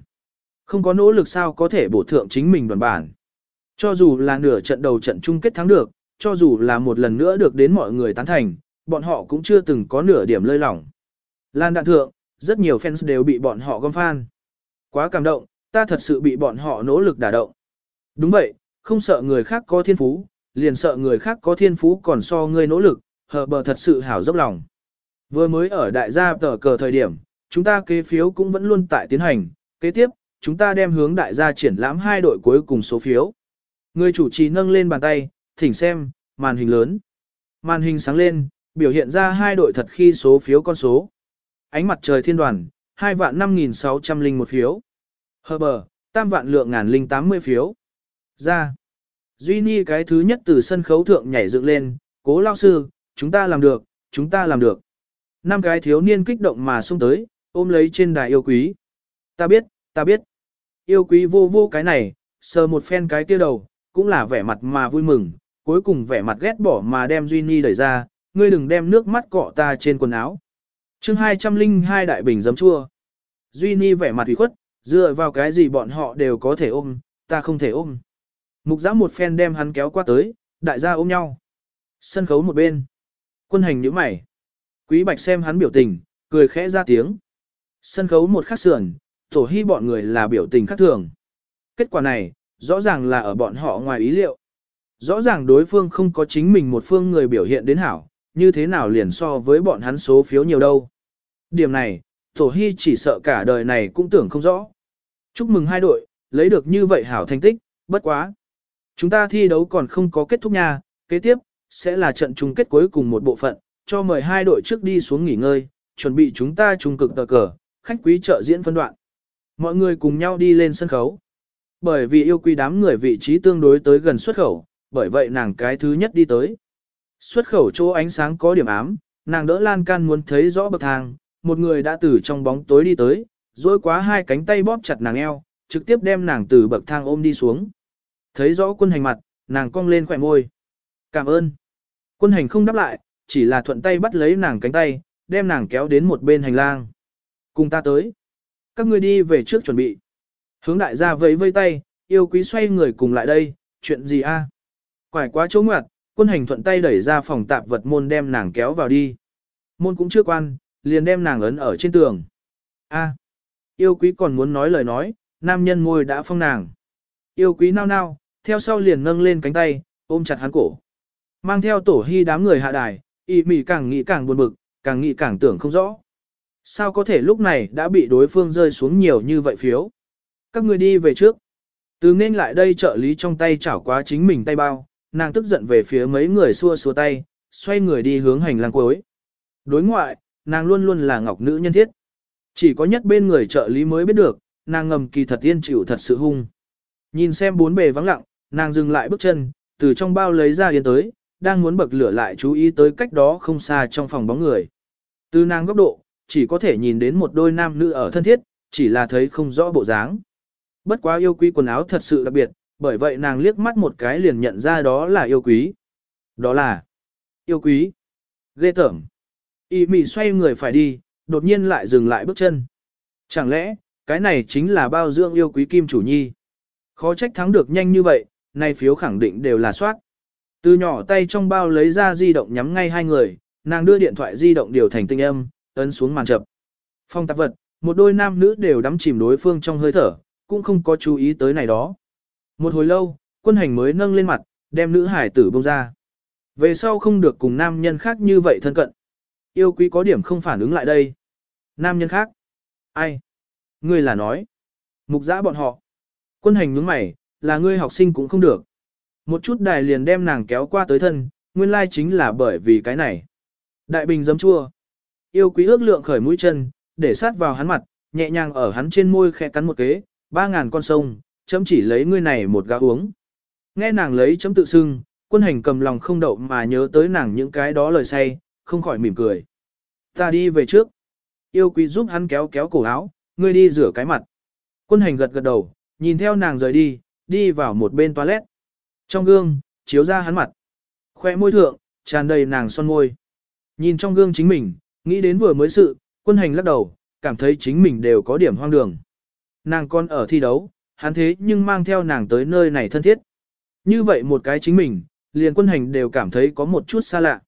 Không có nỗ lực sao có thể bổ thượng chính mình đoàn bản. Cho dù là nửa trận đầu trận chung kết thắng được, cho dù là một lần nữa được đến mọi người tán thành, bọn họ cũng chưa từng có nửa điểm lơi lỏng. Lan đạn thượng, rất nhiều fans đều bị bọn họ gom fan. Quá cảm động, ta thật sự bị bọn họ nỗ lực đả động. Đúng vậy, không sợ người khác có thiên phú, liền sợ người khác có thiên phú còn so ngươi nỗ lực, hờ bờ thật sự hảo dốc lòng. Vừa mới ở đại gia tờ cờ thời điểm, chúng ta kế phiếu cũng vẫn luôn tại tiến hành, kế tiếp, chúng ta đem hướng đại gia triển lãm hai đội cuối cùng số phiếu. Người chủ trì nâng lên bàn tay, thỉnh xem, màn hình lớn. Màn hình sáng lên, biểu hiện ra hai đội thật khi số phiếu con số. Ánh mặt trời thiên đoàn, 2 vạn 5.600 linh một phiếu. Hờ bờ, tam vạn lượng ngàn linh 80 phiếu. Ra. Duy Ni cái thứ nhất từ sân khấu thượng nhảy dựng lên, cố lao sư, chúng ta làm được, chúng ta làm được. Năm cái thiếu niên kích động mà xung tới, ôm lấy trên đài yêu quý. Ta biết, ta biết. Yêu quý vô vô cái này, sờ một phen cái kia đầu, cũng là vẻ mặt mà vui mừng, cuối cùng vẻ mặt ghét bỏ mà đem Duy Ni đẩy ra, ngươi đừng đem nước mắt cọ ta trên quần áo. chương 202 đại bình giấm chua. Duy Ni vẻ mặt ủy khuất, dựa vào cái gì bọn họ đều có thể ôm, ta không thể ôm. Mục giã một phen đem hắn kéo qua tới, đại gia ôm nhau. Sân khấu một bên. Quân hành nhíu mày. Quý bạch xem hắn biểu tình, cười khẽ ra tiếng. Sân khấu một khắc sườn, tổ hy bọn người là biểu tình khác thường. Kết quả này, rõ ràng là ở bọn họ ngoài ý liệu. Rõ ràng đối phương không có chính mình một phương người biểu hiện đến hảo, như thế nào liền so với bọn hắn số phiếu nhiều đâu. Điểm này, Tổ Hy chỉ sợ cả đời này cũng tưởng không rõ. Chúc mừng hai đội, lấy được như vậy hảo thành tích, bất quá. Chúng ta thi đấu còn không có kết thúc nha, kế tiếp, sẽ là trận chung kết cuối cùng một bộ phận, cho mời hai đội trước đi xuống nghỉ ngơi, chuẩn bị chúng ta trung cực tờ cờ, khách quý trợ diễn phân đoạn. Mọi người cùng nhau đi lên sân khấu. Bởi vì yêu quý đám người vị trí tương đối tới gần xuất khẩu, bởi vậy nàng cái thứ nhất đi tới. Xuất khẩu chỗ ánh sáng có điểm ám, nàng đỡ lan can muốn thấy rõ bậc thang, một người đã từ trong bóng tối đi tới, dối quá hai cánh tay bóp chặt nàng eo, trực tiếp đem nàng từ bậc thang ôm đi xuống. Thấy rõ quân hành mặt, nàng cong lên khỏe môi. Cảm ơn. Quân hành không đáp lại, chỉ là thuận tay bắt lấy nàng cánh tay, đem nàng kéo đến một bên hành lang. Cùng ta tới. Các ngươi đi về trước chuẩn bị. Hướng đại gia vẫy vây tay, yêu quý xoay người cùng lại đây, chuyện gì a? Quải quá chỗ ngoặt, quân hành thuận tay đẩy ra phòng tạp vật môn đem nàng kéo vào đi. Môn cũng chưa quan, liền đem nàng ấn ở trên tường. A. Yêu quý còn muốn nói lời nói, nam nhân môi đã phong nàng. Yêu quý nao nao, theo sau liền nâng lên cánh tay, ôm chặt hắn cổ. Mang theo tổ hy đám người hạ đài, y mỉ càng nghĩ càng buồn bực, càng nghĩ càng tưởng không rõ. Sao có thể lúc này đã bị đối phương rơi xuống nhiều như vậy phiếu? Các người đi về trước. Từ nên lại đây trợ lý trong tay chảo quá chính mình tay bao, nàng tức giận về phía mấy người xua xua tay, xoay người đi hướng hành lang cuối. Đối ngoại, nàng luôn luôn là ngọc nữ nhân thiết. Chỉ có nhất bên người trợ lý mới biết được, nàng ngầm kỳ thật tiên chịu thật sự hung. Nhìn xem bốn bề vắng lặng, nàng dừng lại bước chân, từ trong bao lấy ra yên tới, đang muốn bậc lửa lại chú ý tới cách đó không xa trong phòng bóng người. Từ nàng góc độ, chỉ có thể nhìn đến một đôi nam nữ ở thân thiết, chỉ là thấy không rõ bộ dáng. Bất quá yêu quý quần áo thật sự đặc biệt, bởi vậy nàng liếc mắt một cái liền nhận ra đó là yêu quý. Đó là yêu quý. Ghê tởm. Y mị xoay người phải đi, đột nhiên lại dừng lại bước chân. Chẳng lẽ, cái này chính là bao dưỡng yêu quý kim chủ nhi. Khó trách thắng được nhanh như vậy, nay phiếu khẳng định đều là soát. Từ nhỏ tay trong bao lấy ra di động nhắm ngay hai người, nàng đưa điện thoại di động điều thành tinh âm, ấn xuống màn chập. Phong tạp vật, một đôi nam nữ đều đắm chìm đối phương trong hơi thở, cũng không có chú ý tới này đó. Một hồi lâu, quân hành mới nâng lên mặt, đem nữ hải tử bông ra. Về sau không được cùng nam nhân khác như vậy thân cận. Yêu quý có điểm không phản ứng lại đây. Nam nhân khác? Ai? Ngươi là nói. Mục giã bọn họ. Quân hành nhướng mày, là ngươi học sinh cũng không được. Một chút đài liền đem nàng kéo qua tới thân, nguyên lai chính là bởi vì cái này. Đại bình giấm chua. Yêu quý ước lượng khởi mũi chân, để sát vào hắn mặt, nhẹ nhàng ở hắn trên môi khẽ cắn một kế, ba ngàn con sông, chấm chỉ lấy ngươi này một gã uống. Nghe nàng lấy chấm tự xưng, quân hành cầm lòng không đậu mà nhớ tới nàng những cái đó lời say, không khỏi mỉm cười. Ta đi về trước. Yêu quý giúp hắn kéo kéo cổ áo, ngươi đi rửa cái mặt. Quân hành gật gật đầu, nhìn theo nàng rời đi, đi vào một bên toilet. Trong gương, chiếu ra hắn mặt. Khoe môi thượng, tràn đầy nàng son môi. Nhìn trong gương chính mình, nghĩ đến vừa mới sự, quân hành lắc đầu, cảm thấy chính mình đều có điểm hoang đường. Nàng con ở thi đấu, hắn thế nhưng mang theo nàng tới nơi này thân thiết. Như vậy một cái chính mình, liền quân hành đều cảm thấy có một chút xa lạ.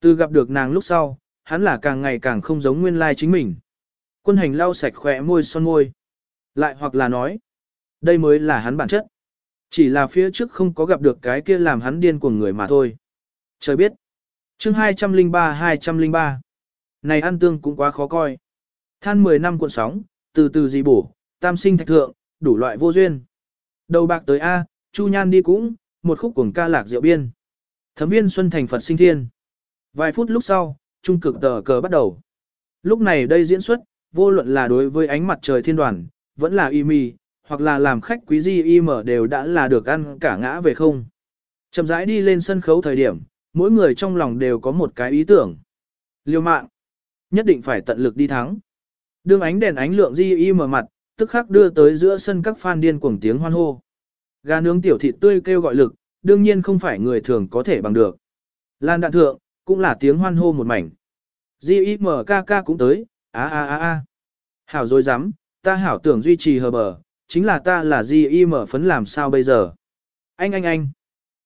Từ gặp được nàng lúc sau, hắn là càng ngày càng không giống nguyên lai chính mình. Quân hành lau sạch khỏe môi son môi. Lại hoặc là nói, đây mới là hắn bản chất. Chỉ là phía trước không có gặp được cái kia làm hắn điên của người mà thôi. Trời biết. chương 203-203. Này ăn tương cũng quá khó coi. Than 10 năm cuộn sóng, từ từ gì bổ, tam sinh thạch thượng, đủ loại vô duyên. Đầu bạc tới A, Chu Nhan đi cũng, một khúc cuồng ca lạc rượu biên. Thấm viên Xuân Thành Phật sinh thiên. Vài phút lúc sau, trung cực tờ cờ bắt đầu. Lúc này đây diễn xuất, vô luận là đối với ánh mặt trời thiên đoàn, vẫn là y mì, hoặc là làm khách quý di y mở đều đã là được ăn cả ngã về không. Chậm rãi đi lên sân khấu thời điểm, mỗi người trong lòng đều có một cái ý tưởng. Liêu mạng, nhất định phải tận lực đi thắng. Đương ánh đèn ánh lượng di y mở mặt, tức khắc đưa tới giữa sân các fan điên cuồng tiếng hoan hô. Gà nướng tiểu thịt tươi kêu gọi lực, đương nhiên không phải người thường có thể bằng được. Lan đạn thượng, cũng là tiếng hoan hô một mảnh. GIMKK cũng tới, a a a a. Hảo dối rắm ta hảo tưởng duy trì hờ bờ, chính là ta là GIM phấn làm sao bây giờ. Anh anh anh.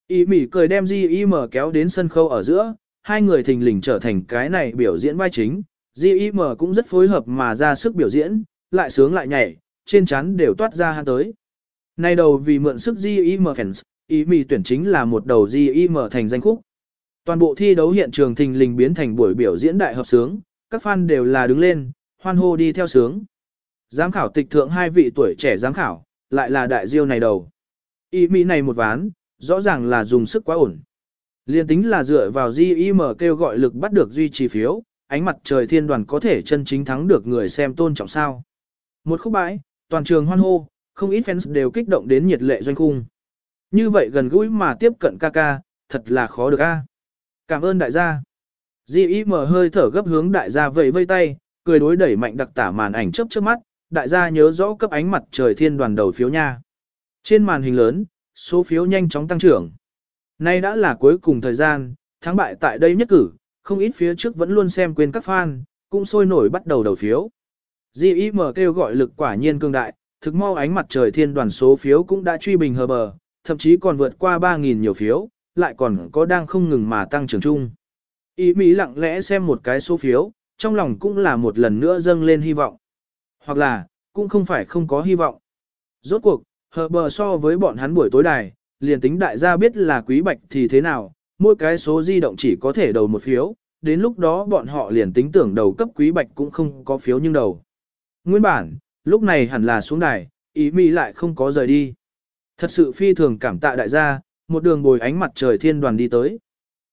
Y mỉ cười đem GIM kéo đến sân khấu ở giữa, hai người thình lình trở thành cái này biểu diễn vai chính. G.I.M. cũng rất phối hợp mà ra sức biểu diễn, lại sướng lại nhảy, trên chắn đều toát ra hắn tới. Nay đầu vì mượn sức G.I.M. fans, ý mì tuyển chính là một đầu G.I.M. thành danh khúc. Toàn bộ thi đấu hiện trường thình lình biến thành buổi biểu diễn đại hợp sướng, các fan đều là đứng lên, hoan hô đi theo sướng. Giám khảo tịch thượng hai vị tuổi trẻ giám khảo, lại là đại diêu này đầu. Ý mỹ này một ván, rõ ràng là dùng sức quá ổn. Liên tính là dựa vào GIM kêu gọi lực bắt được duy trì phiếu, ánh mặt trời thiên đoàn có thể chân chính thắng được người xem tôn trọng sao. Một khúc bãi, toàn trường hoan hô, không ít fans đều kích động đến nhiệt lệ doanh khung. Như vậy gần gũi mà tiếp cận ca ca, thật là khó được a. Cảm ơn đại gia. G.I.M hơi thở gấp hướng đại gia vẫy vây tay, cười đối đẩy mạnh đặc tả màn ảnh chớp trước mắt, đại gia nhớ rõ cấp ánh mặt trời thiên đoàn đầu phiếu nha. Trên màn hình lớn, số phiếu nhanh chóng tăng trưởng. Nay đã là cuối cùng thời gian, thắng bại tại đây nhất cử, không ít phía trước vẫn luôn xem quên các fan, cũng sôi nổi bắt đầu đầu phiếu. GIM kêu gọi lực quả nhiên cương đại, thực mau ánh mặt trời thiên đoàn số phiếu cũng đã truy bình hờ bờ, thậm chí còn vượt qua 3.000 nhiều phiếu, lại còn có đang không ngừng mà tăng trưởng chung. Ý Mỹ lặng lẽ xem một cái số phiếu, trong lòng cũng là một lần nữa dâng lên hy vọng. Hoặc là, cũng không phải không có hy vọng. Rốt cuộc, hờ bờ so với bọn hắn buổi tối đài, liền tính đại gia biết là quý bạch thì thế nào, mỗi cái số di động chỉ có thể đầu một phiếu, đến lúc đó bọn họ liền tính tưởng đầu cấp quý bạch cũng không có phiếu nhưng đầu. Nguyên bản, lúc này hẳn là xuống đài, ý mỹ lại không có rời đi. Thật sự phi thường cảm tạ đại gia, một đường bồi ánh mặt trời thiên đoàn đi tới.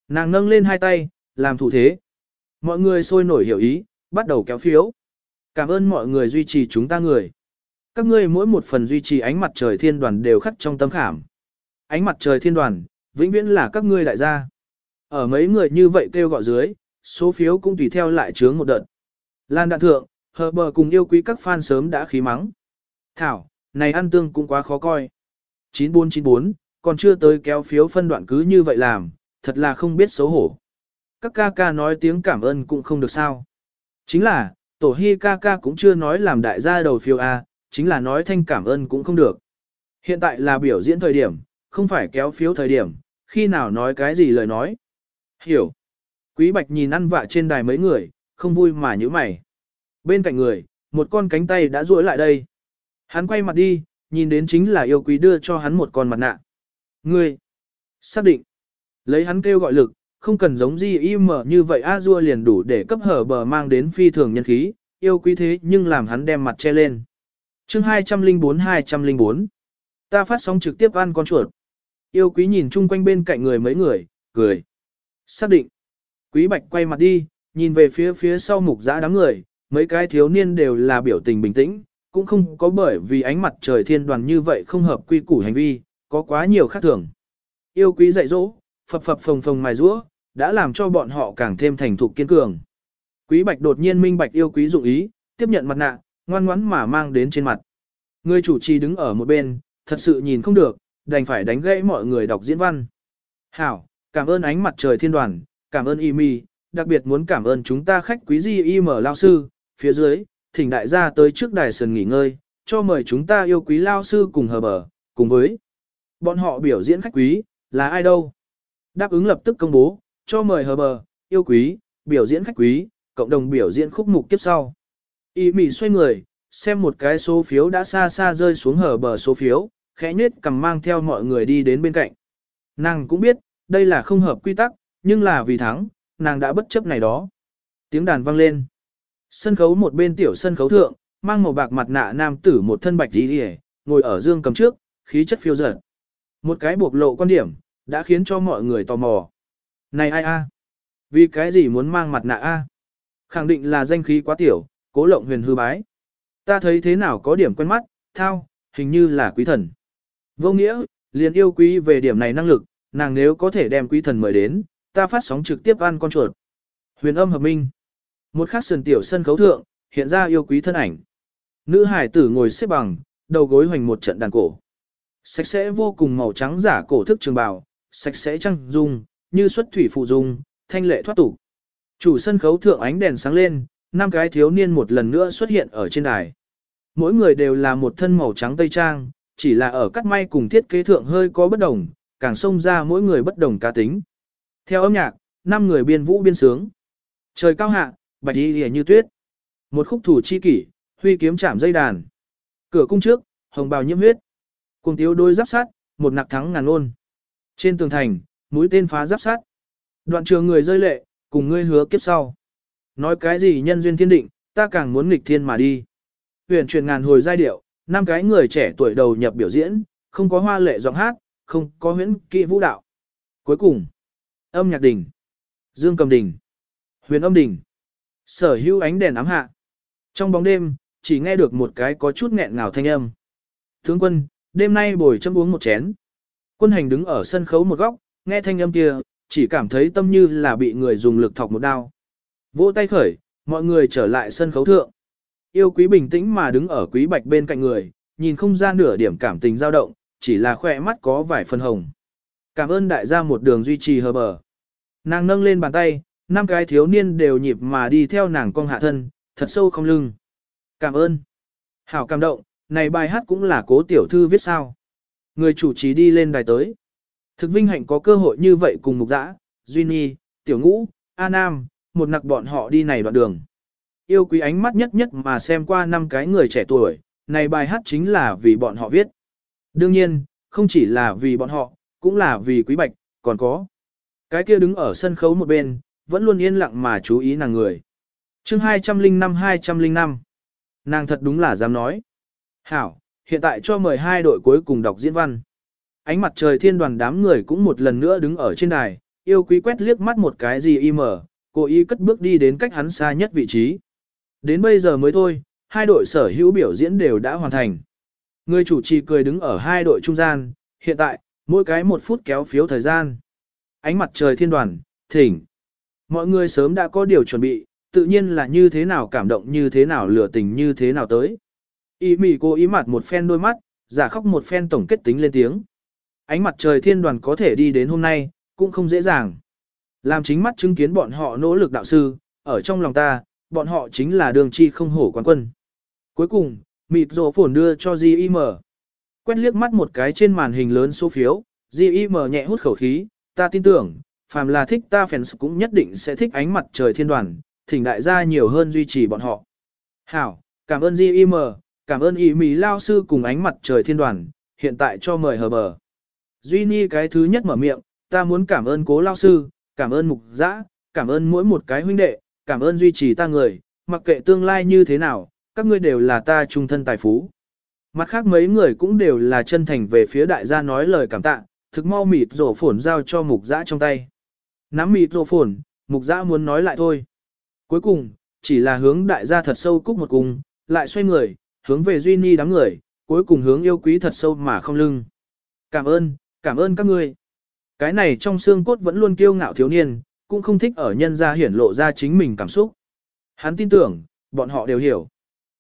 Nàng nâng lên hai tay, làm thủ thế. Mọi người sôi nổi hiểu ý, bắt đầu kéo phiếu. Cảm ơn mọi người duy trì chúng ta người. Các ngươi mỗi một phần duy trì ánh mặt trời thiên đoàn đều khắc trong tâm khảm. Ánh mặt trời thiên đoàn, vĩnh viễn là các ngươi đại gia. Ở mấy người như vậy kêu gọi dưới, số phiếu cũng tùy theo lại chướng một đợt. Lan đạn thượng, hờ bờ cùng yêu quý các fan sớm đã khí mắng. Thảo, này ăn tương cũng quá khó coi. 9494, còn chưa tới kéo phiếu phân đoạn cứ như vậy làm, thật là không biết xấu hổ. Các ca ca nói tiếng cảm ơn cũng không được sao. Chính là, tổ hy ca ca cũng chưa nói làm đại gia đầu phiếu A, chính là nói thanh cảm ơn cũng không được. Hiện tại là biểu diễn thời điểm, không phải kéo phiếu thời điểm, khi nào nói cái gì lời nói. Hiểu. Quý Bạch nhìn ăn vạ trên đài mấy người, không vui mà như mày. Bên cạnh người, một con cánh tay đã duỗi lại đây. Hắn quay mặt đi, nhìn đến chính là yêu quý đưa cho hắn một con mặt nạ. Ngươi, xác định, lấy hắn kêu gọi lực, không cần giống gì im như vậy a dua liền đủ để cấp hở bờ mang đến phi thường nhân khí, yêu quý thế nhưng làm hắn đem mặt che lên. chương 204-204 Ta phát sóng trực tiếp ăn con chuột. Yêu quý nhìn chung quanh bên cạnh người mấy người, cười. Xác định. Quý bạch quay mặt đi, nhìn về phía phía sau mục giã đám người, mấy cái thiếu niên đều là biểu tình bình tĩnh, cũng không có bởi vì ánh mặt trời thiên đoàn như vậy không hợp quy củ hành vi, có quá nhiều khác thường. Yêu quý dạy dỗ, phập phập phồng phồng mài rũa, đã làm cho bọn họ càng thêm thành thục kiên cường. Quý bạch đột nhiên minh bạch yêu quý dụng ý, tiếp nhận mặt nạ, ngoan ngoãn mà mang đến trên mặt. Người chủ trì đứng ở một bên, thật sự nhìn không được, đành phải đánh gãy mọi người đọc diễn văn. Hảo, cảm ơn ánh mặt trời thiên đoàn, cảm ơn y mi, đặc biệt muốn cảm ơn chúng ta khách quý di y mở lao sư, phía dưới, thỉnh đại gia tới trước đài sườn nghỉ ngơi, cho mời chúng ta yêu quý lao sư cùng hờ bờ, cùng với bọn họ biểu diễn khách quý, là ai đâu. Đáp ứng lập tức công bố, cho mời hờ bờ, yêu quý, biểu diễn khách quý, cộng đồng biểu diễn khúc mục tiếp sau. Y mỉ xoay người, xem một cái số phiếu đã xa xa rơi xuống hở bờ số phiếu, khẽ nhết cầm mang theo mọi người đi đến bên cạnh. Nàng cũng biết, đây là không hợp quy tắc, nhưng là vì thắng, nàng đã bất chấp này đó. Tiếng đàn vang lên. Sân khấu một bên tiểu sân khấu thượng, mang màu bạc mặt nạ nam tử một thân bạch đi đi ngồi ở dương cầm trước, khí chất phiêu dở. Một cái buộc lộ quan điểm, đã khiến cho mọi người tò mò. Này ai a? À? Vì cái gì muốn mang mặt nạ a? À? Khẳng định là danh khí quá tiểu, cố lộng huyền hư bái. Ta thấy thế nào có điểm quen mắt, thao, hình như là quý thần. Vô nghĩa, liền yêu quý về điểm này năng lực, nàng nếu có thể đem quý thần mời đến, ta phát sóng trực tiếp ăn con chuột. Huyền âm hợp minh. Một khắc sườn tiểu sân khấu thượng, hiện ra yêu quý thân ảnh. Nữ hải tử ngồi xếp bằng, đầu gối hoành một trận đàn cổ. Sạch sẽ vô cùng màu trắng giả cổ thức trường bào, sạch sẽ trăng dung, như xuất thủy phụ dung, thanh lệ thoát tục. Chủ sân khấu thượng ánh đèn sáng lên, năm cái thiếu niên một lần nữa xuất hiện ở trên đài. Mỗi người đều là một thân màu trắng tây trang, chỉ là ở cắt may cùng thiết kế thượng hơi có bất đồng, càng xông ra mỗi người bất đồng cá tính. Theo âm nhạc, năm người biên vũ biên sướng. Trời cao hạ, bạch y lìa như tuyết. Một khúc thủ chi kỷ, huy kiếm chạm dây đàn. Cửa cung trước, hồng bào nhiễm huyết. Cùng tiếu đôi giáp sát, một nặc thắng ngàn ôn. Trên tường thành, mũi tên phá giáp sát. Đoạn trường người rơi lệ, cùng ngươi hứa kiếp sau. Nói cái gì nhân duyên thiên định, ta càng muốn nghịch thiên mà đi. Huyền truyền ngàn hồi giai điệu, năm cái người trẻ tuổi đầu nhập biểu diễn, không có hoa lệ giọng hát, không có huyễn kỹ vũ đạo. Cuối cùng, âm nhạc đỉnh, dương cầm đỉnh, huyền âm đỉnh, sở hữu ánh đèn ám hạ. Trong bóng đêm, chỉ nghe được một cái có chút nghẹn ngào thanh âm. Tướng quân, đêm nay bồi châm uống một chén. Quân hành đứng ở sân khấu một góc, nghe thanh âm kia, chỉ cảm thấy tâm như là bị người dùng lực thọc một đao. Vỗ tay khởi, mọi người trở lại sân khấu thượng. Yêu quý bình tĩnh mà đứng ở quý bạch bên cạnh người, nhìn không ra nửa điểm cảm tình dao động, chỉ là khỏe mắt có vài phần hồng. Cảm ơn đại gia một đường duy trì hờ bờ. Nàng nâng lên bàn tay, năm cái thiếu niên đều nhịp mà đi theo nàng cong hạ thân, thật sâu không lưng. Cảm ơn. Hảo cảm động, này bài hát cũng là cố tiểu thư viết sao. Người chủ trì đi lên đài tới. Thực vinh hạnh có cơ hội như vậy cùng mục dã, Duy Nhi, Tiểu Ngũ, A Nam, một nặc bọn họ đi này đoạn đường. Yêu quý ánh mắt nhất nhất mà xem qua năm cái người trẻ tuổi, này bài hát chính là vì bọn họ viết. Đương nhiên, không chỉ là vì bọn họ, cũng là vì quý bạch, còn có. Cái kia đứng ở sân khấu một bên, vẫn luôn yên lặng mà chú ý nàng người. chương 205-205. Nàng thật đúng là dám nói. Hảo, hiện tại cho mời hai đội cuối cùng đọc diễn văn. Ánh mặt trời thiên đoàn đám người cũng một lần nữa đứng ở trên đài, yêu quý quét liếc mắt một cái gì im mở, cố ý cất bước đi đến cách hắn xa nhất vị trí. Đến bây giờ mới thôi, hai đội sở hữu biểu diễn đều đã hoàn thành. Người chủ trì cười đứng ở hai đội trung gian, hiện tại, mỗi cái một phút kéo phiếu thời gian. Ánh mặt trời thiên đoàn, thỉnh. Mọi người sớm đã có điều chuẩn bị, tự nhiên là như thế nào cảm động như thế nào lửa tình như thế nào tới. Ý mỉ cô ý mặt một phen đôi mắt, giả khóc một phen tổng kết tính lên tiếng. Ánh mặt trời thiên đoàn có thể đi đến hôm nay, cũng không dễ dàng. Làm chính mắt chứng kiến bọn họ nỗ lực đạo sư, ở trong lòng ta, bọn họ chính là đường chi không hổ quán quân. Cuối cùng, mịt rổ phồn đưa cho GIM. Quét liếc mắt một cái trên màn hình lớn số phiếu, GIM nhẹ hút khẩu khí, ta tin tưởng, phàm là thích ta fans cũng nhất định sẽ thích ánh mặt trời thiên đoàn, thỉnh đại gia nhiều hơn duy trì bọn họ. Hảo, cảm ơn GIM, cảm ơn ý mì lao sư cùng ánh mặt trời thiên đoàn, hiện tại cho mời hờ bờ. Duy Ni cái thứ nhất mở miệng, ta muốn cảm ơn cố lao sư, cảm ơn mục giã, cảm ơn mỗi một cái huynh đệ, cảm ơn duy trì ta người, mặc kệ tương lai như thế nào, các ngươi đều là ta trung thân tài phú. Mặt khác mấy người cũng đều là chân thành về phía đại gia nói lời cảm tạ, thực mau mịt rổ phổn giao cho mục giã trong tay. Nắm mịt rổ phổn, mục giã muốn nói lại thôi. Cuối cùng, chỉ là hướng đại gia thật sâu cúc một cùng lại xoay người, hướng về Duy Ni đám người, cuối cùng hướng yêu quý thật sâu mà không lưng. Cảm ơn, cảm ơn các ngươi. Cái này trong xương cốt vẫn luôn kiêu ngạo thiếu niên, cũng không thích ở nhân gia hiển lộ ra chính mình cảm xúc. Hắn tin tưởng, bọn họ đều hiểu.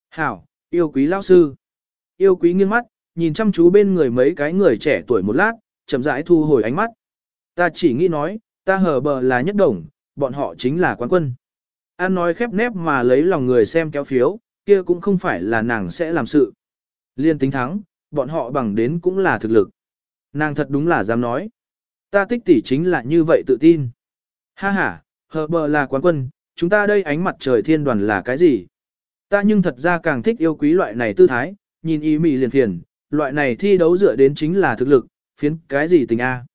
Hảo, yêu quý lao sư. Yêu quý nghiêng mắt, nhìn chăm chú bên người mấy cái người trẻ tuổi một lát, chậm rãi thu hồi ánh mắt. Ta chỉ nghĩ nói, ta hờ bờ là nhất đồng, bọn họ chính là quán quân. An nói khép nép mà lấy lòng người xem kéo phiếu, kia cũng không phải là nàng sẽ làm sự. Liên tính thắng, bọn họ bằng đến cũng là thực lực. Nàng thật đúng là dám nói. Ta tích tỷ chính là như vậy tự tin. Ha ha, hờ bờ là quán quân, chúng ta đây ánh mặt trời thiên đoàn là cái gì? Ta nhưng thật ra càng thích yêu quý loại này tư thái, nhìn ý mị liền phiền, loại này thi đấu dựa đến chính là thực lực, phiến cái gì tình A.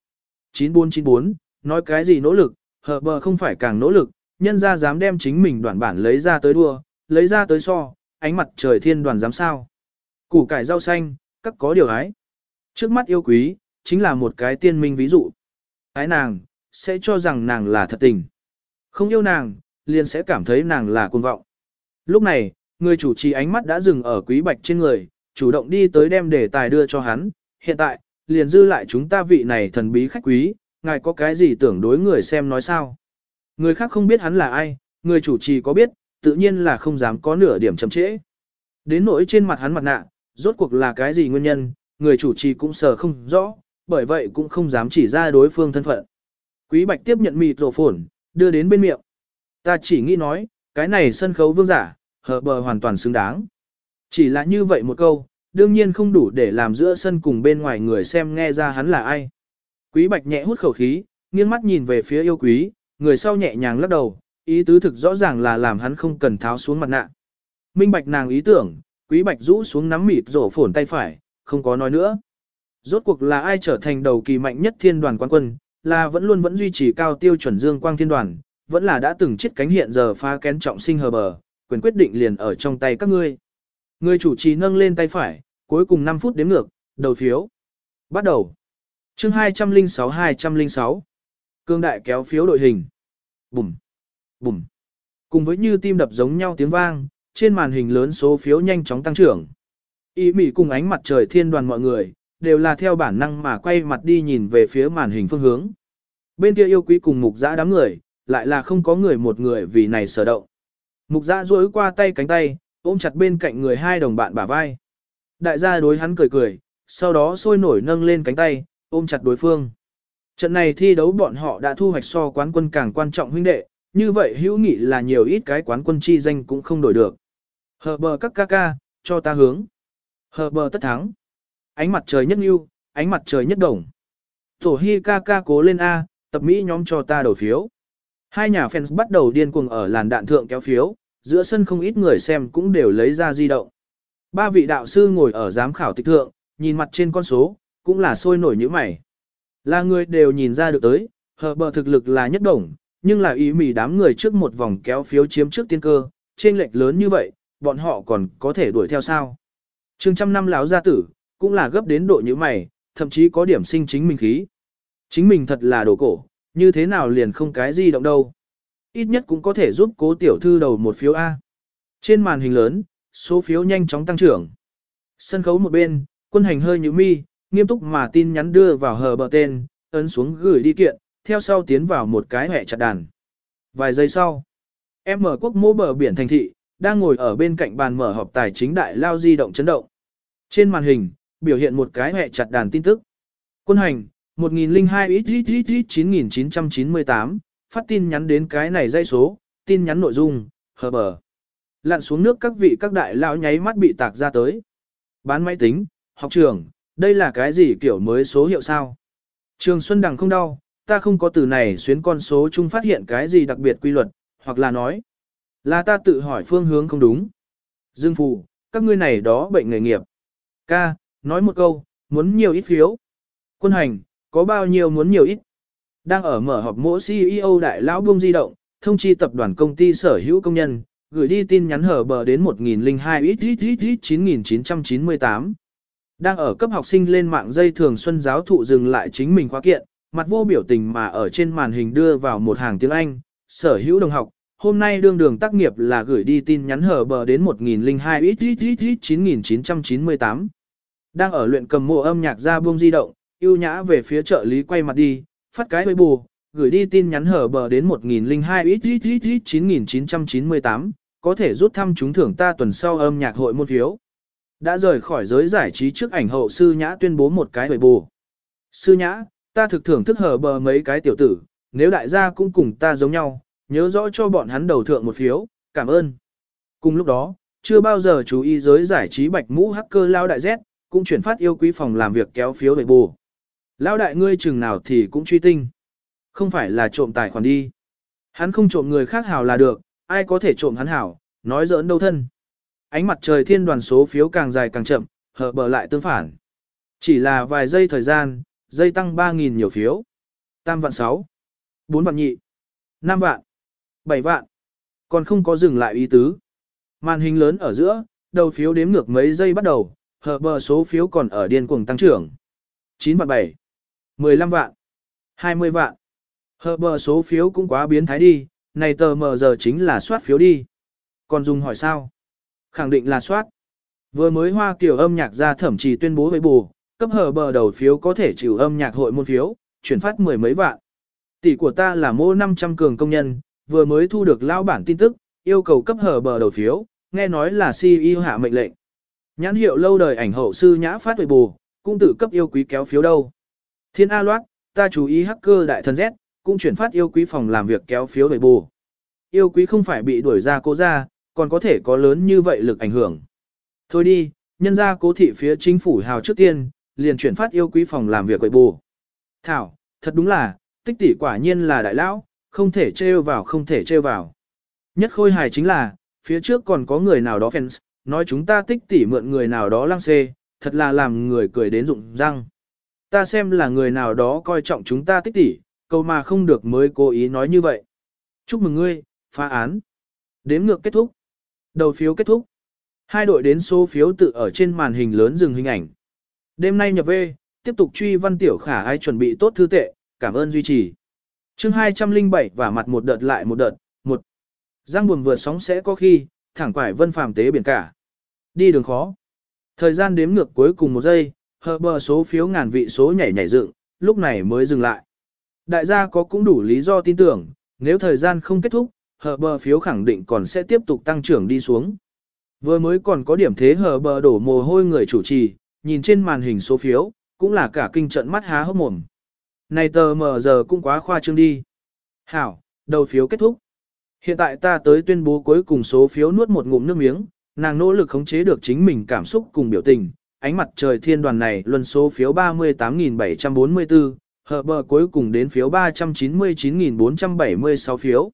9494, nói cái gì nỗ lực, hờ bờ không phải càng nỗ lực, nhân ra dám đem chính mình đoạn bản lấy ra tới đua, lấy ra tới so, ánh mặt trời thiên đoàn dám sao. Củ cải rau xanh, các có điều ái. Trước mắt yêu quý, chính là một cái tiên minh ví dụ. Ái nàng, sẽ cho rằng nàng là thật tình. Không yêu nàng, liền sẽ cảm thấy nàng là cuồng vọng. Lúc này, người chủ trì ánh mắt đã dừng ở quý bạch trên người, chủ động đi tới đem đề tài đưa cho hắn. Hiện tại, liền dư lại chúng ta vị này thần bí khách quý, ngài có cái gì tưởng đối người xem nói sao? Người khác không biết hắn là ai, người chủ trì có biết, tự nhiên là không dám có nửa điểm chậm trễ. Đến nỗi trên mặt hắn mặt nạ, rốt cuộc là cái gì nguyên nhân, người chủ trì cũng sờ không rõ, bởi vậy cũng không dám chỉ ra đối phương thân phận. Quý Bạch tiếp nhận mịt rổ phổn, đưa đến bên miệng. Ta chỉ nghĩ nói, cái này sân khấu vương giả, hờ bờ hoàn toàn xứng đáng. Chỉ là như vậy một câu, đương nhiên không đủ để làm giữa sân cùng bên ngoài người xem nghe ra hắn là ai. Quý Bạch nhẹ hút khẩu khí, nghiêng mắt nhìn về phía yêu quý, người sau nhẹ nhàng lắc đầu, ý tứ thực rõ ràng là làm hắn không cần tháo xuống mặt nạ. Minh Bạch nàng ý tưởng, Quý Bạch rũ xuống nắm mịt rổ phổn tay phải, không có nói nữa. Rốt cuộc là ai trở thành đầu kỳ mạnh nhất thiên đoàn quán quân, là vẫn luôn vẫn duy trì cao tiêu chuẩn dương quang thiên đoàn, vẫn là đã từng chết cánh hiện giờ phá kén trọng sinh hờ bờ, quyền quyết định liền ở trong tay các ngươi. Người chủ trì nâng lên tay phải, cuối cùng 5 phút đếm ngược, đầu phiếu. Bắt đầu. chương 206-206. Cương đại kéo phiếu đội hình. Bùm. Bùm. Cùng với như tim đập giống nhau tiếng vang, trên màn hình lớn số phiếu nhanh chóng tăng trưởng. Ý mỉ cùng ánh mặt trời thiên đoàn mọi người, đều là theo bản năng mà quay mặt đi nhìn về phía màn hình phương hướng. Bên kia yêu quý cùng mục giã đám người, lại là không có người một người vì này sở động. Mục giã duỗi qua tay cánh tay, ôm chặt bên cạnh người hai đồng bạn bả vai. Đại gia đối hắn cười cười, sau đó sôi nổi nâng lên cánh tay, ôm chặt đối phương. Trận này thi đấu bọn họ đã thu hoạch so quán quân càng quan trọng huynh đệ, như vậy hữu nghị là nhiều ít cái quán quân chi danh cũng không đổi được. Hờ bờ các ca ca, cho ta hướng. Hờ bờ tất thắng. Ánh mặt trời nhất ưu, ánh mặt trời nhất đồng. Tổ hi ca ca cố lên A, tập Mỹ nhóm cho ta đổi phiếu. Hai nhà fans bắt đầu điên cuồng ở làn đạn thượng kéo phiếu, giữa sân không ít người xem cũng đều lấy ra di động. Ba vị đạo sư ngồi ở giám khảo tịch thượng, nhìn mặt trên con số, cũng là sôi nổi như mày. Là người đều nhìn ra được tới, hờ bờ thực lực là nhất đồng, nhưng là ý mì đám người trước một vòng kéo phiếu chiếm trước tiên cơ, trên lệch lớn như vậy, bọn họ còn có thể đuổi theo sao. Trương trăm năm lão gia tử, cũng là gấp đến độ như mày, thậm chí có điểm sinh chính mình khí. Chính mình thật là đồ cổ, như thế nào liền không cái gì động đâu. Ít nhất cũng có thể giúp cố tiểu thư đầu một phiếu A. Trên màn hình lớn, số phiếu nhanh chóng tăng trưởng. Sân khấu một bên, quân hành hơi như mi, nghiêm túc mà tin nhắn đưa vào hờ bờ tên, ấn xuống gửi đi kiện, theo sau tiến vào một cái hẹ chặt đàn. Vài giây sau, em mở quốc mô bờ biển thành thị, đang ngồi ở bên cạnh bàn mở họp tài chính đại lao di động chấn động. Trên màn hình, biểu hiện một cái hệ chặt đàn tin tức. Quân hành, 1002 ít ít ít ít 9998, phát tin nhắn đến cái này dây số, tin nhắn nội dung, hờ bờ. Lặn xuống nước các vị các đại lão nháy mắt bị tạc ra tới. Bán máy tính, học trường, đây là cái gì kiểu mới số hiệu sao? Trường Xuân Đằng không đau, ta không có từ này xuyến con số chung phát hiện cái gì đặc biệt quy luật, hoặc là nói, là ta tự hỏi phương hướng không đúng. Dương Phù, các ngươi này đó bệnh nghề nghiệp. Ca, nói một câu, muốn nhiều ít phiếu. Quân hành, có bao nhiêu muốn nhiều ít. Đang ở mở họp mỗi CEO đại lão buông di động, thông chi tập đoàn công ty sở hữu công nhân, gửi đi tin nhắn hở bờ đến 1002 ít ít ít ít 9998. Đang ở cấp học sinh lên mạng dây thường xuân giáo thụ dừng lại chính mình khóa kiện, mặt vô biểu tình mà ở trên màn hình đưa vào một hàng tiếng Anh, sở hữu đồng học, hôm nay đương đường tác nghiệp là gửi đi tin nhắn hở bờ đến 1002 ít ít ít ít 9998. Đang ở luyện cầm mùa âm nhạc ra buông di động, ưu nhã về phía trợ lý quay mặt đi, phát cái hơi bù, gửi đi tin nhắn hở bờ đến 1002 ít ít ít ít 9998, có thể rút thăm trúng thưởng ta tuần sau âm nhạc hội môn phiếu. Đã rời khỏi giới giải trí trước ảnh hậu sư nhã tuyên bố một cái hơi bù. Sư nhã, ta thực thưởng thức hở bờ mấy cái tiểu tử, nếu đại gia cũng cùng ta giống nhau, nhớ rõ cho bọn hắn đầu thượng một phiếu, cảm ơn. Cùng lúc đó, chưa bao giờ chú ý giới giải trí bạch mũ hacker lao đại Z, cũng chuyển phát yêu quý phòng làm việc kéo phiếu về bù. Lão đại ngươi chừng nào thì cũng truy tinh. Không phải là trộm tài khoản đi. Hắn không trộm người khác hảo là được, ai có thể trộm hắn hảo, nói giỡn đâu thân. Ánh mặt trời thiên đoàn số phiếu càng dài càng chậm, hở bờ lại tương phản. Chỉ là vài giây thời gian, dây tăng 3.000 nhiều phiếu. Tam vạn 6, 4 vạn nhị, 5 vạn, 7 vạn. Còn không có dừng lại ý tứ. Màn hình lớn ở giữa, đầu phiếu đếm ngược mấy giây bắt đầu, hợp bờ số phiếu còn ở điên cuồng tăng trưởng. 9 vạn 7, 15 vạn, 20 vạn. Hợp bờ số phiếu cũng quá biến thái đi, này tờ mờ giờ chính là soát phiếu đi. Còn dùng hỏi sao? Khẳng định là soát. Vừa mới hoa kiểu âm nhạc ra thẩm trì tuyên bố với bù, cấp hờ bờ đầu phiếu có thể chịu âm nhạc hội môn phiếu, chuyển phát mười mấy vạn. Tỷ của ta là mô 500 cường công nhân, vừa mới thu được lao bản tin tức, yêu cầu cấp hờ bờ đầu phiếu, nghe nói là CEO hạ mệnh lệnh. Nhãn hiệu lâu đời ảnh hậu sư nhã phát huệ bù, cũng tự cấp yêu quý kéo phiếu đâu. Thiên A loát, ta chú ý hacker đại thần Z, cũng chuyển phát yêu quý phòng làm việc kéo phiếu về bù. Yêu quý không phải bị đuổi ra cố ra, còn có thể có lớn như vậy lực ảnh hưởng. Thôi đi, nhân ra cố thị phía chính phủ hào trước tiên, liền chuyển phát yêu quý phòng làm việc quậy bù. Thảo, thật đúng là, tích tỷ quả nhiên là đại lão, không thể trêu vào không thể trêu vào. Nhất khôi hài chính là, phía trước còn có người nào đó fans, nói chúng ta tích tỷ mượn người nào đó lăng xê, thật là làm người cười đến rụng răng. Ta xem là người nào đó coi trọng chúng ta tích tỷ, câu mà không được mới cố ý nói như vậy. Chúc mừng ngươi, phá án. Đếm ngược kết thúc. Đầu phiếu kết thúc. Hai đội đến số phiếu tự ở trên màn hình lớn dừng hình ảnh. Đêm nay nhập về, tiếp tục truy văn tiểu khả ai chuẩn bị tốt thư tệ, cảm ơn duy trì. chương 207 và mặt một đợt lại một đợt, một. Giang buồm vượt sóng sẽ có khi, thẳng quải vân phàm tế biển cả. Đi đường khó. Thời gian đếm ngược cuối cùng một giây, hờ bờ số phiếu ngàn vị số nhảy nhảy dựng, lúc này mới dừng lại. Đại gia có cũng đủ lý do tin tưởng, nếu thời gian không kết thúc, hờ bờ phiếu khẳng định còn sẽ tiếp tục tăng trưởng đi xuống. Vừa mới còn có điểm thế hờ bờ đổ mồ hôi người chủ trì, nhìn trên màn hình số phiếu, cũng là cả kinh trận mắt há hốc mồm. Này tờ mờ giờ cũng quá khoa trương đi. Hảo, đầu phiếu kết thúc. Hiện tại ta tới tuyên bố cuối cùng số phiếu nuốt một ngụm nước miếng, nàng nỗ lực khống chế được chính mình cảm xúc cùng biểu tình. Ánh mặt trời thiên đoàn này luân số phiếu 38.744, hợp bờ cuối cùng đến phiếu 399.476 phiếu.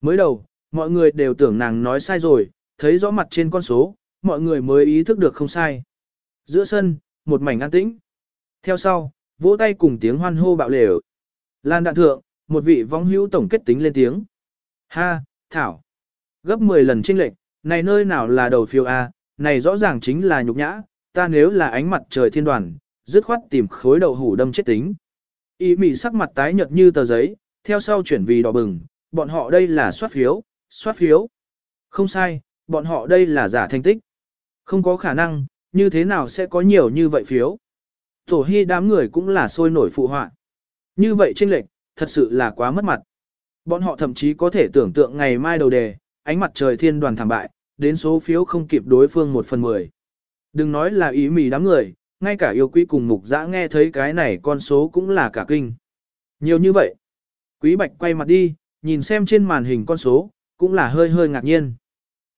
Mới đầu, mọi người đều tưởng nàng nói sai rồi, thấy rõ mặt trên con số, mọi người mới ý thức được không sai. Giữa sân, một mảnh an tĩnh. Theo sau, vỗ tay cùng tiếng hoan hô bạo lều. Lan đạn thượng, một vị vong hữu tổng kết tính lên tiếng. Ha, Thảo. Gấp 10 lần trinh lệnh, này nơi nào là đầu phiếu A, này rõ ràng chính là nhục nhã, ta nếu là ánh mặt trời thiên đoàn, dứt khoát tìm khối đậu hủ đâm chết tính. Ý mị sắc mặt tái nhợt như tờ giấy, theo sau chuyển vì đỏ bừng, bọn họ đây là soát phiếu, soát phiếu. Không sai, bọn họ đây là giả thành tích. Không có khả năng, như thế nào sẽ có nhiều như vậy phiếu. Tổ hy đám người cũng là sôi nổi phụ họa. Như vậy tranh lệch, thật sự là quá mất mặt. Bọn họ thậm chí có thể tưởng tượng ngày mai đầu đề, ánh mặt trời thiên đoàn thảm bại, đến số phiếu không kịp đối phương một phần mười. Đừng nói là ý mì đám người, ngay cả yêu quý cùng mục giã nghe thấy cái này con số cũng là cả kinh. Nhiều như vậy. Quý bạch quay mặt đi, nhìn xem trên màn hình con số, cũng là hơi hơi ngạc nhiên.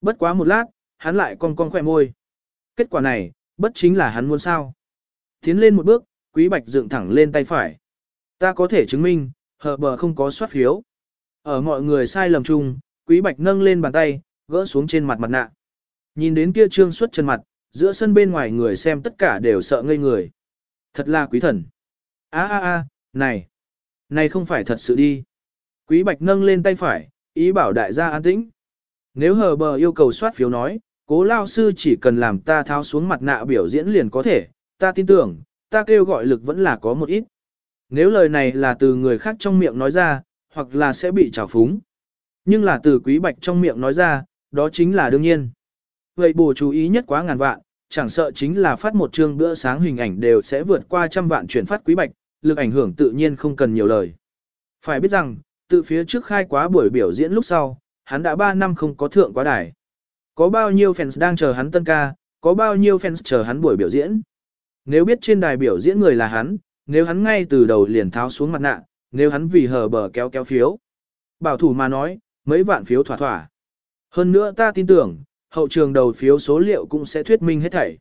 Bất quá một lát, hắn lại con con khỏe môi. Kết quả này, bất chính là hắn muốn sao. Tiến lên một bước, quý bạch dựng thẳng lên tay phải. Ta có thể chứng minh, hờ bờ không có soát phiếu. Ở mọi người sai lầm chung, quý bạch nâng lên bàn tay, gỡ xuống trên mặt mặt nạ. Nhìn đến kia trương xuất chân mặt, giữa sân bên ngoài người xem tất cả đều sợ ngây người. Thật là quý thần. a a a này, này không phải thật sự đi. Quý bạch nâng lên tay phải, ý bảo đại gia an tĩnh. Nếu hờ bờ yêu cầu soát phiếu nói, cố lao sư chỉ cần làm ta tháo xuống mặt nạ biểu diễn liền có thể, ta tin tưởng, ta kêu gọi lực vẫn là có một ít. Nếu lời này là từ người khác trong miệng nói ra, hoặc là sẽ bị trào phúng. Nhưng là từ quý bạch trong miệng nói ra, đó chính là đương nhiên. Vậy bổ chú ý nhất quá ngàn vạn, chẳng sợ chính là phát một chương bữa sáng hình ảnh đều sẽ vượt qua trăm vạn chuyển phát quý bạch, lực ảnh hưởng tự nhiên không cần nhiều lời. Phải biết rằng, tự phía trước khai quá buổi biểu diễn lúc sau, hắn đã 3 năm không có thượng quá đài. Có bao nhiêu fans đang chờ hắn tân ca, có bao nhiêu fans chờ hắn buổi biểu diễn. Nếu biết trên đài biểu diễn người là hắn, nếu hắn ngay từ đầu liền tháo xuống mặt nạ, nếu hắn vì hờ bờ kéo kéo phiếu. Bảo thủ mà nói, mấy vạn phiếu thỏa thỏa. Hơn nữa ta tin tưởng, hậu trường đầu phiếu số liệu cũng sẽ thuyết minh hết thảy.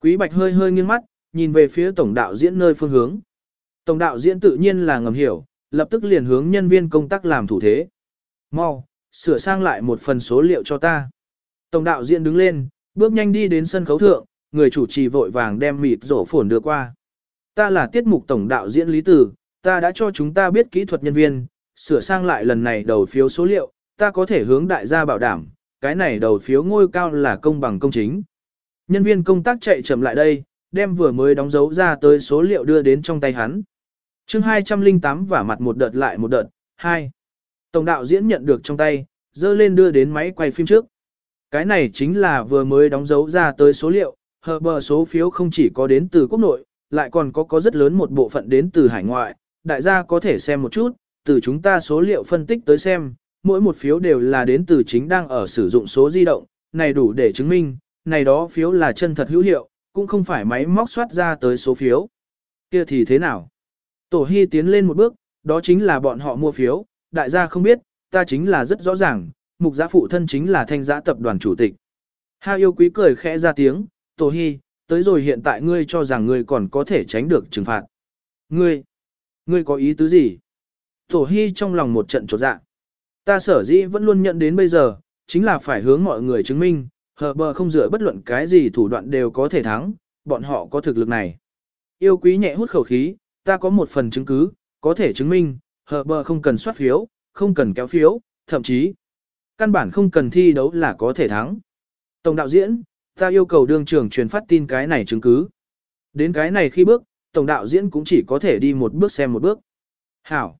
Quý Bạch hơi hơi nghiêng mắt, nhìn về phía tổng đạo diễn nơi phương hướng. Tổng đạo diễn tự nhiên là ngầm hiểu, lập tức liền hướng nhân viên công tác làm thủ thế. Mau, sửa sang lại một phần số liệu cho ta. Tổng đạo diễn đứng lên, bước nhanh đi đến sân khấu thượng, người chủ trì vội vàng đem mịt rổ phổn đưa qua. Ta là tiết mục tổng đạo diễn Lý Tử, ta đã cho chúng ta biết kỹ thuật nhân viên, sửa sang lại lần này đầu phiếu số liệu, ta có thể hướng đại gia bảo đảm, cái này đầu phiếu ngôi cao là công bằng công chính. Nhân viên công tác chạy chậm lại đây, đem vừa mới đóng dấu ra tới số liệu đưa đến trong tay hắn. chương 208 và mặt một đợt lại một đợt, 2. Tổng đạo diễn nhận được trong tay, dơ lên đưa đến máy quay phim trước. Cái này chính là vừa mới đóng dấu ra tới số liệu, hờ bờ số phiếu không chỉ có đến từ quốc nội, lại còn có có rất lớn một bộ phận đến từ hải ngoại, đại gia có thể xem một chút, từ chúng ta số liệu phân tích tới xem, mỗi một phiếu đều là đến từ chính đang ở sử dụng số di động, này đủ để chứng minh, này đó phiếu là chân thật hữu hiệu, cũng không phải máy móc soát ra tới số phiếu. Kia thì thế nào? Tổ Hy tiến lên một bước, đó chính là bọn họ mua phiếu, đại gia không biết, ta chính là rất rõ ràng, mục giã phụ thân chính là thanh giã tập đoàn chủ tịch. Ha yêu quý cười khẽ ra tiếng, Tổ Hy, tới rồi hiện tại ngươi cho rằng ngươi còn có thể tránh được trừng phạt. Ngươi, ngươi có ý tứ gì? Tổ Hy trong lòng một trận trột dạ. Ta sở dĩ vẫn luôn nhận đến bây giờ, chính là phải hướng mọi người chứng minh, hờ bờ không dựa bất luận cái gì thủ đoạn đều có thể thắng, bọn họ có thực lực này. Yêu quý nhẹ hút khẩu khí, ta có một phần chứng cứ, có thể chứng minh, hờ bờ không cần soát phiếu, không cần kéo phiếu, thậm chí, căn bản không cần thi đấu là có thể thắng. Tổng đạo diễn, ta yêu cầu đương trưởng truyền phát tin cái này chứng cứ. Đến cái này khi bước, tổng đạo diễn cũng chỉ có thể đi một bước xem một bước. Hảo.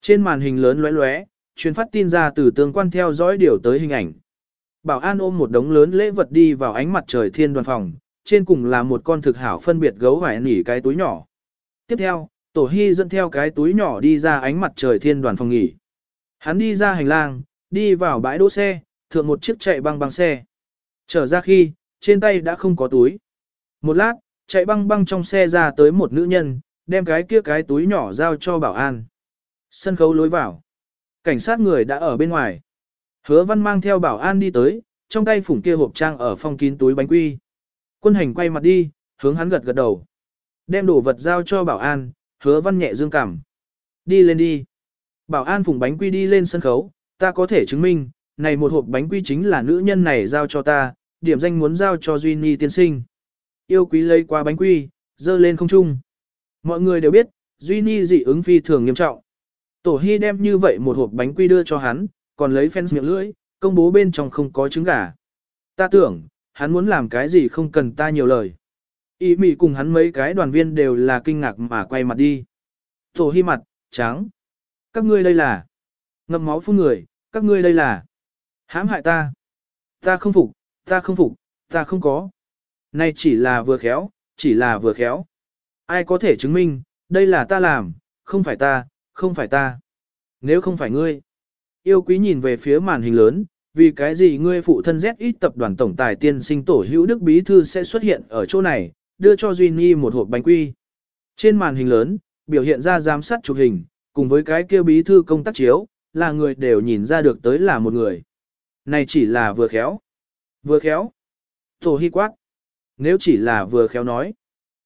Trên màn hình lớn lóe lóe, truyền phát tin ra từ tương quan theo dõi điều tới hình ảnh. Bảo an ôm một đống lớn lễ vật đi vào ánh mặt trời thiên đoàn phòng, trên cùng là một con thực hảo phân biệt gấu vải nỉ cái túi nhỏ. Tiếp theo, Tổ Hy dẫn theo cái túi nhỏ đi ra ánh mặt trời thiên đoàn phòng nghỉ. Hắn đi ra hành lang, đi vào bãi đỗ xe, thượng một chiếc chạy băng băng xe. Trở ra khi, trên tay đã không có túi. Một lát, chạy băng băng trong xe ra tới một nữ nhân, đem cái kia cái túi nhỏ giao cho bảo an. Sân khấu lối vào. Cảnh sát người đã ở bên ngoài. Hứa văn mang theo bảo an đi tới, trong tay phủng kia hộp trang ở phong kín túi bánh quy. Quân hành quay mặt đi, hướng hắn gật gật đầu. Đem đồ vật giao cho bảo an, hứa văn nhẹ dương cảm. Đi lên đi. Bảo an phủng bánh quy đi lên sân khấu, ta có thể chứng minh, này một hộp bánh quy chính là nữ nhân này giao cho ta, điểm danh muốn giao cho Duy Nhi tiên sinh. Yêu quý lấy qua bánh quy, dơ lên không trung. Mọi người đều biết, Duy Nhi dị ứng phi thường nghiêm trọng. Tổ Hy đem như vậy một hộp bánh quy đưa cho hắn, còn lấy fans miệng lưỡi, công bố bên trong không có trứng gà. Ta tưởng, hắn muốn làm cái gì không cần ta nhiều lời. Ý mị cùng hắn mấy cái đoàn viên đều là kinh ngạc mà quay mặt đi. Tổ Hy mặt, trắng. Các ngươi đây là ngậm máu phun người, các ngươi đây là hãm hại ta. Ta không phục, ta không phục, ta không có. Này chỉ là vừa khéo, chỉ là vừa khéo. Ai có thể chứng minh, đây là ta làm, không phải ta, không phải ta. Nếu không phải ngươi. Yêu quý nhìn về phía màn hình lớn, vì cái gì ngươi phụ thân ZX tập đoàn tổng tài tiên sinh tổ hữu Đức Bí Thư sẽ xuất hiện ở chỗ này, đưa cho Duy Nhi một hộp bánh quy. Trên màn hình lớn, biểu hiện ra giám sát chụp hình, cùng với cái kêu Bí Thư công tác chiếu, là người đều nhìn ra được tới là một người. Này chỉ là vừa khéo. Vừa khéo. Tổ hy quát. Nếu chỉ là vừa khéo nói.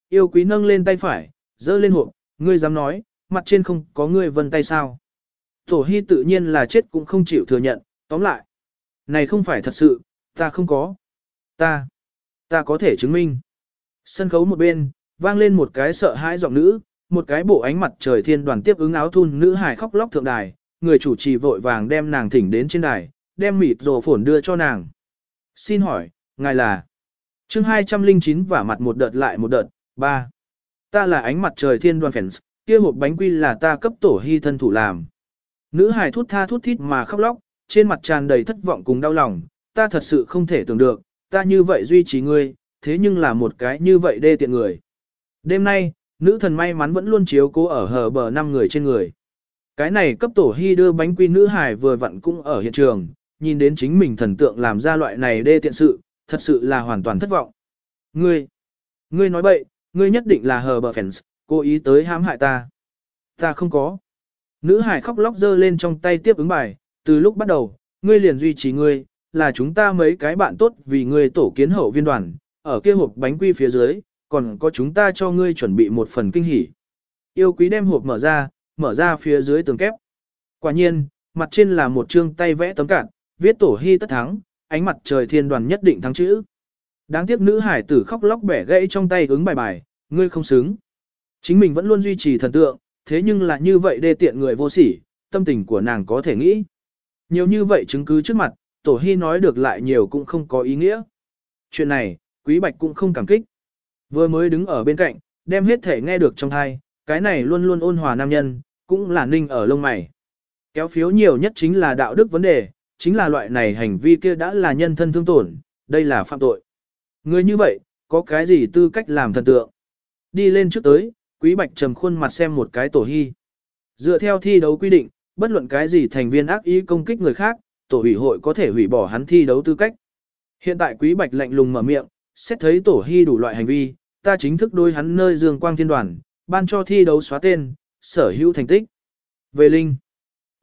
Yêu quý nâng lên tay phải, dơ lên hộp, ngươi dám nói, mặt trên không có ngươi vân tay sao. Tổ hy tự nhiên là chết cũng không chịu thừa nhận, tóm lại. Này không phải thật sự, ta không có. Ta, ta có thể chứng minh. Sân khấu một bên, vang lên một cái sợ hãi giọng nữ, một cái bộ ánh mặt trời thiên đoàn tiếp ứng áo thun nữ hài khóc lóc thượng đài, người chủ trì vội vàng đem nàng thỉnh đến trên đài, đem mịt rồ phổn đưa cho nàng. Xin hỏi, ngài là? chương 209 và mặt một đợt lại một đợt, ba. Ta là ánh mặt trời thiên đoàn fans, kia hộp bánh quy là ta cấp tổ hy thân thủ làm. Nữ hài thút tha thút thít mà khóc lóc, trên mặt tràn đầy thất vọng cùng đau lòng, ta thật sự không thể tưởng được, ta như vậy duy trì ngươi, thế nhưng là một cái như vậy đê tiện người. Đêm nay, nữ thần may mắn vẫn luôn chiếu cố ở hờ bờ năm người trên người. Cái này cấp tổ hy đưa bánh quy nữ hài vừa vặn cũng ở hiện trường, nhìn đến chính mình thần tượng làm ra loại này đê tiện sự, thật sự là hoàn toàn thất vọng. Ngươi, ngươi nói bậy, ngươi nhất định là hờ bờ fans, cố ý tới hãm hại ta. Ta không có. Nữ hải khóc lóc dơ lên trong tay tiếp ứng bài, từ lúc bắt đầu, ngươi liền duy trì ngươi, là chúng ta mấy cái bạn tốt vì ngươi tổ kiến hậu viên đoàn, ở kia hộp bánh quy phía dưới, còn có chúng ta cho ngươi chuẩn bị một phần kinh hỉ. Yêu quý đem hộp mở ra, mở ra phía dưới tường kép. Quả nhiên, mặt trên là một chương tay vẽ tấm cạn, viết tổ hy tất thắng, ánh mặt trời thiên đoàn nhất định thắng chữ. Đáng tiếc nữ hải tử khóc lóc bẻ gãy trong tay ứng bài bài, ngươi không xứng. Chính mình vẫn luôn duy trì thần tượng, thế nhưng là như vậy đê tiện người vô sỉ, tâm tình của nàng có thể nghĩ. Nhiều như vậy chứng cứ trước mặt, tổ hy nói được lại nhiều cũng không có ý nghĩa. Chuyện này, quý bạch cũng không cảm kích. Vừa mới đứng ở bên cạnh, đem hết thể nghe được trong thai, cái này luôn luôn ôn hòa nam nhân, cũng là ninh ở lông mày. Kéo phiếu nhiều nhất chính là đạo đức vấn đề, chính là loại này hành vi kia đã là nhân thân thương tổn, đây là phạm tội. Người như vậy, có cái gì tư cách làm thần tượng? Đi lên trước tới, quý bạch trầm khuôn mặt xem một cái tổ hy. Dựa theo thi đấu quy định, bất luận cái gì thành viên ác ý công kích người khác, tổ ủy hội có thể hủy bỏ hắn thi đấu tư cách. Hiện tại quý bạch lạnh lùng mở miệng, xét thấy tổ hy đủ loại hành vi, ta chính thức đối hắn nơi dương quang thiên đoàn, ban cho thi đấu xóa tên, sở hữu thành tích. Về Linh,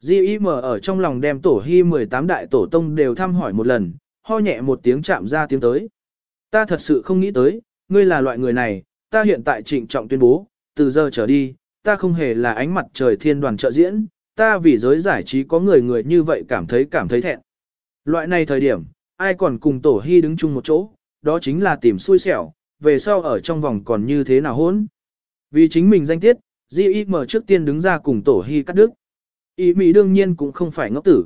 G.I.M. ở trong lòng đem tổ hy 18 đại tổ tông đều thăm hỏi một lần, ho nhẹ một tiếng chạm ra tiếng tới. Ta thật sự không nghĩ tới, ngươi là loại người này, ta hiện tại trịnh trọng tuyên bố, từ giờ trở đi, ta không hề là ánh mặt trời thiên đoàn trợ diễn, ta vì giới giải trí có người người như vậy cảm thấy cảm thấy thẹn. Loại này thời điểm, ai còn cùng tổ hy đứng chung một chỗ, đó chính là tìm xui xẻo, về sau ở trong vòng còn như thế nào hôn. Vì chính mình danh tiết, G.I.M. trước tiên đứng ra cùng tổ hy cắt đứt. Ý mỹ đương nhiên cũng không phải ngốc tử.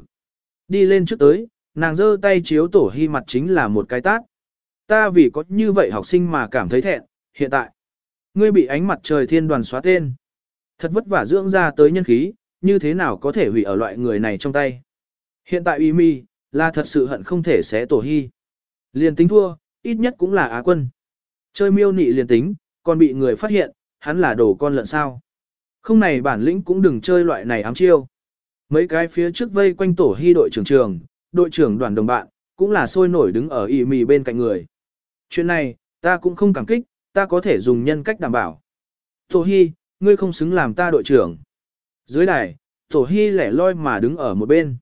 Đi lên trước tới, nàng giơ tay chiếu tổ hy mặt chính là một cái tát. Ta vì có như vậy học sinh mà cảm thấy thẹn, hiện tại. Ngươi bị ánh mặt trời thiên đoàn xóa tên. Thật vất vả dưỡng ra tới nhân khí, như thế nào có thể hủy ở loại người này trong tay. Hiện tại ý mi, là thật sự hận không thể xé tổ hy. Liền tính thua, ít nhất cũng là á quân. Chơi miêu nị liền tính, còn bị người phát hiện, hắn là đồ con lợn sao. Không này bản lĩnh cũng đừng chơi loại này ám chiêu. Mấy cái phía trước vây quanh tổ hy đội trưởng trường, đội trưởng đoàn đồng bạn, cũng là sôi nổi đứng ở Y mì bên cạnh người. Chuyện này, ta cũng không cảm kích, ta có thể dùng nhân cách đảm bảo. Tổ hy, ngươi không xứng làm ta đội trưởng. Dưới đài, tổ hy lẻ loi mà đứng ở một bên.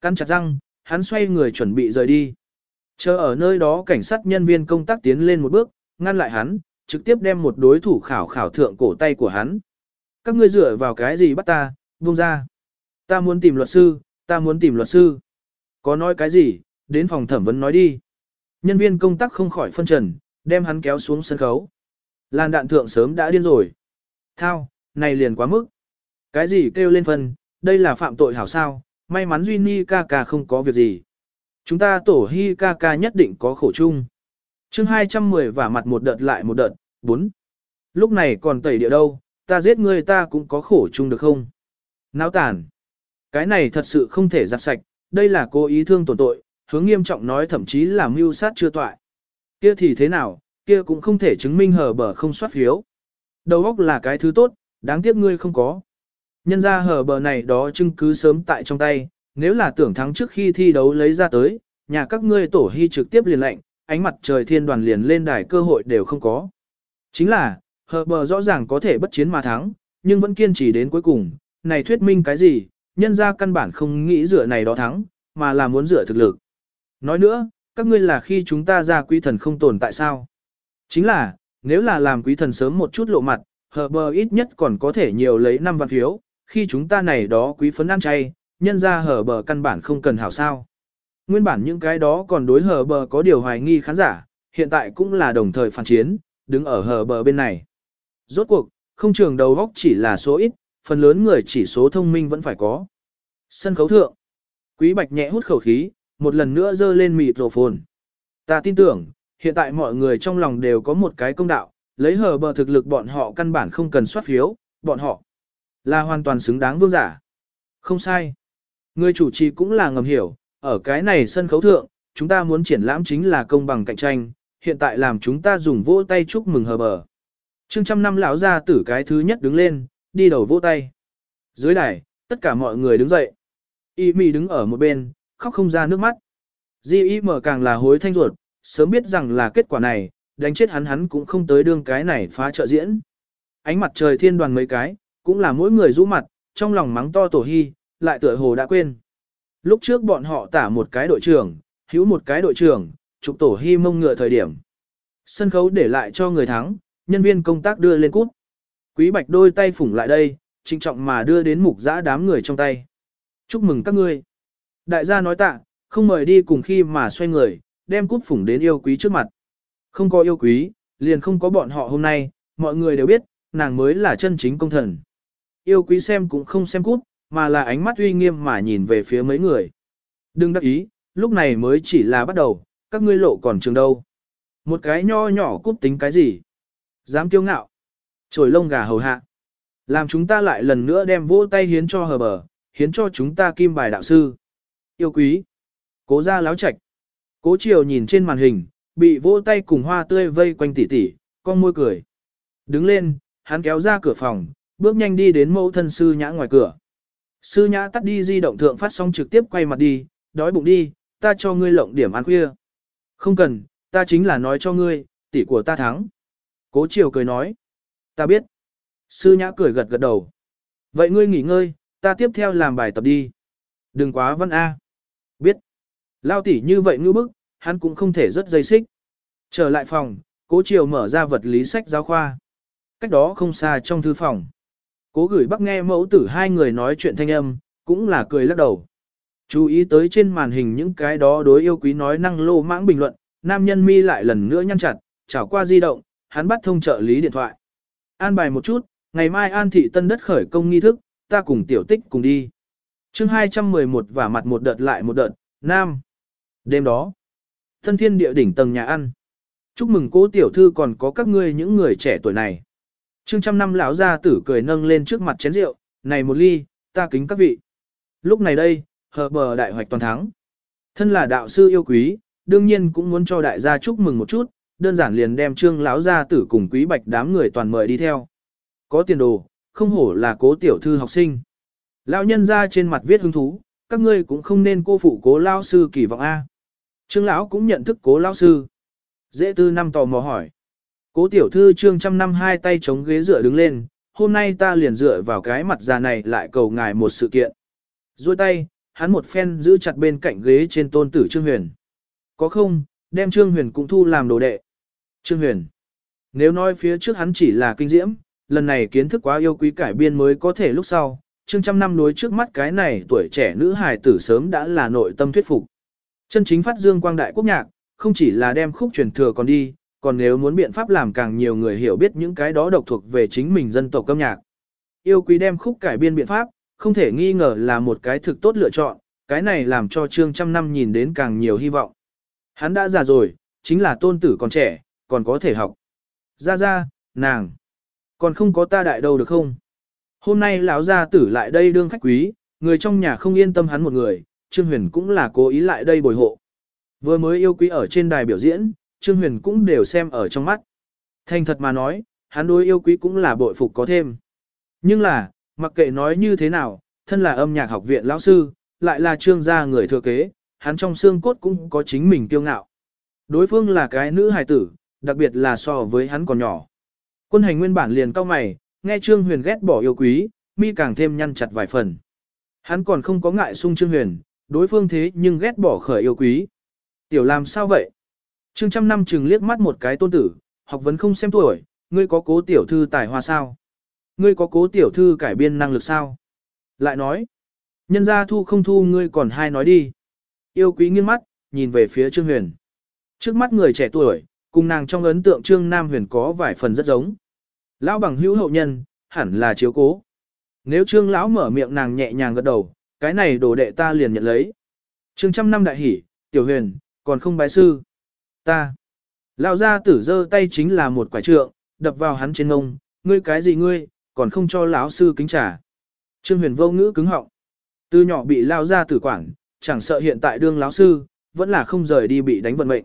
Căn chặt răng, hắn xoay người chuẩn bị rời đi. Chờ ở nơi đó cảnh sát nhân viên công tác tiến lên một bước, ngăn lại hắn, trực tiếp đem một đối thủ khảo khảo thượng cổ tay của hắn. Các ngươi dựa vào cái gì bắt ta, buông ra. Ta muốn tìm luật sư, ta muốn tìm luật sư. Có nói cái gì, đến phòng thẩm vấn nói đi. Nhân viên công tác không khỏi phân trần, đem hắn kéo xuống sân khấu. Lan đạn thượng sớm đã điên rồi. Thao, này liền quá mức. Cái gì kêu lên phân, đây là phạm tội hảo sao, may mắn Duy Ni ca ca không có việc gì. Chúng ta tổ hi ca ca nhất định có khổ chung. chương 210 và mặt một đợt lại một đợt, 4. Lúc này còn tẩy địa đâu, ta giết ngươi ta cũng có khổ chung được không? Náo tàn. Cái này thật sự không thể giặt sạch, đây là cố ý thương tổn tội, hướng nghiêm trọng nói thậm chí là mưu sát chưa toại. Kia thì thế nào, kia cũng không thể chứng minh hờ bờ không soát phiếu. Đầu óc là cái thứ tốt, đáng tiếc ngươi không có. Nhân ra hờ bờ này đó chứng cứ sớm tại trong tay, nếu là tưởng thắng trước khi thi đấu lấy ra tới, nhà các ngươi tổ hy trực tiếp liền lệnh, ánh mặt trời thiên đoàn liền lên đài cơ hội đều không có. Chính là, hờ bờ rõ ràng có thể bất chiến mà thắng, nhưng vẫn kiên trì đến cuối cùng, này thuyết minh cái gì, nhân ra căn bản không nghĩ dựa này đó thắng, mà là muốn dựa thực lực. Nói nữa, các ngươi là khi chúng ta ra quý thần không tồn tại sao? Chính là, nếu là làm quý thần sớm một chút lộ mặt, hờ bờ ít nhất còn có thể nhiều lấy 5 vạn phiếu, khi chúng ta này đó quý phấn ăn chay, nhân ra hờ bờ căn bản không cần hảo sao. Nguyên bản những cái đó còn đối hờ bờ có điều hoài nghi khán giả, hiện tại cũng là đồng thời phản chiến, đứng ở hờ bờ bên này. Rốt cuộc, không trường đầu góc chỉ là số ít, phần lớn người chỉ số thông minh vẫn phải có. Sân khấu thượng. Quý Bạch nhẹ hút khẩu khí, một lần nữa dơ lên mịt rổ phồn. Ta tin tưởng, hiện tại mọi người trong lòng đều có một cái công đạo, lấy hờ bờ thực lực bọn họ căn bản không cần soát phiếu, bọn họ là hoàn toàn xứng đáng vương giả. Không sai. Người chủ trì cũng là ngầm hiểu, ở cái này sân khấu thượng, chúng ta muốn triển lãm chính là công bằng cạnh tranh, hiện tại làm chúng ta dùng vỗ tay chúc mừng hờ bờ. Trương trăm năm lão ra tử cái thứ nhất đứng lên, đi đầu vỗ tay. Dưới đài, tất cả mọi người đứng dậy. Y mì đứng ở một bên, khóc không ra nước mắt. Di mở càng là hối thanh ruột, sớm biết rằng là kết quả này, đánh chết hắn hắn cũng không tới đương cái này phá trợ diễn. Ánh mặt trời thiên đoàn mấy cái, cũng là mỗi người rũ mặt, trong lòng mắng to tổ hy, lại tựa hồ đã quên. Lúc trước bọn họ tả một cái đội trưởng, hữu một cái đội trưởng, trục tổ hy mông ngựa thời điểm. Sân khấu để lại cho người thắng, nhân viên công tác đưa lên cút. Quý bạch đôi tay phủng lại đây, trinh trọng mà đưa đến mục giã đám người trong tay. Chúc mừng các ngươi. Đại gia nói tạ, không mời đi cùng khi mà xoay người, đem cút phủng đến yêu quý trước mặt. Không có yêu quý, liền không có bọn họ hôm nay, mọi người đều biết, nàng mới là chân chính công thần. Yêu quý xem cũng không xem cút, mà là ánh mắt uy nghiêm mà nhìn về phía mấy người. Đừng đắc ý, lúc này mới chỉ là bắt đầu, các ngươi lộ còn trường đâu. Một cái nho nhỏ cút tính cái gì? Dám kiêu ngạo. Trồi lông gà hầu hạ. Làm chúng ta lại lần nữa đem vỗ tay hiến cho hờ bờ, hiến cho chúng ta kim bài đạo sư. Yêu quý. Cố ra láo chạch. Cố chiều nhìn trên màn hình, bị vỗ tay cùng hoa tươi vây quanh tỉ tỉ, con môi cười. Đứng lên, hắn kéo ra cửa phòng, bước nhanh đi đến mẫu thân sư nhã ngoài cửa. Sư nhã tắt đi di động thượng phát xong trực tiếp quay mặt đi, đói bụng đi, ta cho ngươi lộng điểm ăn khuya. Không cần, ta chính là nói cho ngươi, tỷ của ta thắng. Cố chiều cười nói. Ta biết. Sư nhã cười gật gật đầu. Vậy ngươi nghỉ ngơi, ta tiếp theo làm bài tập đi. Đừng quá văn A. Biết. Lao tỷ như vậy ngư bức, hắn cũng không thể rất dây xích. Trở lại phòng, cố chiều mở ra vật lý sách giáo khoa. Cách đó không xa trong thư phòng. Cố gửi bắc nghe mẫu tử hai người nói chuyện thanh âm, cũng là cười lắc đầu. Chú ý tới trên màn hình những cái đó đối yêu quý nói năng lô mãng bình luận, nam nhân mi lại lần nữa nhăn chặt, chảo qua di động, hắn bắt thông trợ lý điện thoại. An bài một chút, ngày mai an thị tân đất khởi công nghi thức, ta cùng tiểu tích cùng đi chương 211 và mặt một đợt lại một đợt, nam. Đêm đó, thân thiên địa đỉnh tầng nhà ăn. Chúc mừng cố tiểu thư còn có các ngươi những người trẻ tuổi này. Trương trăm năm lão gia tử cười nâng lên trước mặt chén rượu, này một ly, ta kính các vị. Lúc này đây, hờ bờ đại hoạch toàn thắng. Thân là đạo sư yêu quý, đương nhiên cũng muốn cho đại gia chúc mừng một chút, đơn giản liền đem trương lão gia tử cùng quý bạch đám người toàn mời đi theo. Có tiền đồ, không hổ là cố tiểu thư học sinh. Lão nhân ra trên mặt viết hứng thú, các ngươi cũng không nên cô phụ cố lao sư kỳ vọng A. Trương lão cũng nhận thức cố lao sư. Dễ tư năm tò mò hỏi. Cố tiểu thư trương trăm năm hai tay chống ghế dựa đứng lên, hôm nay ta liền dựa vào cái mặt già này lại cầu ngài một sự kiện. Rồi tay, hắn một phen giữ chặt bên cạnh ghế trên tôn tử Trương Huyền. Có không, đem Trương Huyền cũng thu làm đồ đệ. Trương Huyền. Nếu nói phía trước hắn chỉ là kinh diễm, lần này kiến thức quá yêu quý cải biên mới có thể lúc sau. Trương trăm năm đối trước mắt cái này tuổi trẻ nữ hài tử sớm đã là nội tâm thuyết phục. Chân chính phát dương quang đại quốc nhạc, không chỉ là đem khúc truyền thừa còn đi, còn nếu muốn biện pháp làm càng nhiều người hiểu biết những cái đó độc thuộc về chính mình dân tộc âm nhạc. Yêu quý đem khúc cải biên biện pháp, không thể nghi ngờ là một cái thực tốt lựa chọn, cái này làm cho Trương trăm năm nhìn đến càng nhiều hy vọng. Hắn đã già rồi, chính là tôn tử còn trẻ, còn có thể học. Ra ra, nàng, còn không có ta đại đâu được không? Hôm nay lão gia tử lại đây đương khách quý, người trong nhà không yên tâm hắn một người, Trương Huyền cũng là cố ý lại đây bồi hộ. Vừa mới yêu quý ở trên đài biểu diễn, Trương Huyền cũng đều xem ở trong mắt. Thành thật mà nói, hắn đối yêu quý cũng là bội phục có thêm. Nhưng là, mặc kệ nói như thế nào, thân là âm nhạc học viện lão sư, lại là trương gia người thừa kế, hắn trong xương cốt cũng có chính mình kiêu ngạo. Đối phương là cái nữ hài tử, đặc biệt là so với hắn còn nhỏ. Quân hành nguyên bản liền cao mày, nghe Trương Huyền ghét bỏ yêu quý, mi càng thêm nhăn chặt vài phần. Hắn còn không có ngại sung Trương Huyền, đối phương thế nhưng ghét bỏ khởi yêu quý. Tiểu làm sao vậy? Trương trăm năm chừng liếc mắt một cái tôn tử, học vấn không xem tuổi, ngươi có cố tiểu thư tài hoa sao? Ngươi có cố tiểu thư cải biên năng lực sao? Lại nói, nhân gia thu không thu ngươi còn hai nói đi. Yêu quý nghiêng mắt, nhìn về phía Trương Huyền. Trước mắt người trẻ tuổi, cùng nàng trong ấn tượng Trương Nam Huyền có vài phần rất giống. Lão bằng hữu hậu nhân, hẳn là chiếu cố. Nếu Trương lão mở miệng nàng nhẹ nhàng gật đầu, cái này đồ đệ ta liền nhận lấy. Trương trăm năm đại hỉ, tiểu huyền, còn không bái sư. Ta. Lão gia tử giơ tay chính là một quả trượng, đập vào hắn trên ngông, ngươi cái gì ngươi, còn không cho lão sư kính trả. Trương huyền vô ngữ cứng họng. Từ nhỏ bị lao gia tử quản, chẳng sợ hiện tại đương lão sư, vẫn là không rời đi bị đánh vận mệnh.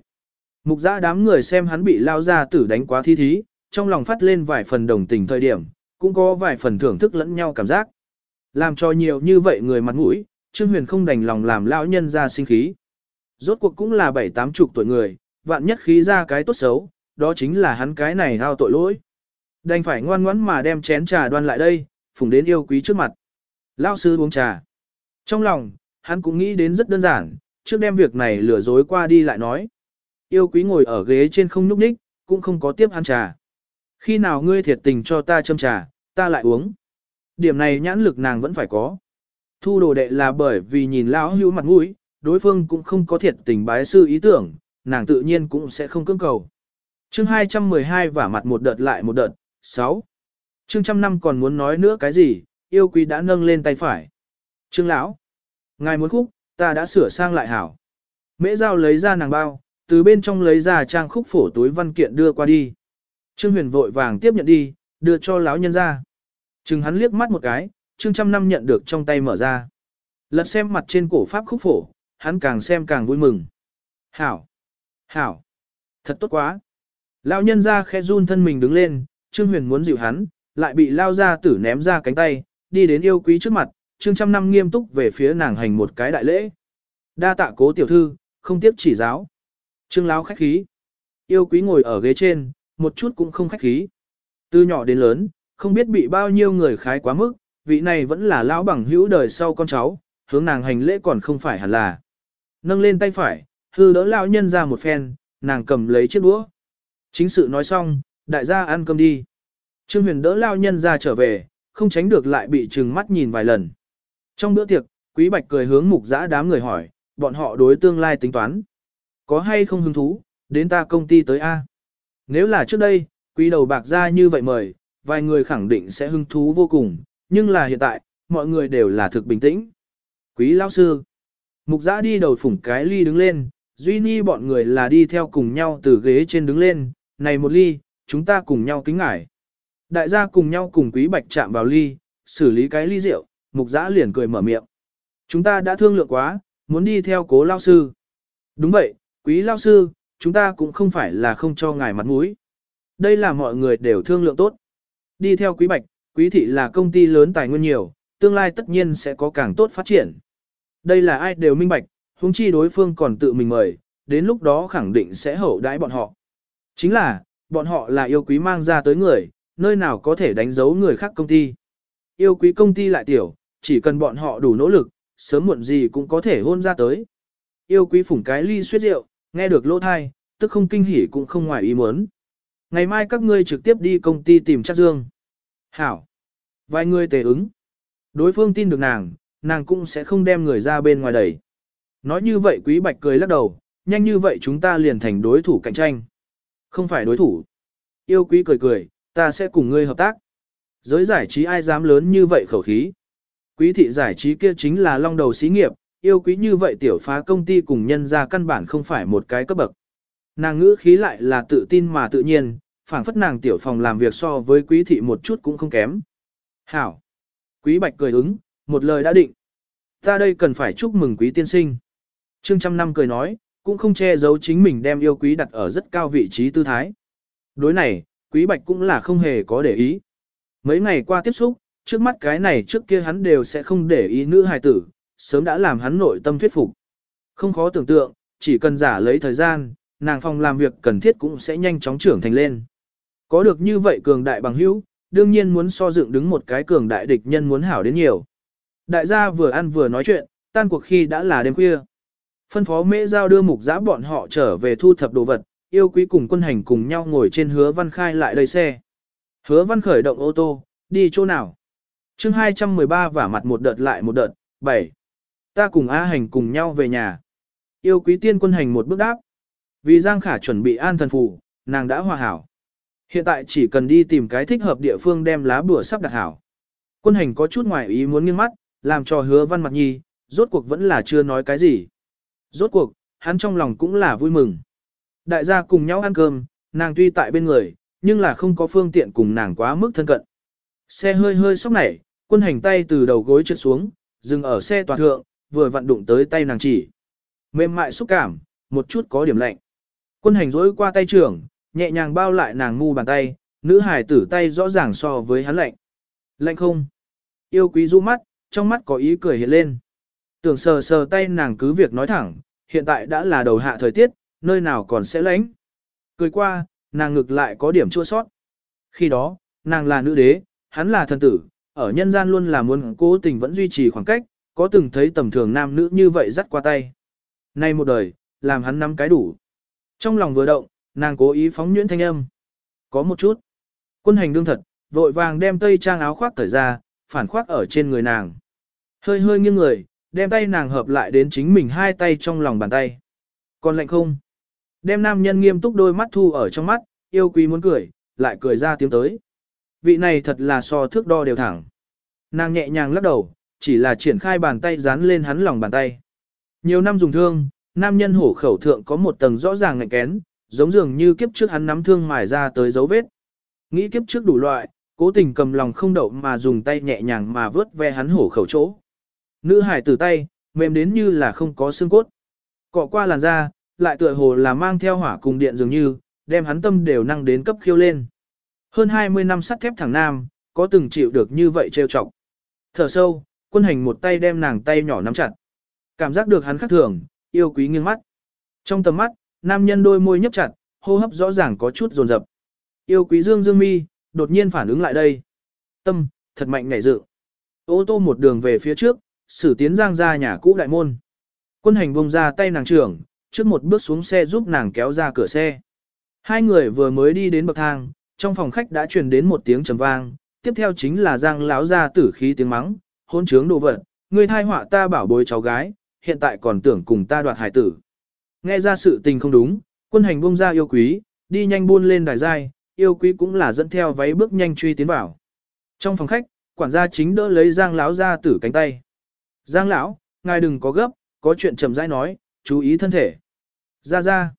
Mục giã đám người xem hắn bị lao gia tử đánh quá thi thí, trong lòng phát lên vài phần đồng tình thời điểm, cũng có vài phần thưởng thức lẫn nhau cảm giác. Làm cho nhiều như vậy người mặt mũi, Trương Huyền không đành lòng làm lão nhân ra sinh khí. Rốt cuộc cũng là bảy tám chục tuổi người, vạn nhất khí ra cái tốt xấu, đó chính là hắn cái này hao tội lỗi. Đành phải ngoan ngoãn mà đem chén trà đoan lại đây, phùng đến yêu quý trước mặt. Lão sư uống trà. Trong lòng, hắn cũng nghĩ đến rất đơn giản, trước đem việc này lừa dối qua đi lại nói. Yêu quý ngồi ở ghế trên không nhúc ních, cũng không có tiếp ăn trà. Khi nào ngươi thiệt tình cho ta châm trà, ta lại uống. Điểm này nhãn lực nàng vẫn phải có. Thu đồ đệ là bởi vì nhìn lão hữu mặt mũi, đối phương cũng không có thiệt tình bái sư ý tưởng, nàng tự nhiên cũng sẽ không cưỡng cầu. Chương 212 vả mặt một đợt lại một đợt, 6. Chương trăm năm còn muốn nói nữa cái gì, yêu quý đã nâng lên tay phải. Trương lão, ngài muốn khúc, ta đã sửa sang lại hảo. Mễ giao lấy ra nàng bao, từ bên trong lấy ra trang khúc phổ túi văn kiện đưa qua đi. Trương huyền vội vàng tiếp nhận đi, đưa cho lão nhân ra. Trừng hắn liếc mắt một cái, Trương trăm năm nhận được trong tay mở ra. Lật xem mặt trên cổ pháp khúc phổ, hắn càng xem càng vui mừng. Hảo! Hảo! Thật tốt quá! Lão nhân ra khẽ run thân mình đứng lên, Trương huyền muốn dịu hắn, lại bị lao ra tử ném ra cánh tay, đi đến yêu quý trước mặt, Trương trăm năm nghiêm túc về phía nàng hành một cái đại lễ. Đa tạ cố tiểu thư, không tiếp chỉ giáo. Trương lão khách khí. Yêu quý ngồi ở ghế trên, một chút cũng không khách khí. Từ nhỏ đến lớn, không biết bị bao nhiêu người khái quá mức, vị này vẫn là lão bằng hữu đời sau con cháu, hướng nàng hành lễ còn không phải hẳn là. Nâng lên tay phải, hư đỡ lão nhân ra một phen, nàng cầm lấy chiếc đũa. Chính sự nói xong, đại gia ăn cơm đi. Trương huyền đỡ lão nhân ra trở về, không tránh được lại bị trừng mắt nhìn vài lần. Trong bữa tiệc, Quý Bạch cười hướng mục giã đám người hỏi, bọn họ đối tương lai tính toán. Có hay không hứng thú, đến ta công ty tới A. Nếu là trước đây, quý đầu bạc ra như vậy mời, vài người khẳng định sẽ hứng thú vô cùng, nhưng là hiện tại, mọi người đều là thực bình tĩnh. Quý lão sư, mục giã đi đầu phủng cái ly đứng lên, duy ni bọn người là đi theo cùng nhau từ ghế trên đứng lên, này một ly, chúng ta cùng nhau kính ngải. Đại gia cùng nhau cùng quý bạch chạm vào ly, xử lý cái ly rượu, mục giã liền cười mở miệng. Chúng ta đã thương lượng quá, muốn đi theo cố lao sư. Đúng vậy, quý lao sư, chúng ta cũng không phải là không cho ngài mặt mũi. Đây là mọi người đều thương lượng tốt. Đi theo quý bạch, quý thị là công ty lớn tài nguyên nhiều, tương lai tất nhiên sẽ có càng tốt phát triển. Đây là ai đều minh bạch, huống chi đối phương còn tự mình mời, đến lúc đó khẳng định sẽ hậu đãi bọn họ. Chính là, bọn họ là yêu quý mang ra tới người, nơi nào có thể đánh dấu người khác công ty. Yêu quý công ty lại tiểu, chỉ cần bọn họ đủ nỗ lực, sớm muộn gì cũng có thể hôn ra tới. Yêu quý phủng cái ly suyết rượu, nghe được lỗ thai, tức không kinh hỉ cũng không ngoài ý muốn. Ngày mai các ngươi trực tiếp đi công ty tìm chắc dương. Hảo. Vài người tề ứng. Đối phương tin được nàng, nàng cũng sẽ không đem người ra bên ngoài đẩy. Nói như vậy quý bạch cười lắc đầu, nhanh như vậy chúng ta liền thành đối thủ cạnh tranh. Không phải đối thủ. Yêu quý cười cười, ta sẽ cùng ngươi hợp tác. Giới giải trí ai dám lớn như vậy khẩu khí. Quý thị giải trí kia chính là long đầu xí nghiệp, yêu quý như vậy tiểu phá công ty cùng nhân ra căn bản không phải một cái cấp bậc. Nàng ngữ khí lại là tự tin mà tự nhiên, phảng phất nàng tiểu phòng làm việc so với quý thị một chút cũng không kém. Hảo! Quý bạch cười ứng, một lời đã định. Ta đây cần phải chúc mừng quý tiên sinh. Trương trăm năm cười nói, cũng không che giấu chính mình đem yêu quý đặt ở rất cao vị trí tư thái. Đối này, quý bạch cũng là không hề có để ý. Mấy ngày qua tiếp xúc, trước mắt cái này trước kia hắn đều sẽ không để ý nữ hài tử, sớm đã làm hắn nội tâm thuyết phục. Không khó tưởng tượng, chỉ cần giả lấy thời gian, nàng phòng làm việc cần thiết cũng sẽ nhanh chóng trưởng thành lên. Có được như vậy cường đại bằng hữu, đương nhiên muốn so dựng đứng một cái cường đại địch nhân muốn hảo đến nhiều. Đại gia vừa ăn vừa nói chuyện, tan cuộc khi đã là đêm khuya. Phân phó mễ giao đưa mục giã bọn họ trở về thu thập đồ vật, yêu quý cùng quân hành cùng nhau ngồi trên hứa văn khai lại đầy xe. Hứa văn khởi động ô tô, đi chỗ nào? chương 213 vả mặt một đợt lại một đợt, 7. Ta cùng A hành cùng nhau về nhà. Yêu quý tiên quân hành một bước đáp. Vì Giang Khả chuẩn bị an thần phù, nàng đã hòa hảo. Hiện tại chỉ cần đi tìm cái thích hợp địa phương đem lá bùa sắp đặt hảo. Quân hành có chút ngoài ý muốn nghiêng mắt, làm cho hứa văn mặt nhi, rốt cuộc vẫn là chưa nói cái gì. Rốt cuộc, hắn trong lòng cũng là vui mừng. Đại gia cùng nhau ăn cơm, nàng tuy tại bên người, nhưng là không có phương tiện cùng nàng quá mức thân cận. Xe hơi hơi sốc nảy, quân hành tay từ đầu gối trượt xuống, dừng ở xe toàn thượng, vừa vặn đụng tới tay nàng chỉ. Mềm mại xúc cảm, một chút có điểm lạnh. Quân hành rối qua tay trưởng, nhẹ nhàng bao lại nàng ngu bàn tay, nữ hài tử tay rõ ràng so với hắn lạnh. Lạnh không? Yêu quý du mắt, trong mắt có ý cười hiện lên. Tưởng sờ sờ tay nàng cứ việc nói thẳng, hiện tại đã là đầu hạ thời tiết, nơi nào còn sẽ lạnh. Cười qua, nàng ngực lại có điểm chua sót. Khi đó, nàng là nữ đế, hắn là thần tử, ở nhân gian luôn là muốn cố tình vẫn duy trì khoảng cách, có từng thấy tầm thường nam nữ như vậy dắt qua tay. Nay một đời, làm hắn năm cái đủ. Trong lòng vừa động, nàng cố ý phóng nhuyễn thanh âm. Có một chút. Quân hành đương thật, vội vàng đem tây trang áo khoác cởi ra, phản khoác ở trên người nàng. Hơi hơi nghiêng người, đem tay nàng hợp lại đến chính mình hai tay trong lòng bàn tay. Còn lạnh không? Đem nam nhân nghiêm túc đôi mắt thu ở trong mắt, yêu quý muốn cười, lại cười ra tiếng tới. Vị này thật là so thước đo đều thẳng. Nàng nhẹ nhàng lắc đầu, chỉ là triển khai bàn tay dán lên hắn lòng bàn tay. Nhiều năm dùng thương, nam nhân hổ khẩu thượng có một tầng rõ ràng ngạnh kén, giống dường như kiếp trước hắn nắm thương mài ra tới dấu vết. Nghĩ kiếp trước đủ loại, cố tình cầm lòng không đậu mà dùng tay nhẹ nhàng mà vớt ve hắn hổ khẩu chỗ. Nữ hải từ tay, mềm đến như là không có xương cốt. Cọ qua làn da, lại tựa hồ là mang theo hỏa cùng điện dường như, đem hắn tâm đều năng đến cấp khiêu lên. Hơn 20 năm sắt thép thẳng nam, có từng chịu được như vậy trêu chọc. Thở sâu, quân hành một tay đem nàng tay nhỏ nắm chặt. Cảm giác được hắn khác thường, yêu quý nghiêng mắt. Trong tầm mắt, nam nhân đôi môi nhấp chặt, hô hấp rõ ràng có chút dồn dập. Yêu quý dương dương mi, đột nhiên phản ứng lại đây. Tâm, thật mạnh ngảy dự. Ô tô một đường về phía trước, xử tiến giang ra nhà cũ đại môn. Quân hành bông ra tay nàng trưởng, trước một bước xuống xe giúp nàng kéo ra cửa xe. Hai người vừa mới đi đến bậc thang, trong phòng khách đã truyền đến một tiếng trầm vang, tiếp theo chính là giang láo ra tử khí tiếng mắng, hôn trướng đồ vật, người thai họa ta bảo bối cháu gái, hiện tại còn tưởng cùng ta đoạt hải tử. Nghe ra sự tình không đúng, quân hành buông ra yêu quý, đi nhanh buôn lên đài giai, yêu quý cũng là dẫn theo váy bước nhanh truy tiến vào. Trong phòng khách, quản gia chính đỡ lấy giang lão ra tử cánh tay. Giang lão, ngài đừng có gấp, có chuyện chậm rãi nói, chú ý thân thể. Ra ra.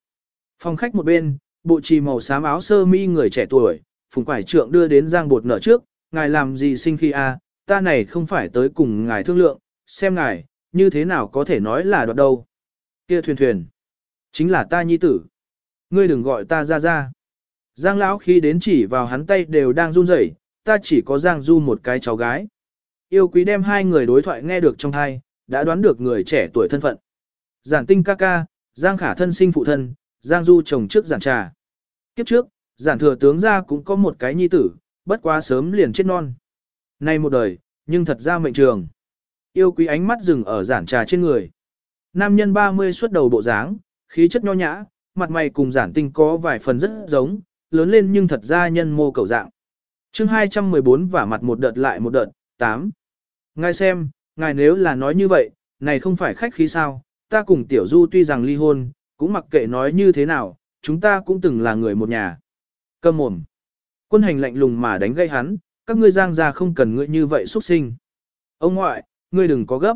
Phòng khách một bên, bộ trì màu xám áo sơ mi người trẻ tuổi, phùng quải trượng đưa đến giang bột nở trước, ngài làm gì sinh khi a? Ta này không phải tới cùng ngài thương lượng, xem ngài, như thế nào có thể nói là đoạt đâu. Kia thuyền thuyền, chính là ta nhi tử. Ngươi đừng gọi ta ra ra. Giang lão khi đến chỉ vào hắn tay đều đang run rẩy, ta chỉ có Giang Du một cái cháu gái. Yêu quý đem hai người đối thoại nghe được trong thai, đã đoán được người trẻ tuổi thân phận. Giản tinh ca ca, Giang khả thân sinh phụ thân, Giang Du chồng trước giản trà. Kiếp trước, giản thừa tướng gia cũng có một cái nhi tử, bất quá sớm liền chết non. Nay một đời, nhưng thật ra mệnh trường. Yêu quý ánh mắt dừng ở giản trà trên người. Nam nhân 30 xuất đầu bộ dáng, khí chất nho nhã, mặt mày cùng giản tinh có vài phần rất giống, lớn lên nhưng thật ra nhân mô cầu dạng. chương 214 và mặt một đợt lại một đợt, 8. Ngài xem, ngài nếu là nói như vậy, này không phải khách khí sao, ta cùng Tiểu Du tuy rằng ly hôn, cũng mặc kệ nói như thế nào, chúng ta cũng từng là người một nhà. Cầm mồm. Quân hành lạnh lùng mà đánh gây hắn, các ngươi giang ra không cần ngươi như vậy xuất sinh. Ông ngoại, ngươi đừng có gấp.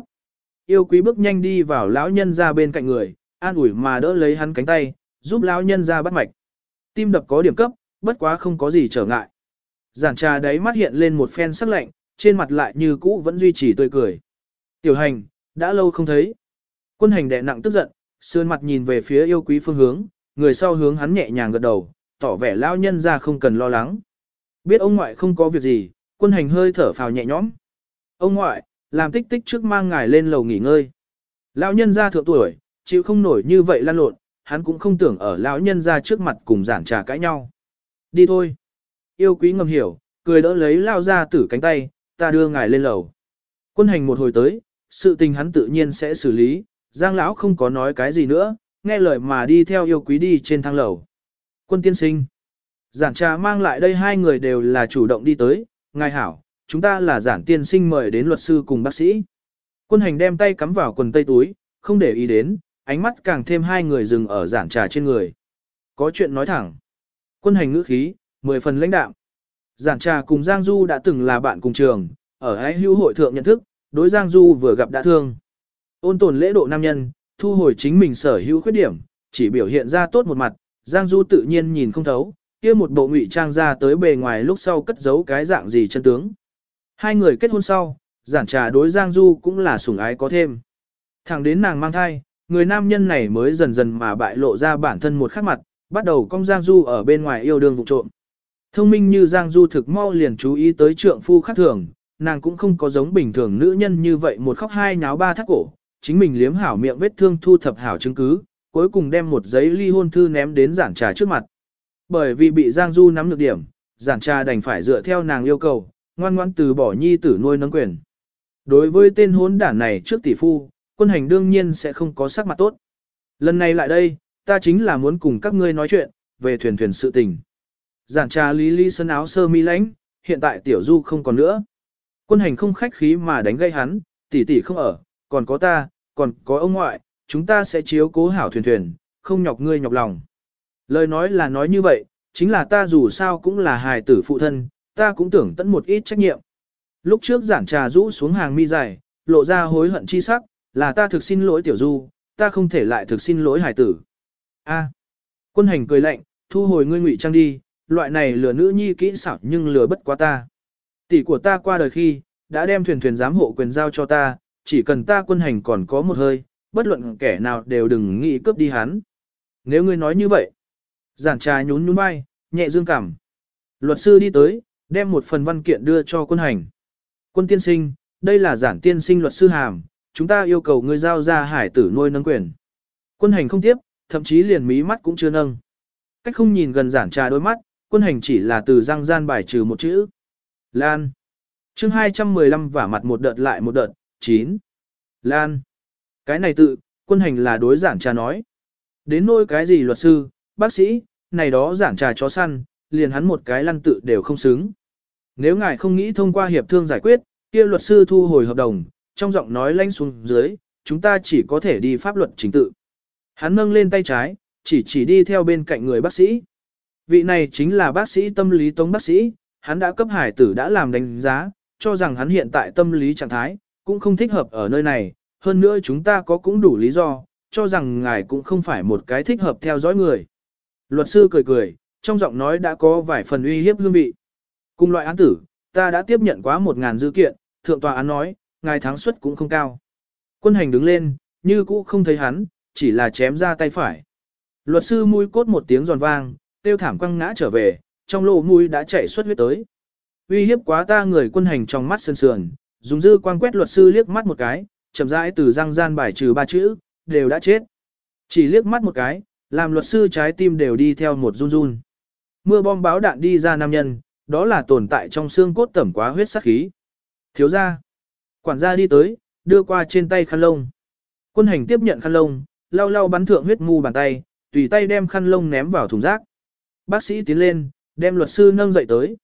Yêu quý bước nhanh đi vào lão nhân ra bên cạnh người, an ủi mà đỡ lấy hắn cánh tay, giúp lão nhân ra bắt mạch. Tim đập có điểm cấp, bất quá không có gì trở ngại. Giản trà đấy mắt hiện lên một phen sắc lạnh, trên mặt lại như cũ vẫn duy trì tươi cười. Tiểu hành, đã lâu không thấy. Quân hành đệ nặng tức giận, sườn mặt nhìn về phía yêu quý phương hướng, người sau hướng hắn nhẹ nhàng gật đầu, tỏ vẻ lão nhân ra không cần lo lắng. Biết ông ngoại không có việc gì, quân hành hơi thở phào nhẹ nhõm. Ông ngoại, làm tích tích trước mang ngài lên lầu nghỉ ngơi. Lão nhân ra thượng tuổi, chịu không nổi như vậy lan lộn, hắn cũng không tưởng ở lão nhân ra trước mặt cùng giảng trà cãi nhau. Đi thôi. Yêu quý ngầm hiểu, cười đỡ lấy lao ra tử cánh tay, ta đưa ngài lên lầu. Quân hành một hồi tới, sự tình hắn tự nhiên sẽ xử lý, giang lão không có nói cái gì nữa, nghe lời mà đi theo yêu quý đi trên thang lầu. Quân tiên sinh. Giản trà mang lại đây hai người đều là chủ động đi tới, ngài hảo, chúng ta là giản tiên sinh mời đến luật sư cùng bác sĩ. Quân hành đem tay cắm vào quần tây túi, không để ý đến, ánh mắt càng thêm hai người dừng ở giản trà trên người. Có chuyện nói thẳng. Quân hành ngữ khí, mười phần lãnh đạm. Giản trà cùng Giang Du đã từng là bạn cùng trường, ở ái hữu hội thượng nhận thức, đối Giang Du vừa gặp đã thương. Ôn tồn lễ độ nam nhân, thu hồi chính mình sở hữu khuyết điểm, chỉ biểu hiện ra tốt một mặt, Giang Du tự nhiên nhìn không thấu, kia một bộ ngụy trang ra tới bề ngoài lúc sau cất giấu cái dạng gì chân tướng. Hai người kết hôn sau, giản trà đối Giang Du cũng là sủng ái có thêm. Thẳng đến nàng mang thai, người nam nhân này mới dần dần mà bại lộ ra bản thân một khắc mặt, bắt đầu cong Giang Du ở bên ngoài yêu đương vụ trộm. Thông minh như Giang Du thực mau liền chú ý tới trượng phu khác thường, nàng cũng không có giống bình thường nữ nhân như vậy một khóc hai nháo ba thắt cổ, chính mình liếm hảo miệng vết thương thu thập hảo chứng cứ, cuối cùng đem một giấy ly hôn thư ném đến giản trà trước mặt. Bởi vì bị Giang Du nắm được điểm, giản trà đành phải dựa theo nàng yêu cầu, ngoan ngoãn từ bỏ nhi tử nuôi nấng quyền. Đối với tên hốn đản này trước tỷ phu, quân hành đương nhiên sẽ không có sắc mặt tốt. Lần này lại đây, ta chính là muốn cùng các ngươi nói chuyện, về thuyền thuyền sự tình. Giản trà lý lý sân áo sơ mi lánh, hiện tại tiểu du không còn nữa. Quân hành không khách khí mà đánh gây hắn, tỷ tỷ không ở, còn có ta, còn có ông ngoại, chúng ta sẽ chiếu cố hảo thuyền thuyền, không nhọc ngươi nhọc lòng. Lời nói là nói như vậy, chính là ta dù sao cũng là hài tử phụ thân, ta cũng tưởng tận một ít trách nhiệm. Lúc trước giản trà rũ xuống hàng mi dài, lộ ra hối hận chi sắc, là ta thực xin lỗi tiểu du, ta không thể lại thực xin lỗi hài tử. A. Quân hành cười lạnh, thu hồi ngươi ngụy trang đi, loại này lừa nữ nhi kỹ xảo nhưng lừa bất quá ta. Tỷ của ta qua đời khi, đã đem thuyền thuyền giám hộ quyền giao cho ta, chỉ cần ta quân hành còn có một hơi, bất luận kẻ nào đều đừng nghĩ cướp đi hắn. Nếu ngươi nói như vậy, giản trà nhún nhún vai, nhẹ dương cảm. Luật sư đi tới, đem một phần văn kiện đưa cho quân hành. Quân tiên sinh, đây là giản tiên sinh luật sư hàm, chúng ta yêu cầu ngươi giao ra hải tử nuôi nâng quyền. Quân hành không tiếp, thậm chí liền mí mắt cũng chưa nâng. Cách không nhìn gần giản trà đôi mắt, quân hành chỉ là từ răng gian bài trừ một chữ. Lan. chương 215 vả mặt một đợt lại một đợt, 9. Lan. Cái này tự, quân hành là đối giản trà nói. Đến nôi cái gì luật sư, bác sĩ, này đó giản trà chó săn, liền hắn một cái lăn tự đều không xứng. Nếu ngài không nghĩ thông qua hiệp thương giải quyết, kia luật sư thu hồi hợp đồng, trong giọng nói lanh xuống dưới, chúng ta chỉ có thể đi pháp luật chính tự. Hắn nâng lên tay trái, chỉ chỉ đi theo bên cạnh người bác sĩ. Vị này chính là bác sĩ tâm lý tống bác sĩ, hắn đã cấp hải tử đã làm đánh giá, cho rằng hắn hiện tại tâm lý trạng thái, cũng không thích hợp ở nơi này, hơn nữa chúng ta có cũng đủ lý do, cho rằng ngài cũng không phải một cái thích hợp theo dõi người. Luật sư cười cười, trong giọng nói đã có vài phần uy hiếp hương vị. Cùng loại án tử, ta đã tiếp nhận quá một ngàn dư kiện, thượng tòa án nói, ngài thắng suất cũng không cao. Quân hành đứng lên, như cũ không thấy hắn, chỉ là chém ra tay phải. Luật sư mũi cốt một tiếng giòn vang, tiêu thảm quăng ngã trở về, trong lỗ mũi đã chảy xuất huyết tới. Uy hiếp quá ta người quân hành trong mắt sơn sườn, dùng dư quang quét luật sư liếc mắt một cái, chậm rãi từ răng gian bài trừ ba chữ, đều đã chết. Chỉ liếc mắt một cái, làm luật sư trái tim đều đi theo một run run. Mưa bom báo đạn đi ra nam nhân, đó là tồn tại trong xương cốt tẩm quá huyết sắc khí. Thiếu gia Quản gia đi tới, đưa qua trên tay khăn lông. Quân hành tiếp nhận khăn lông, lau lau bắn thượng huyết mù bàn tay, tùy tay đem khăn lông ném vào thùng rác. Bác sĩ tiến lên, đem luật sư nâng dậy tới.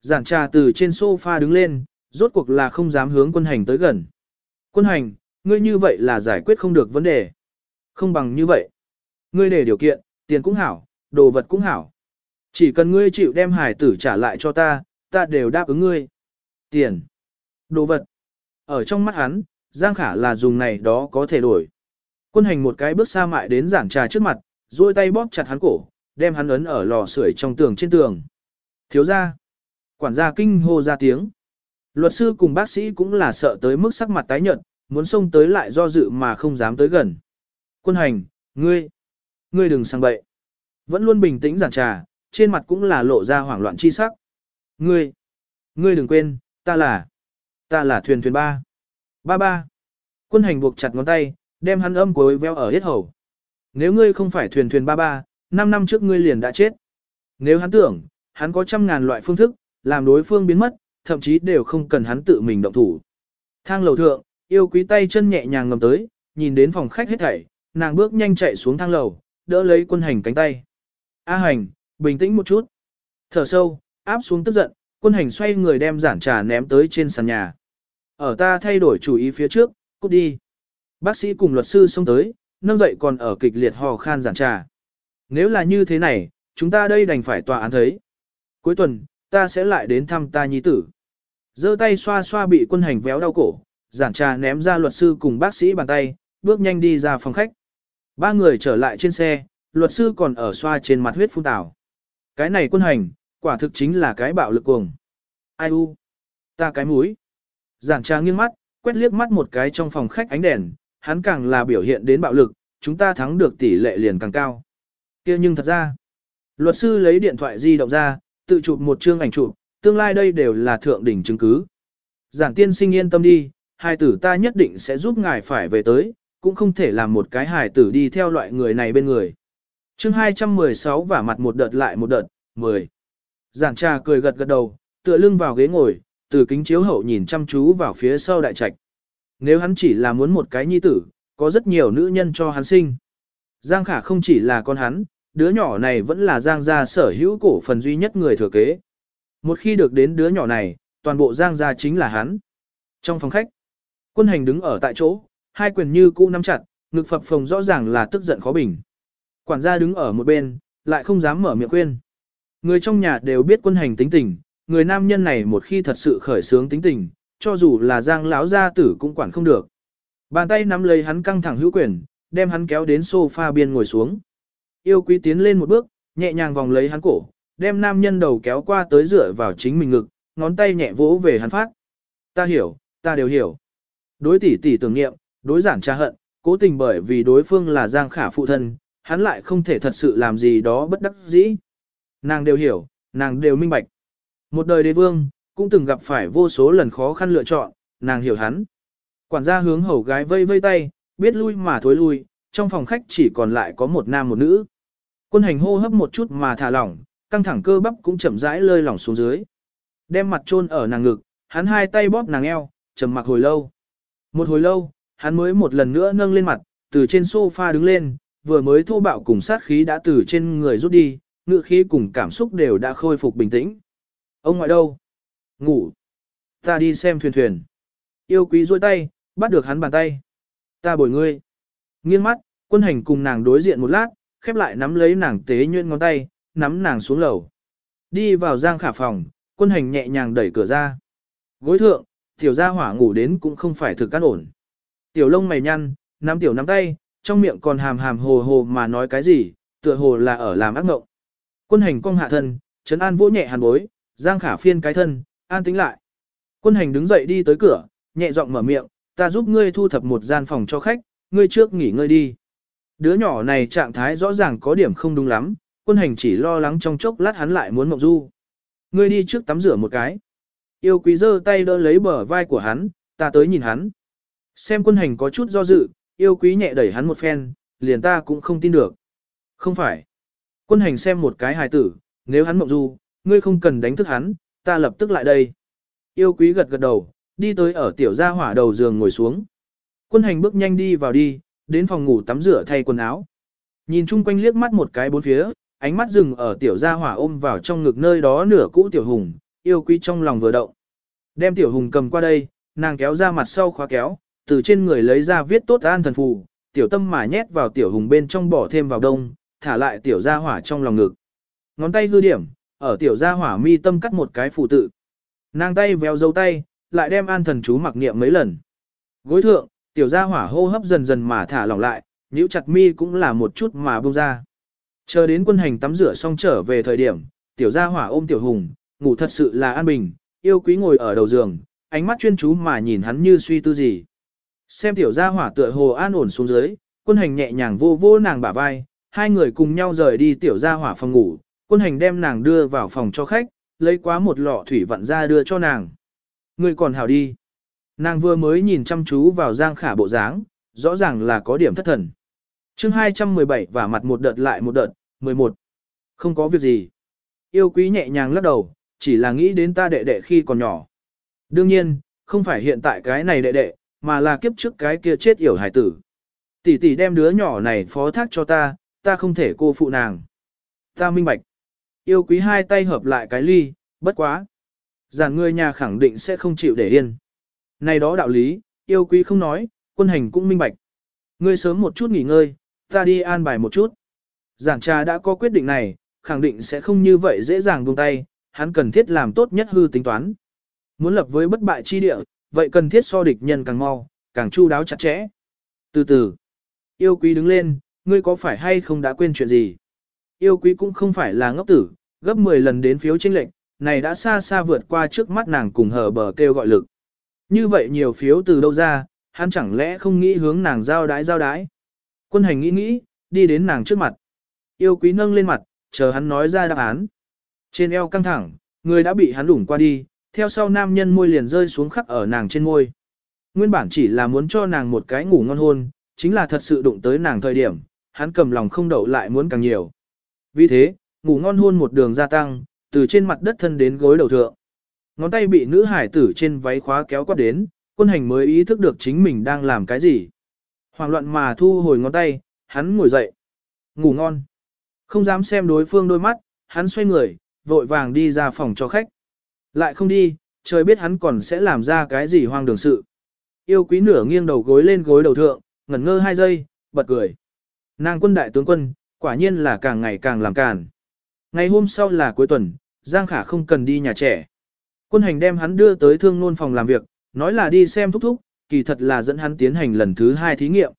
Giản trà từ trên sofa đứng lên, rốt cuộc là không dám hướng quân hành tới gần. Quân hành, ngươi như vậy là giải quyết không được vấn đề. Không bằng như vậy. Ngươi để điều kiện, tiền cũng hảo, đồ vật cũng hảo. Chỉ cần ngươi chịu đem hải tử trả lại cho ta, ta đều đáp ứng ngươi. Tiền, đồ vật. Ở trong mắt hắn, Giang Khả là dùng này đó có thể đổi. Quân hành một cái bước xa mại đến giảng trà trước mặt, duỗi tay bóp chặt hắn cổ, đem hắn ấn ở lò sưởi trong tường trên tường. Thiếu ra. Quản gia kinh hô ra tiếng. Luật sư cùng bác sĩ cũng là sợ tới mức sắc mặt tái nhợt, muốn xông tới lại do dự mà không dám tới gần. Quân hành, ngươi, ngươi đừng sang bậy. Vẫn luôn bình tĩnh giản trà, trên mặt cũng là lộ ra hoảng loạn chi sắc. Ngươi, ngươi đừng quên, ta là, ta là thuyền thuyền ba. Ba ba. Quân hành buộc chặt ngón tay, đem hắn âm cuối veo ở hết hầu. Nếu ngươi không phải thuyền thuyền ba ba, năm năm trước ngươi liền đã chết. Nếu hắn tưởng, hắn có trăm ngàn loại phương thức, làm đối phương biến mất, thậm chí đều không cần hắn tự mình động thủ. Thang lầu thượng, yêu quý tay chân nhẹ nhàng ngầm tới, nhìn đến phòng khách hết thảy, nàng bước nhanh chạy xuống thang lầu, đỡ lấy quân hành cánh tay. A hành, bình tĩnh một chút. Thở sâu, áp xuống tức giận, quân hành xoay người đem giản trà ném tới trên sàn nhà. Ở ta thay đổi chủ ý phía trước, cút đi. Bác sĩ cùng luật sư xông tới, nâng dậy còn ở kịch liệt hò khan giản trà. Nếu là như thế này, chúng ta đây đành phải tòa án thấy. Cuối tuần, ta sẽ lại đến thăm ta nhi tử. giơ tay xoa xoa bị quân hành véo đau cổ, giản trà ném ra luật sư cùng bác sĩ bàn tay, bước nhanh đi ra phòng khách. Ba người trở lại trên xe, luật sư còn ở xoa trên mặt huyết phun tảo. Cái này quân hành, quả thực chính là cái bạo lực cuồng. Ai u? Ta cái mũi. Giản trà nghiêng mắt, quét liếc mắt một cái trong phòng khách ánh đèn, hắn càng là biểu hiện đến bạo lực, chúng ta thắng được tỷ lệ liền càng cao. kia nhưng thật ra, luật sư lấy điện thoại di động ra, tự chụp một chương ảnh chụp, tương lai đây đều là thượng đỉnh chứng cứ. Giản tiên sinh yên tâm đi, hai tử ta nhất định sẽ giúp ngài phải về tới, cũng không thể làm một cái hài tử đi theo loại người này bên người. chương 216 và mặt một đợt lại một đợt, 10. Giản trà cười gật gật đầu, tựa lưng vào ghế ngồi, từ kính chiếu hậu nhìn chăm chú vào phía sau đại trạch. Nếu hắn chỉ là muốn một cái nhi tử, có rất nhiều nữ nhân cho hắn sinh. Giang khả không chỉ là con hắn, đứa nhỏ này vẫn là Giang gia sở hữu cổ phần duy nhất người thừa kế. Một khi được đến đứa nhỏ này, toàn bộ Giang gia chính là hắn. Trong phòng khách, quân hành đứng ở tại chỗ, hai quyền như cũ nắm chặt, ngực phập phồng rõ ràng là tức giận khó bình. Quản gia đứng ở một bên, lại không dám mở miệng khuyên. Người trong nhà đều biết quân hành tính tình, người nam nhân này một khi thật sự khởi sướng tính tình, cho dù là Giang lão gia tử cũng quản không được. Bàn tay nắm lấy hắn căng thẳng hữu quyền, đem hắn kéo đến sofa biên ngồi xuống. Yêu quý tiến lên một bước, nhẹ nhàng vòng lấy hắn cổ, đem nam nhân đầu kéo qua tới dựa vào chính mình ngực, ngón tay nhẹ vỗ về hắn phát. Ta hiểu, ta đều hiểu. Đối tỷ tỷ tưởng niệm, đối giản tra hận, cố tình bởi vì đối phương là Giang Khả phụ thân, hắn lại không thể thật sự làm gì đó bất đắc dĩ. Nàng đều hiểu, nàng đều minh bạch. Một đời đế vương, cũng từng gặp phải vô số lần khó khăn lựa chọn, nàng hiểu hắn. Quản gia hướng hầu gái vây vây tay, biết lui mà thối lui, trong phòng khách chỉ còn lại có một nam một nữ. Quân hành hô hấp một chút mà thả lỏng, căng thẳng cơ bắp cũng chậm rãi lơi lỏng xuống dưới. Đem mặt chôn ở nàng ngực, hắn hai tay bóp nàng eo, trầm mặc hồi lâu. Một hồi lâu, hắn mới một lần nữa nâng lên mặt, từ trên sofa đứng lên, vừa mới thô bạo cùng sát khí đã từ trên người rút đi, ngựa khí cùng cảm xúc đều đã khôi phục bình tĩnh. Ông ngoại đâu? Ngủ. Ta đi xem thuyền thuyền. Yêu quý duỗi tay, bắt được hắn bàn tay. Ta bồi ngươi. Nghiêng mắt, quân hành cùng nàng đối diện một lát, khép lại nắm lấy nàng tế nhuyễn ngón tay, nắm nàng xuống lầu. Đi vào giang khả phòng, quân hành nhẹ nhàng đẩy cửa ra. Gối thượng, tiểu gia hỏa ngủ đến cũng không phải thực căn ổn. Tiểu lông mày nhăn, nắm tiểu nắm tay, trong miệng còn hàm hàm hồ hồ mà nói cái gì, tựa hồ là ở làm ác mộng. Quân hành cong hạ thân, trấn an vỗ nhẹ hàn bối, giang khả phiên cái thân, an tính lại. Quân hành đứng dậy đi tới cửa, nhẹ giọng mở miệng, ta giúp ngươi thu thập một gian phòng cho khách, ngươi trước nghỉ ngơi đi. Đứa nhỏ này trạng thái rõ ràng có điểm không đúng lắm, quân hành chỉ lo lắng trong chốc lát hắn lại muốn mộng du. Ngươi đi trước tắm rửa một cái. Yêu quý giơ tay đỡ lấy bờ vai của hắn, ta tới nhìn hắn. Xem quân hành có chút do dự, yêu quý nhẹ đẩy hắn một phen, liền ta cũng không tin được. Không phải. Quân hành xem một cái hài tử, nếu hắn mộng du, ngươi không cần đánh thức hắn, ta lập tức lại đây. Yêu quý gật gật đầu, đi tới ở tiểu gia hỏa đầu giường ngồi xuống. Quân hành bước nhanh đi vào đi, đến phòng ngủ tắm rửa thay quần áo. Nhìn chung quanh liếc mắt một cái bốn phía, ánh mắt dừng ở tiểu gia hỏa ôm vào trong ngực nơi đó nửa cũ tiểu hùng, yêu quý trong lòng vừa động. Đem tiểu hùng cầm qua đây, nàng kéo ra mặt sau khóa kéo, từ trên người lấy ra viết tốt an thần phù, tiểu tâm mà nhét vào tiểu hùng bên trong bỏ thêm vào đông, thả lại tiểu gia hỏa trong lòng ngực. Ngón tay hư điểm, ở tiểu gia hỏa mi tâm cắt một cái phù tự. Nàng tay véo dấu tay, lại đem an thần chú mặc niệm mấy lần. Gối thượng, tiểu gia hỏa hô hấp dần dần mà thả lỏng lại, nhíu chặt mi cũng là một chút mà buông ra. Chờ đến quân hành tắm rửa xong trở về thời điểm, tiểu gia hỏa ôm tiểu hùng, ngủ thật sự là an bình, yêu quý ngồi ở đầu giường, ánh mắt chuyên chú mà nhìn hắn như suy tư gì. Xem tiểu gia hỏa tựa hồ an ổn xuống dưới, quân hành nhẹ nhàng vô vô nàng bả vai, hai người cùng nhau rời đi tiểu gia hỏa phòng ngủ, quân hành đem nàng đưa vào phòng cho khách, lấy quá một lọ thủy vặn ra đưa cho nàng. Người còn hảo đi. Nàng vừa mới nhìn chăm chú vào giang khả bộ dáng, rõ ràng là có điểm thất thần. chương 217 và mặt một đợt lại một đợt, 11. Không có việc gì. Yêu quý nhẹ nhàng lắc đầu, chỉ là nghĩ đến ta đệ đệ khi còn nhỏ. Đương nhiên, không phải hiện tại cái này đệ đệ, mà là kiếp trước cái kia chết yểu hải tử. Tỷ tỷ đem đứa nhỏ này phó thác cho ta, ta không thể cô phụ nàng. Ta minh bạch. Yêu quý hai tay hợp lại cái ly, bất quá. Giản người nhà khẳng định sẽ không chịu để yên. Này đó đạo lý, yêu quý không nói, quân hành cũng minh bạch. Ngươi sớm một chút nghỉ ngơi, ta đi an bài một chút. Giản trà đã có quyết định này, khẳng định sẽ không như vậy dễ dàng buông tay, hắn cần thiết làm tốt nhất hư tính toán. Muốn lập với bất bại chi địa, vậy cần thiết so địch nhân càng mau, càng chu đáo chặt chẽ. Từ từ, yêu quý đứng lên, ngươi có phải hay không đã quên chuyện gì? Yêu quý cũng không phải là ngốc tử, gấp 10 lần đến phiếu tranh lệnh, này đã xa xa vượt qua trước mắt nàng cùng hờ bờ kêu gọi lực. Như vậy nhiều phiếu từ đâu ra, hắn chẳng lẽ không nghĩ hướng nàng giao đái giao đái. Quân hành nghĩ nghĩ, đi đến nàng trước mặt. Yêu quý nâng lên mặt, chờ hắn nói ra đáp án. Trên eo căng thẳng, người đã bị hắn đủng qua đi, theo sau nam nhân môi liền rơi xuống khắc ở nàng trên môi. Nguyên bản chỉ là muốn cho nàng một cái ngủ ngon hôn, chính là thật sự đụng tới nàng thời điểm, hắn cầm lòng không đậu lại muốn càng nhiều. Vì thế, ngủ ngon hôn một đường gia tăng, từ trên mặt đất thân đến gối đầu thượng. Ngón tay bị nữ hải tử trên váy khóa kéo quát đến, quân hành mới ý thức được chính mình đang làm cái gì. Hoàng loạn mà thu hồi ngón tay, hắn ngồi dậy. Ngủ ngon. Không dám xem đối phương đôi mắt, hắn xoay người, vội vàng đi ra phòng cho khách. Lại không đi, trời biết hắn còn sẽ làm ra cái gì hoang đường sự. Yêu quý nửa nghiêng đầu gối lên gối đầu thượng, ngẩn ngơ hai giây, bật cười. Nàng quân đại tướng quân, quả nhiên là càng ngày càng làm càn. Ngày hôm sau là cuối tuần, Giang Khả không cần đi nhà trẻ. Quân hành đem hắn đưa tới thương nôn phòng làm việc, nói là đi xem thúc thúc, kỳ thật là dẫn hắn tiến hành lần thứ hai thí nghiệm.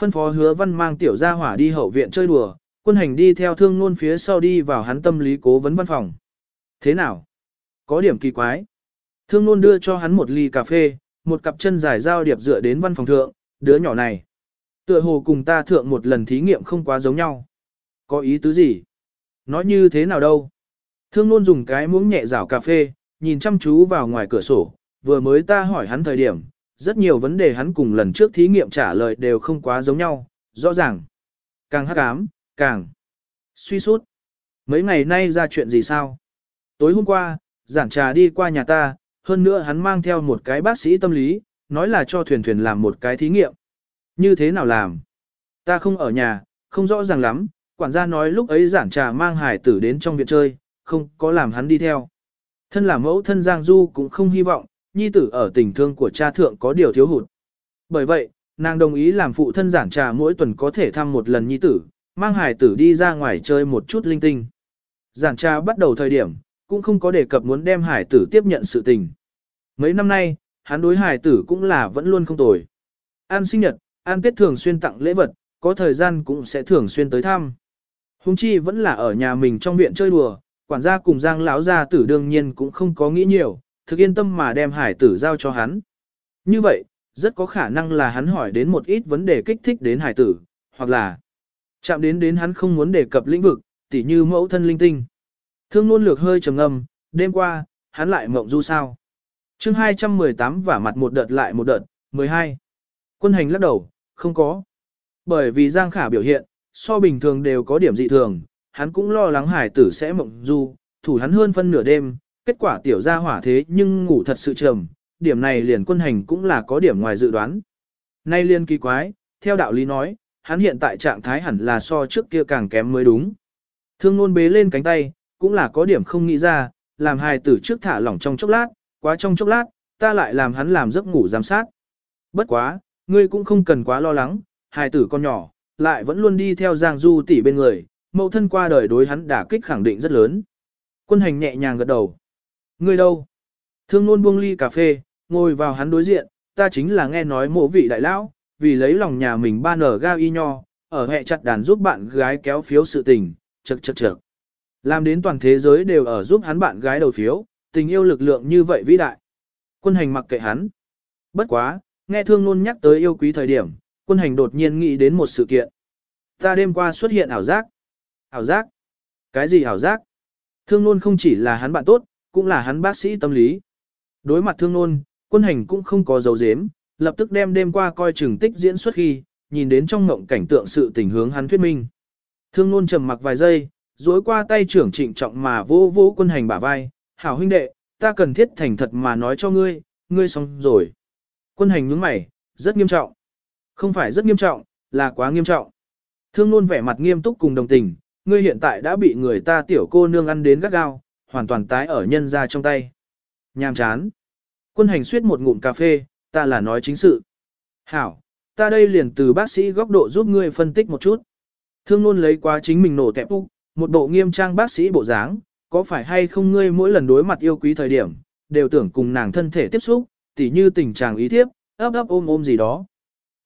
Phân phó hứa văn mang tiểu gia hỏa đi hậu viện chơi đùa, quân hành đi theo thương nôn phía sau đi vào hắn tâm lý cố vấn văn phòng. Thế nào? Có điểm kỳ quái. Thương nôn đưa cho hắn một ly cà phê, một cặp chân dài giao điệp dựa đến văn phòng thượng, đứa nhỏ này. Tựa hồ cùng ta thượng một lần thí nghiệm không quá giống nhau. Có ý tứ gì? Nói như thế nào đâu? Thương nôn dùng cái muỗng nhẹ rảo cà phê, nhìn chăm chú vào ngoài cửa sổ, vừa mới ta hỏi hắn thời điểm, rất nhiều vấn đề hắn cùng lần trước thí nghiệm trả lời đều không quá giống nhau, rõ ràng. Càng hắc ám, càng suy sút. Mấy ngày nay ra chuyện gì sao? Tối hôm qua, Giản trà đi qua nhà ta, hơn nữa hắn mang theo một cái bác sĩ tâm lý, nói là cho thuyền thuyền làm một cái thí nghiệm. Như thế nào làm? Ta không ở nhà, không rõ ràng lắm, quản gia nói lúc ấy giản trà mang hải tử đến trong viện chơi, không có làm hắn đi theo. Thân là mẫu thân Giang Du cũng không hy vọng, nhi tử ở tình thương của cha thượng có điều thiếu hụt. Bởi vậy, nàng đồng ý làm phụ thân giản trà mỗi tuần có thể thăm một lần nhi tử, mang hải tử đi ra ngoài chơi một chút linh tinh. Giản trà bắt đầu thời điểm, cũng không có đề cập muốn đem hải tử tiếp nhận sự tình. Mấy năm nay, hắn đối hải tử cũng là vẫn luôn không tồi. An sinh nhật, an tết thường xuyên tặng lễ vật, có thời gian cũng sẽ thường xuyên tới thăm. Hùng chi vẫn là ở nhà mình trong viện chơi đùa, quản gia cùng giang lão gia tử đương nhiên cũng không có nghĩ nhiều, thực yên tâm mà đem hải tử giao cho hắn. Như vậy, rất có khả năng là hắn hỏi đến một ít vấn đề kích thích đến hải tử, hoặc là chạm đến đến hắn không muốn đề cập lĩnh vực, tỉ như mẫu thân linh tinh. Thương luôn lược hơi trầm ngâm, đêm qua, hắn lại mộng du sao. chương 218 vả mặt một đợt lại một đợt, 12. Quân hành lắc đầu, không có. Bởi vì Giang Khả biểu hiện, so bình thường đều có điểm dị thường, hắn cũng lo lắng hải tử sẽ mộng du, thủ hắn hơn phân nửa đêm, kết quả tiểu ra hỏa thế nhưng ngủ thật sự trầm, điểm này liền quân hành cũng là có điểm ngoài dự đoán. Nay liên kỳ quái, theo đạo lý nói, hắn hiện tại trạng thái hẳn là so trước kia càng kém mới đúng. Thương nôn bế lên cánh tay, cũng là có điểm không nghĩ ra, làm hài tử trước thả lỏng trong chốc lát, quá trong chốc lát, ta lại làm hắn làm giấc ngủ giám sát. Bất quá, ngươi cũng không cần quá lo lắng, hài tử con nhỏ, lại vẫn luôn đi theo Giang Du tỷ bên người, mẫu thân qua đời đối hắn đả kích khẳng định rất lớn. Quân hành nhẹ nhàng gật đầu. Ngươi đâu? Thương nôn buông ly cà phê, ngồi vào hắn đối diện, ta chính là nghe nói mộ vị đại lão, vì lấy lòng nhà mình ba nở ga y nho, ở hệ chặt đàn giúp bạn gái kéo phiếu sự tình, chật chật chật. Làm đến toàn thế giới đều ở giúp hắn bạn gái đầu phiếu, tình yêu lực lượng như vậy vĩ đại. Quân hành mặc kệ hắn. Bất quá, nghe thương luôn nhắc tới yêu quý thời điểm, quân hành đột nhiên nghĩ đến một sự kiện. Ta đêm qua xuất hiện ảo giác. Ảo giác? Cái gì ảo giác? Thương luôn không chỉ là hắn bạn tốt, cũng là hắn bác sĩ tâm lý. Đối mặt thương luôn, quân hành cũng không có dấu dếm, lập tức đem đêm qua coi chừng tích diễn xuất khi, nhìn đến trong ngộng cảnh tượng sự tình hướng hắn thuyết minh. Thương luôn trầm mặc vài giây, dối qua tay trưởng trịnh trọng mà vô vô quân hành bả vai, hảo huynh đệ, ta cần thiết thành thật mà nói cho ngươi, ngươi xong rồi. Quân hành nhướng mày, rất nghiêm trọng. Không phải rất nghiêm trọng, là quá nghiêm trọng. Thương nôn vẻ mặt nghiêm túc cùng đồng tình, ngươi hiện tại đã bị người ta tiểu cô nương ăn đến gắt gao, hoàn toàn tái ở nhân ra trong tay. Nhàm chán. Quân hành suyết một ngụm cà phê, ta là nói chính sự. Hảo, ta đây liền từ bác sĩ góc độ giúp ngươi phân tích một chút. Thương luôn lấy quá chính mình nổ tẹp úc, một bộ nghiêm trang bác sĩ bộ dáng, có phải hay không ngươi mỗi lần đối mặt yêu quý thời điểm, đều tưởng cùng nàng thân thể tiếp xúc, tỉ như tình trạng ý tiếp, ấp ấp ôm ôm gì đó.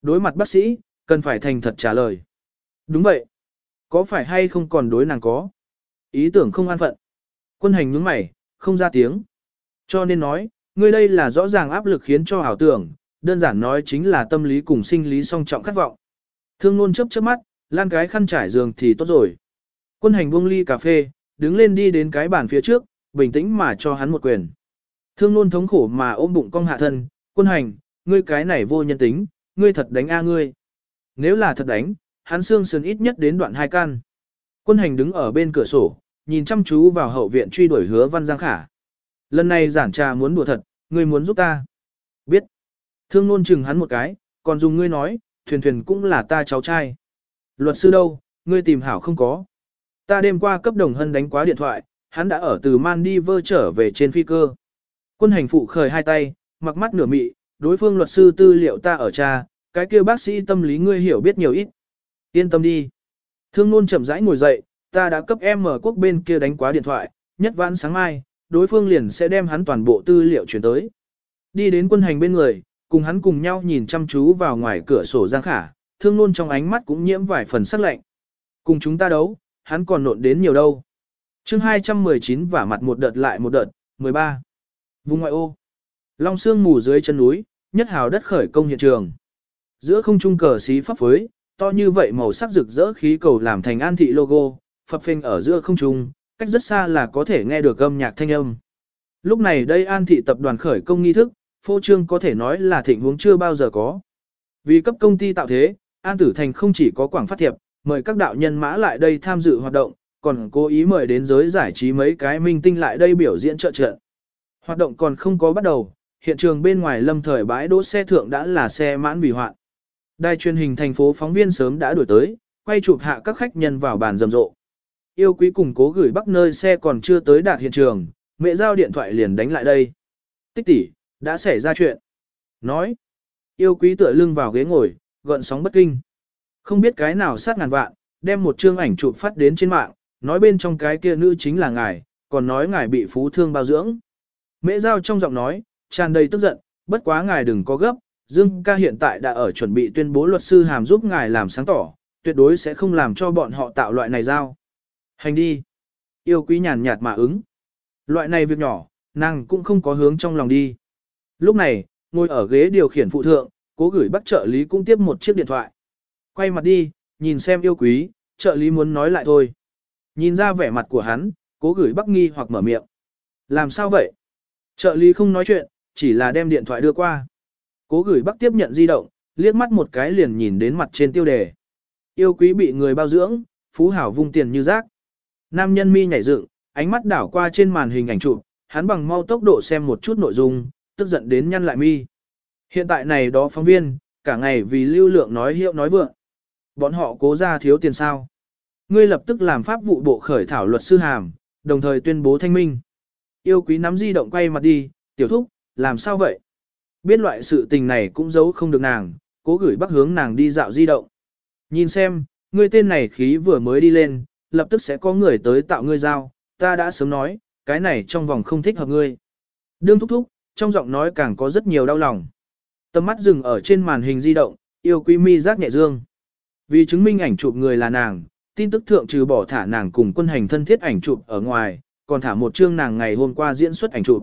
Đối mặt bác sĩ, cần phải thành thật trả lời. Đúng vậy. Có phải hay không còn đối nàng có? Ý tưởng không an phận. Quân hành nhướng mày, không ra tiếng. Cho nên nói, ngươi đây là rõ ràng áp lực khiến cho ảo tưởng, đơn giản nói chính là tâm lý cùng sinh lý song trọng khát vọng. Thương nôn chớp chớp mắt, lan cái khăn trải giường thì tốt rồi. Quân hành buông ly cà phê, đứng lên đi đến cái bàn phía trước, bình tĩnh mà cho hắn một quyền. Thương luôn thống khổ mà ôm bụng cong hạ thân, quân hành, ngươi cái này vô nhân tính, ngươi thật đánh a ngươi. Nếu là thật đánh, hắn xương sườn ít nhất đến đoạn hai can. Quân hành đứng ở bên cửa sổ, nhìn chăm chú vào hậu viện truy đuổi hứa văn giang khả. Lần này giản trà muốn đùa thật, ngươi muốn giúp ta. Biết. Thương nôn chừng hắn một cái, còn dùng ngươi nói, thuyền thuyền cũng là ta cháu trai. Luật sư đâu, ngươi tìm hảo không có. Ta đêm qua cấp đồng hân đánh quá điện thoại, hắn đã ở từ man đi vơ trở về trên phi cơ. Quân hành phụ khởi hai tay, mặc mắt nửa mị, đối phương luật sư tư liệu ta ở cha, cái kia bác sĩ tâm lý ngươi hiểu biết nhiều ít. Yên tâm đi. Thương nôn chậm rãi ngồi dậy, ta đã cấp em ở quốc bên kia đánh quá điện thoại, nhất vãn sáng mai, đối phương liền sẽ đem hắn toàn bộ tư liệu chuyển tới. Đi đến quân hành bên người, cùng hắn cùng nhau nhìn chăm chú vào ngoài cửa sổ Giang Khả, thương nôn trong ánh mắt cũng nhiễm vài phần sắc lạnh. Cùng chúng ta đấu, hắn còn nộn đến nhiều đâu. chương 219 vả mặt một đợt lại một đợt, 13. Vùng ngoại ô. Long sương mù dưới chân núi, nhất hào đất khởi công hiện trường. Giữa không trung cờ xí pháp phối, to như vậy màu sắc rực rỡ khí cầu làm thành an thị logo, phập phình ở giữa không trung, cách rất xa là có thể nghe được âm nhạc thanh âm. Lúc này đây an thị tập đoàn khởi công nghi thức, phô trương có thể nói là thịnh huống chưa bao giờ có. Vì cấp công ty tạo thế, An Tử Thành không chỉ có quảng phát thiệp, mời các đạo nhân mã lại đây tham dự hoạt động, còn cố ý mời đến giới giải trí mấy cái minh tinh lại đây biểu diễn trợ trợ. Hoạt động còn không có bắt đầu, hiện trường bên ngoài lâm thời bãi đỗ xe thượng đã là xe mãn vì hoạn. Đài truyền hình thành phố phóng viên sớm đã đuổi tới, quay chụp hạ các khách nhân vào bàn rầm rộ. Yêu quý cùng cố gửi bắc nơi xe còn chưa tới đạt hiện trường, mẹ giao điện thoại liền đánh lại đây. Tích tỷ, đã xảy ra chuyện. Nói, yêu quý tựa lưng vào ghế ngồi, gợn sóng bất kinh. Không biết cái nào sát ngàn vạn, đem một chương ảnh chụp phát đến trên mạng, nói bên trong cái kia nữ chính là ngài, còn nói ngài bị phú thương bao dưỡng. Mễ giao trong giọng nói, tràn đầy tức giận, bất quá ngài đừng có gấp, Dương ca hiện tại đã ở chuẩn bị tuyên bố luật sư hàm giúp ngài làm sáng tỏ, tuyệt đối sẽ không làm cho bọn họ tạo loại này giao. Hành đi. Yêu quý nhàn nhạt mà ứng. Loại này việc nhỏ, nàng cũng không có hướng trong lòng đi. Lúc này, ngồi ở ghế điều khiển phụ thượng, cố gửi bắt trợ lý cũng tiếp một chiếc điện thoại. Quay mặt đi, nhìn xem yêu quý, trợ lý muốn nói lại thôi. Nhìn ra vẻ mặt của hắn, cố gửi bắc nghi hoặc mở miệng. Làm sao vậy? Trợ lý không nói chuyện, chỉ là đem điện thoại đưa qua. Cố gửi bắc tiếp nhận di động, liếc mắt một cái liền nhìn đến mặt trên tiêu đề. Yêu quý bị người bao dưỡng, phú hảo vung tiền như rác. Nam nhân mi nhảy dựng, ánh mắt đảo qua trên màn hình ảnh chụp, hắn bằng mau tốc độ xem một chút nội dung, tức giận đến nhăn lại mi. Hiện tại này đó phóng viên, cả ngày vì lưu lượng nói hiệu nói vượng. Bọn họ cố ra thiếu tiền sao. Ngươi lập tức làm pháp vụ bộ khởi thảo luật sư hàm, đồng thời tuyên bố thanh minh. Yêu quý nắm di động quay mặt đi, tiểu thúc, làm sao vậy? Biết loại sự tình này cũng giấu không được nàng, cố gửi bắc hướng nàng đi dạo di động. Nhìn xem, ngươi tên này khí vừa mới đi lên, lập tức sẽ có người tới tạo ngươi giao, ta đã sớm nói, cái này trong vòng không thích hợp ngươi. Đương thúc thúc, trong giọng nói càng có rất nhiều đau lòng. Tầm mắt dừng ở trên màn hình di động, yêu quý mi giác nhẹ dương. Vì chứng minh ảnh chụp người là nàng, tin tức thượng trừ bỏ thả nàng cùng quân hành thân thiết ảnh chụp ở ngoài, còn thả một chương nàng ngày hôm qua diễn xuất ảnh chụp.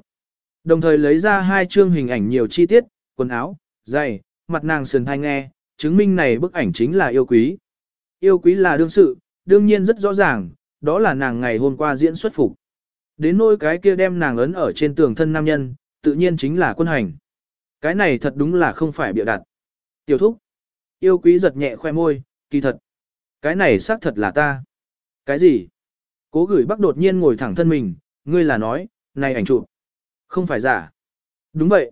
Đồng thời lấy ra hai chương hình ảnh nhiều chi tiết, quần áo, giày, mặt nàng sườn thai nghe, chứng minh này bức ảnh chính là yêu quý. Yêu quý là đương sự, đương nhiên rất rõ ràng, đó là nàng ngày hôm qua diễn xuất phục. Đến nỗi cái kia đem nàng ấn ở trên tường thân nam nhân, tự nhiên chính là quân hành. Cái này thật đúng là không phải bịa đặt. Tiểu thúc. Yêu quý giật nhẹ khoe môi, kỳ thật. Cái này xác thật là ta. Cái gì? Cố gửi bắc đột nhiên ngồi thẳng thân mình, ngươi là nói, này ảnh chụp Không phải giả. Đúng vậy.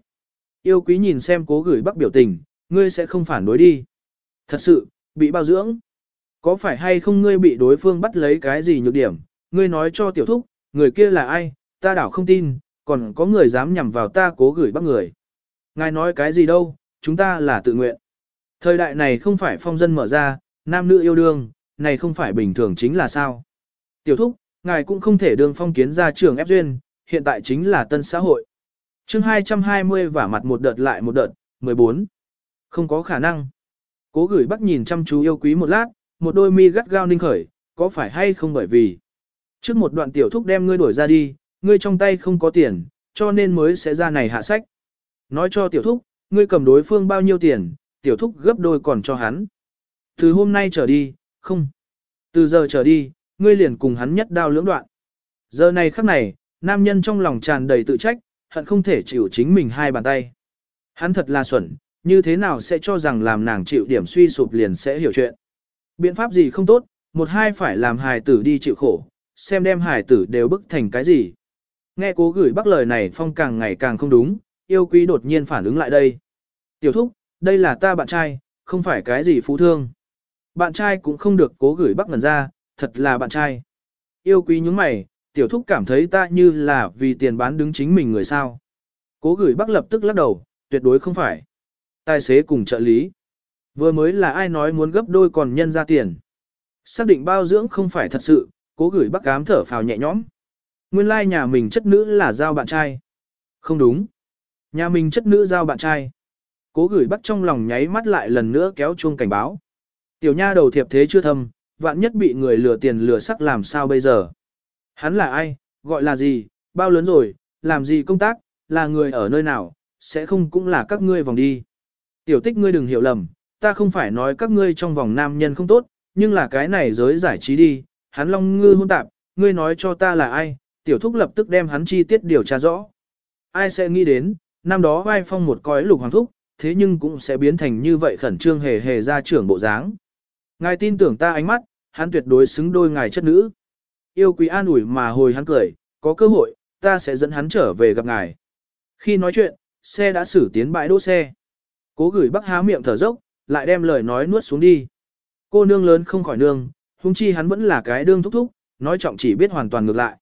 Yêu quý nhìn xem cố gửi bắc biểu tình, ngươi sẽ không phản đối đi. Thật sự, bị bao dưỡng. Có phải hay không ngươi bị đối phương bắt lấy cái gì nhược điểm, ngươi nói cho tiểu thúc, người kia là ai, ta đảo không tin, còn có người dám nhằm vào ta cố gửi bắc người. Ngài nói cái gì đâu, chúng ta là tự nguyện. Thời đại này không phải phong dân mở ra, nam nữ yêu đương, này không phải bình thường chính là sao. Tiểu thúc, ngài cũng không thể đương phong kiến ra trường ép duyên, hiện tại chính là tân xã hội. chương 220 vả mặt một đợt lại một đợt, 14. Không có khả năng. Cố gửi bắt nhìn chăm chú yêu quý một lát, một đôi mi gắt gao ninh khởi, có phải hay không bởi vì. Trước một đoạn tiểu thúc đem ngươi đổi ra đi, ngươi trong tay không có tiền, cho nên mới sẽ ra này hạ sách. Nói cho tiểu thúc, ngươi cầm đối phương bao nhiêu tiền, tiểu thúc gấp đôi còn cho hắn. Từ hôm nay trở đi, không. Từ giờ trở đi, ngươi liền cùng hắn nhất đao lưỡng đoạn. Giờ này khắc này, nam nhân trong lòng tràn đầy tự trách, hận không thể chịu chính mình hai bàn tay. Hắn thật là xuẩn, như thế nào sẽ cho rằng làm nàng chịu điểm suy sụp liền sẽ hiểu chuyện. Biện pháp gì không tốt, một hai phải làm hài tử đi chịu khổ, xem đem hài tử đều bức thành cái gì. Nghe cố gửi bắc lời này phong càng ngày càng không đúng, yêu quý đột nhiên phản ứng lại đây. Tiểu thúc, đây là ta bạn trai, không phải cái gì phú thương. Bạn trai cũng không được cố gửi bắc ngần ra, thật là bạn trai. Yêu quý những mày, tiểu thúc cảm thấy ta như là vì tiền bán đứng chính mình người sao. Cố gửi bắc lập tức lắc đầu, tuyệt đối không phải. Tài xế cùng trợ lý. Vừa mới là ai nói muốn gấp đôi còn nhân ra tiền. Xác định bao dưỡng không phải thật sự, cố gửi bắc cám thở phào nhẹ nhõm. Nguyên lai like nhà mình chất nữ là giao bạn trai. Không đúng. Nhà mình chất nữ giao bạn trai. Cố gửi bắc trong lòng nháy mắt lại lần nữa kéo chuông cảnh báo. Tiểu nha đầu thiệp thế chưa thâm, vạn nhất bị người lừa tiền lừa sắc làm sao bây giờ. Hắn là ai, gọi là gì, bao lớn rồi, làm gì công tác, là người ở nơi nào, sẽ không cũng là các ngươi vòng đi. Tiểu tích ngươi đừng hiểu lầm, ta không phải nói các ngươi trong vòng nam nhân không tốt, nhưng là cái này giới giải trí đi, hắn long ngư hôn tạp, ngươi nói cho ta là ai, tiểu thúc lập tức đem hắn chi tiết điều tra rõ. Ai sẽ nghĩ đến, năm đó vai phong một cõi lục hoàng thúc, thế nhưng cũng sẽ biến thành như vậy khẩn trương hề hề ra trưởng bộ dáng. Ngài tin tưởng ta ánh mắt, hắn tuyệt đối xứng đôi ngài chất nữ. Yêu quý an ủi mà hồi hắn cười, có cơ hội, ta sẽ dẫn hắn trở về gặp ngài. Khi nói chuyện, xe đã xử tiến bãi đỗ xe. Cố gửi bắc há miệng thở dốc, lại đem lời nói nuốt xuống đi. Cô nương lớn không khỏi nương, huống chi hắn vẫn là cái đương thúc thúc, nói trọng chỉ biết hoàn toàn ngược lại.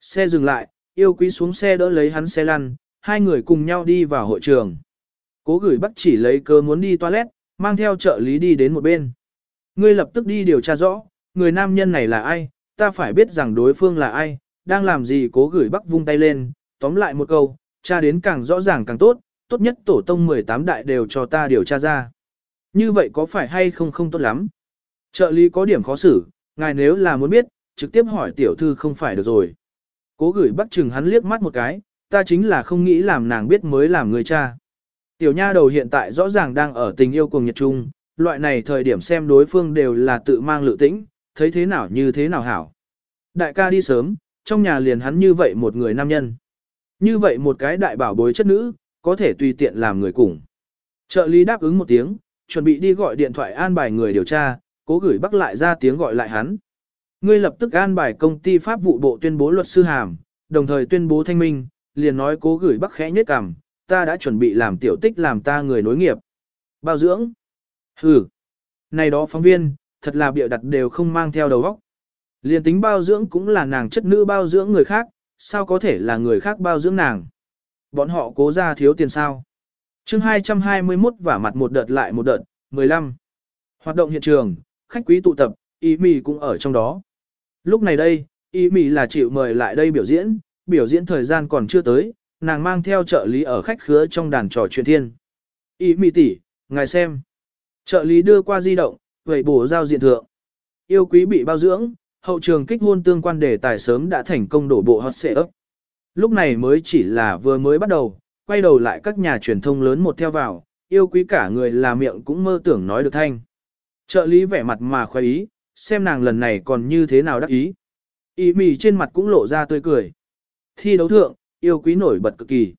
Xe dừng lại, yêu quý xuống xe đỡ lấy hắn xe lăn, hai người cùng nhau đi vào hội trường. Cố gửi bắc chỉ lấy cơ muốn đi toilet, mang theo trợ lý đi đến một bên. Ngươi lập tức đi điều tra rõ, người nam nhân này là ai, ta phải biết rằng đối phương là ai, đang làm gì cố gửi bắc vung tay lên, tóm lại một câu, tra đến càng rõ ràng càng tốt, tốt nhất tổ tông 18 đại đều cho ta điều tra ra. Như vậy có phải hay không không tốt lắm? Trợ lý có điểm khó xử, ngài nếu là muốn biết, trực tiếp hỏi tiểu thư không phải được rồi. Cố gửi bắc chừng hắn liếc mắt một cái, ta chính là không nghĩ làm nàng biết mới làm người cha. Tiểu nha đầu hiện tại rõ ràng đang ở tình yêu cùng nhật trung, loại này thời điểm xem đối phương đều là tự mang lự tĩnh, thấy thế nào như thế nào hảo. Đại ca đi sớm, trong nhà liền hắn như vậy một người nam nhân. Như vậy một cái đại bảo bối chất nữ, có thể tùy tiện làm người cùng. Trợ lý đáp ứng một tiếng, chuẩn bị đi gọi điện thoại an bài người điều tra, cố gửi bắc lại ra tiếng gọi lại hắn. Ngươi lập tức an bài công ty pháp vụ bộ tuyên bố luật sư hàm, đồng thời tuyên bố thanh minh, liền nói cố gửi bắc khẽ nhất cằm, ta đã chuẩn bị làm tiểu tích làm ta người nối nghiệp. Bao dưỡng. Hừ. Này đó phóng viên, thật là bịa đặt đều không mang theo đầu óc. Liên tính bao dưỡng cũng là nàng chất nữ bao dưỡng người khác, sao có thể là người khác bao dưỡng nàng. Bọn họ cố ra thiếu tiền sao. chương 221 vả mặt một đợt lại một đợt, 15. Hoạt động hiện trường, khách quý tụ tập, ý mì cũng ở trong đó. Lúc này đây, ý mì là chịu mời lại đây biểu diễn, biểu diễn thời gian còn chưa tới, nàng mang theo trợ lý ở khách khứa trong đàn trò chuyện thiên. Ý mì tỷ, ngài xem. Trợ lý đưa qua di động, vậy bổ giao diện thượng. Yêu quý bị bao dưỡng, hậu trường kích hôn tương quan đề tài sớm đã thành công đổ bộ hot ấp. Lúc này mới chỉ là vừa mới bắt đầu, quay đầu lại các nhà truyền thông lớn một theo vào, yêu quý cả người là miệng cũng mơ tưởng nói được thanh. Trợ lý vẻ mặt mà khoái ý, xem nàng lần này còn như thế nào đắc ý. Ý mì trên mặt cũng lộ ra tươi cười. Thi đấu thượng, yêu quý nổi bật cực kỳ.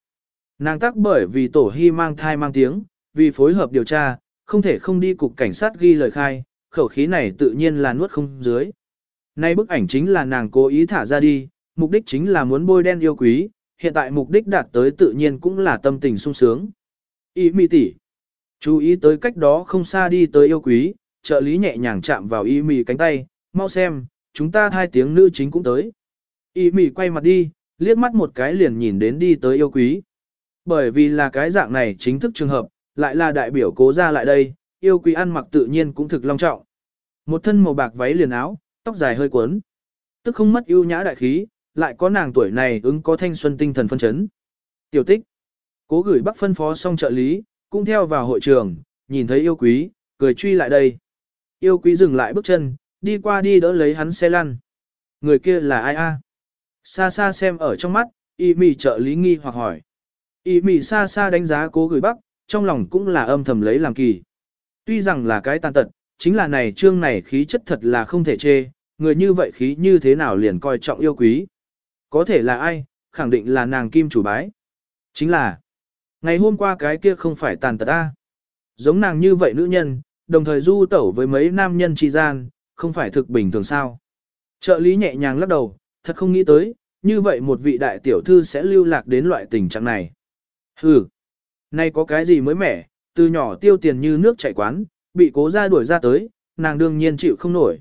Nàng tác bởi vì tổ hy mang thai mang tiếng, vì phối hợp điều tra, không thể không đi cục cảnh sát ghi lời khai, khẩu khí này tự nhiên là nuốt không dưới. Nay bức ảnh chính là nàng cố ý thả ra đi, mục đích chính là muốn bôi đen yêu quý, hiện tại mục đích đạt tới tự nhiên cũng là tâm tình sung sướng. Ý mị tỷ, chú ý tới cách đó không xa đi tới yêu quý, trợ lý nhẹ nhàng chạm vào ý mị cánh tay, mau xem, chúng ta hai tiếng nữ chính cũng tới. Ý mị quay mặt đi, liếc mắt một cái liền nhìn đến đi tới yêu quý. Bởi vì là cái dạng này chính thức trường hợp, lại là đại biểu cố ra lại đây, yêu quý ăn mặc tự nhiên cũng thực long trọng. Một thân màu bạc váy liền áo, tóc dài hơi cuốn. Tức không mất ưu nhã đại khí, lại có nàng tuổi này ứng có thanh xuân tinh thần phân chấn. Tiểu tích. Cố gửi bắc phân phó xong trợ lý, cũng theo vào hội trường, nhìn thấy yêu quý, cười truy lại đây. Yêu quý dừng lại bước chân, đi qua đi đỡ lấy hắn xe lăn. Người kia là ai a? Xa xa xem ở trong mắt, y mì trợ lý nghi hoặc hỏi. Y mì xa xa đánh giá cố gửi bắc, trong lòng cũng là âm thầm lấy làm kỳ. Tuy rằng là cái tàn tật, chính là này trương này khí chất thật là không thể chê, người như vậy khí như thế nào liền coi trọng yêu quý. Có thể là ai, khẳng định là nàng kim chủ bái. Chính là, ngày hôm qua cái kia không phải tàn tật ta. Giống nàng như vậy nữ nhân, đồng thời du tẩu với mấy nam nhân tri gian, không phải thực bình thường sao. Trợ lý nhẹ nhàng lắc đầu, thật không nghĩ tới, như vậy một vị đại tiểu thư sẽ lưu lạc đến loại tình trạng này. Hừ, nay có cái gì mới mẻ, từ nhỏ tiêu tiền như nước chảy quán, bị cố ra đuổi ra tới, nàng đương nhiên chịu không nổi.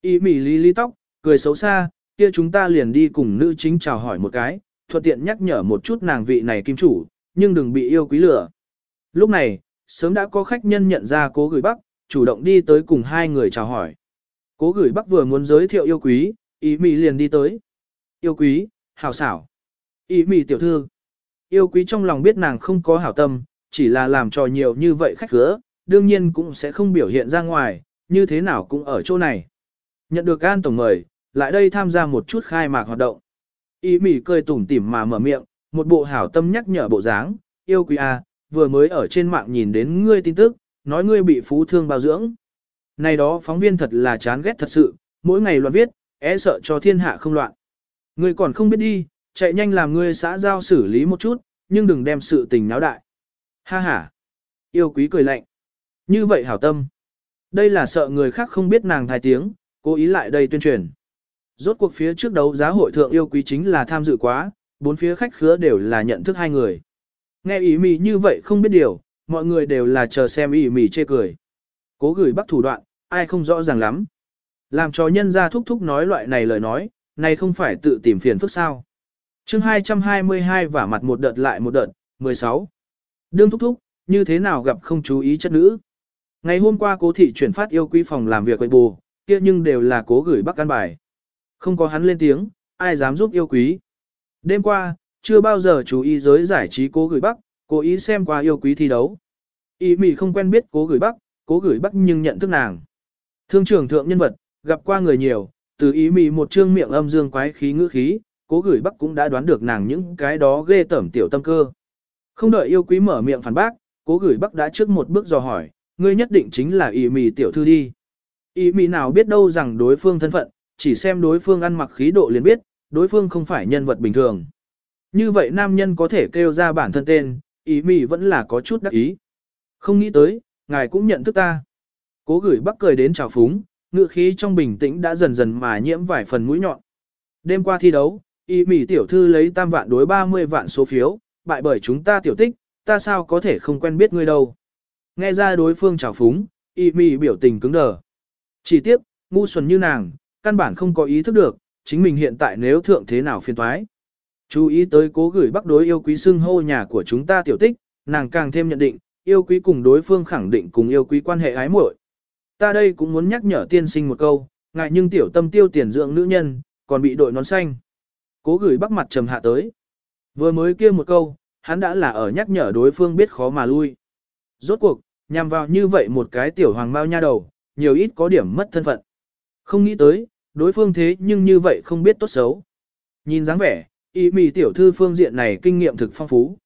Y mỉ lý lý tóc, cười xấu xa, kia chúng ta liền đi cùng nữ chính chào hỏi một cái, thuận tiện nhắc nhở một chút nàng vị này kim chủ, nhưng đừng bị yêu quý lửa. Lúc này, sớm đã có khách nhân nhận ra cố gửi bắc, chủ động đi tới cùng hai người chào hỏi. Cố gửi bắc vừa muốn giới thiệu yêu quý, ý mị liền đi tới. Yêu quý, hảo xảo. Ý mị tiểu thư. Yêu quý trong lòng biết nàng không có hảo tâm, chỉ là làm trò nhiều như vậy khách khứa, đương nhiên cũng sẽ không biểu hiện ra ngoài, như thế nào cũng ở chỗ này. Nhận được an tổng mời, lại đây tham gia một chút khai mạc hoạt động. Ý mỉ cười tủm tỉm mà mở miệng, một bộ hảo tâm nhắc nhở bộ dáng, yêu quý a, vừa mới ở trên mạng nhìn đến ngươi tin tức, nói ngươi bị phú thương bao dưỡng. Này đó phóng viên thật là chán ghét thật sự, mỗi ngày loạn viết, é sợ cho thiên hạ không loạn. Ngươi còn không biết đi, chạy nhanh làm ngươi xã giao xử lý một chút, nhưng đừng đem sự tình náo đại. Ha ha. Yêu quý cười lạnh. Như vậy hảo tâm. Đây là sợ người khác không biết nàng thai tiếng, cố ý lại đây tuyên truyền. Rốt cuộc phía trước đấu giá hội thượng yêu quý chính là tham dự quá, bốn phía khách khứa đều là nhận thức hai người. Nghe ý mì như vậy không biết điều, mọi người đều là chờ xem ý mì chê cười. Cố gửi bắt thủ đoạn, ai không rõ ràng lắm. Làm cho nhân ra thúc thúc nói loại này lời nói, này không phải tự tìm phiền phức sao chương 222 vả mặt một đợt lại một đợt, 16. Đương thúc thúc, như thế nào gặp không chú ý chất nữ. Ngày hôm qua cố thị chuyển phát yêu quý phòng làm việc quậy bù, kia nhưng đều là cố gửi bắc căn bài. Không có hắn lên tiếng, ai dám giúp yêu quý. Đêm qua, chưa bao giờ chú ý giới giải trí cố gửi bắc, cố ý xem qua yêu quý thi đấu. Ý mỉ không quen biết cố gửi bắc, cố gửi bắc nhưng nhận thức nàng. Thương trưởng thượng nhân vật, gặp qua người nhiều, từ ý mỉ một trương miệng âm dương quái khí ngữ khí, cố gửi bắc cũng đã đoán được nàng những cái đó ghê tởm tiểu tâm cơ. Không đợi yêu quý mở miệng phản bác, cố gửi bắc đã trước một bước dò hỏi, ngươi nhất định chính là ý mì tiểu thư đi. Ý mì nào biết đâu rằng đối phương thân phận, chỉ xem đối phương ăn mặc khí độ liền biết, đối phương không phải nhân vật bình thường. Như vậy nam nhân có thể kêu ra bản thân tên, ý mì vẫn là có chút đắc ý. Không nghĩ tới, ngài cũng nhận thức ta. Cố gửi bắc cười đến chào phúng, ngựa khí trong bình tĩnh đã dần dần mà nhiễm vài phần mũi nhọn. Đêm qua thi đấu, Y mỉ tiểu thư lấy tam vạn đối 30 vạn số phiếu, bại bởi chúng ta tiểu tích, ta sao có thể không quen biết ngươi đâu. Nghe ra đối phương chào phúng, y mỉ biểu tình cứng đờ. Chỉ tiếc, ngu xuẩn như nàng, căn bản không có ý thức được, chính mình hiện tại nếu thượng thế nào phiền toái. Chú ý tới cố gửi bắc đối yêu quý xưng hô nhà của chúng ta tiểu tích, nàng càng thêm nhận định, yêu quý cùng đối phương khẳng định cùng yêu quý quan hệ ái muội. Ta đây cũng muốn nhắc nhở tiên sinh một câu, ngại nhưng tiểu tâm tiêu tiền dưỡng nữ nhân, còn bị đội nón xanh. Cố gửi bắc mặt trầm hạ tới. Vừa mới kia một câu, hắn đã là ở nhắc nhở đối phương biết khó mà lui. Rốt cuộc, nhằm vào như vậy một cái tiểu hoàng bao nha đầu, nhiều ít có điểm mất thân phận. Không nghĩ tới, đối phương thế nhưng như vậy không biết tốt xấu. Nhìn dáng vẻ, ý mì tiểu thư phương diện này kinh nghiệm thực phong phú.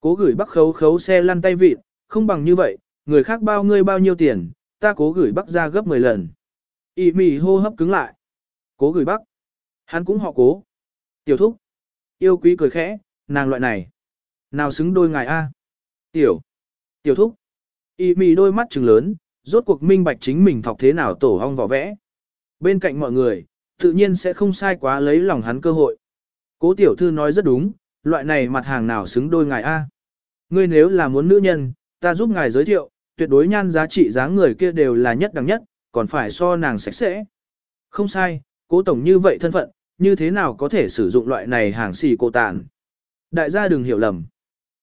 Cố gửi bắc khấu khấu xe lăn tay vịt, không bằng như vậy, người khác bao ngươi bao nhiêu tiền, ta cố gửi bắc ra gấp 10 lần. Ý mì hô hấp cứng lại. Cố gửi bắc. Hắn cũng họ cố. Tiểu thúc. Yêu quý cười khẽ, nàng loại này. Nào xứng đôi ngài A. Tiểu. Tiểu thúc. Y mì đôi mắt trừng lớn, rốt cuộc minh bạch chính mình thọc thế nào tổ hong vỏ vẽ. Bên cạnh mọi người, tự nhiên sẽ không sai quá lấy lòng hắn cơ hội. Cố tiểu thư nói rất đúng, loại này mặt hàng nào xứng đôi ngài A. Ngươi nếu là muốn nữ nhân, ta giúp ngài giới thiệu, tuyệt đối nhan giá trị dáng người kia đều là nhất đẳng nhất, còn phải so nàng sạch sẽ. Không sai, cố tổng như vậy thân phận, như thế nào có thể sử dụng loại này hàng xì cổ tàn. Đại gia đừng hiểu lầm.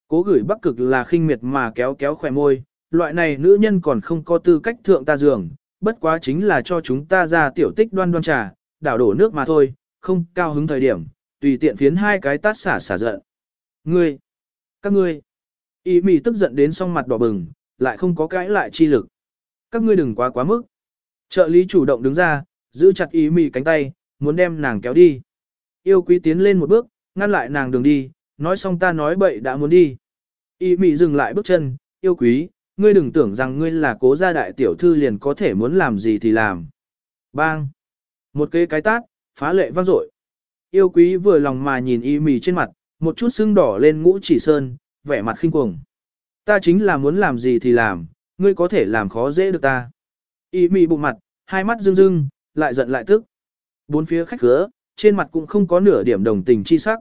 Cố gửi bắc cực là khinh miệt mà kéo kéo khỏe môi, loại này nữ nhân còn không có tư cách thượng ta giường, bất quá chính là cho chúng ta ra tiểu tích đoan đoan trà, đảo đổ nước mà thôi, không cao hứng thời điểm, tùy tiện phiến hai cái tát xả xả giận. Ngươi, các ngươi, ý mì tức giận đến song mặt đỏ bừng, lại không có cãi lại chi lực. Các ngươi đừng quá quá mức. Trợ lý chủ động đứng ra, giữ chặt ý mì cánh tay, muốn đem nàng kéo đi. Yêu quý tiến lên một bước, ngăn lại nàng đường đi, nói xong ta nói bậy đã muốn đi. Y mị dừng lại bước chân, yêu quý, ngươi đừng tưởng rằng ngươi là cố gia đại tiểu thư liền có thể muốn làm gì thì làm. Bang! Một cái cái tát, phá lệ vang dội. Yêu quý vừa lòng mà nhìn y mì trên mặt, một chút sưng đỏ lên ngũ chỉ sơn, vẻ mặt khinh cuồng. Ta chính là muốn làm gì thì làm, ngươi có thể làm khó dễ được ta. Y mị bụng mặt, hai mắt rưng rưng, lại giận lại tức. Bốn phía khách cửa, trên mặt cũng không có nửa điểm đồng tình chi sắc.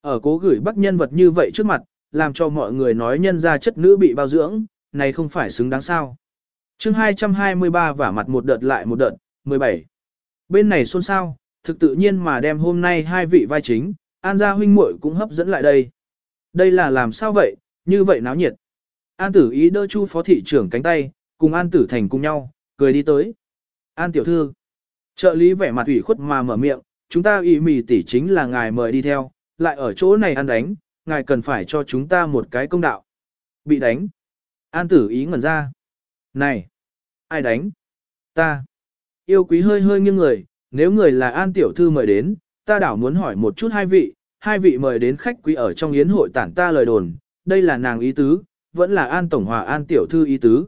Ở cố gửi bắt nhân vật như vậy trước mặt, làm cho mọi người nói nhân ra chất nữ bị bao dưỡng, này không phải xứng đáng sao. chương 223 vả mặt một đợt lại một đợt, 17. Bên này xôn xao, thực tự nhiên mà đem hôm nay hai vị vai chính, An gia huynh muội cũng hấp dẫn lại đây. Đây là làm sao vậy, như vậy náo nhiệt. An tử ý đỡ chu phó thị trưởng cánh tay, cùng An tử thành cùng nhau, cười đi tới. An tiểu thư, trợ lý vẻ mặt ủy khuất mà mở miệng, chúng ta ý mì tỷ chính là ngài mời đi theo, lại ở chỗ này ăn đánh, ngài cần phải cho chúng ta một cái công đạo. Bị đánh. An tử ý ngẩn ra. Này! Ai đánh? Ta! Yêu quý hơi hơi nghiêng người, nếu người là An tiểu thư mời đến, ta đảo muốn hỏi một chút hai vị, hai vị mời đến khách quý ở trong yến hội tản ta lời đồn, đây là nàng ý tứ, vẫn là An tổng hòa An tiểu thư ý tứ.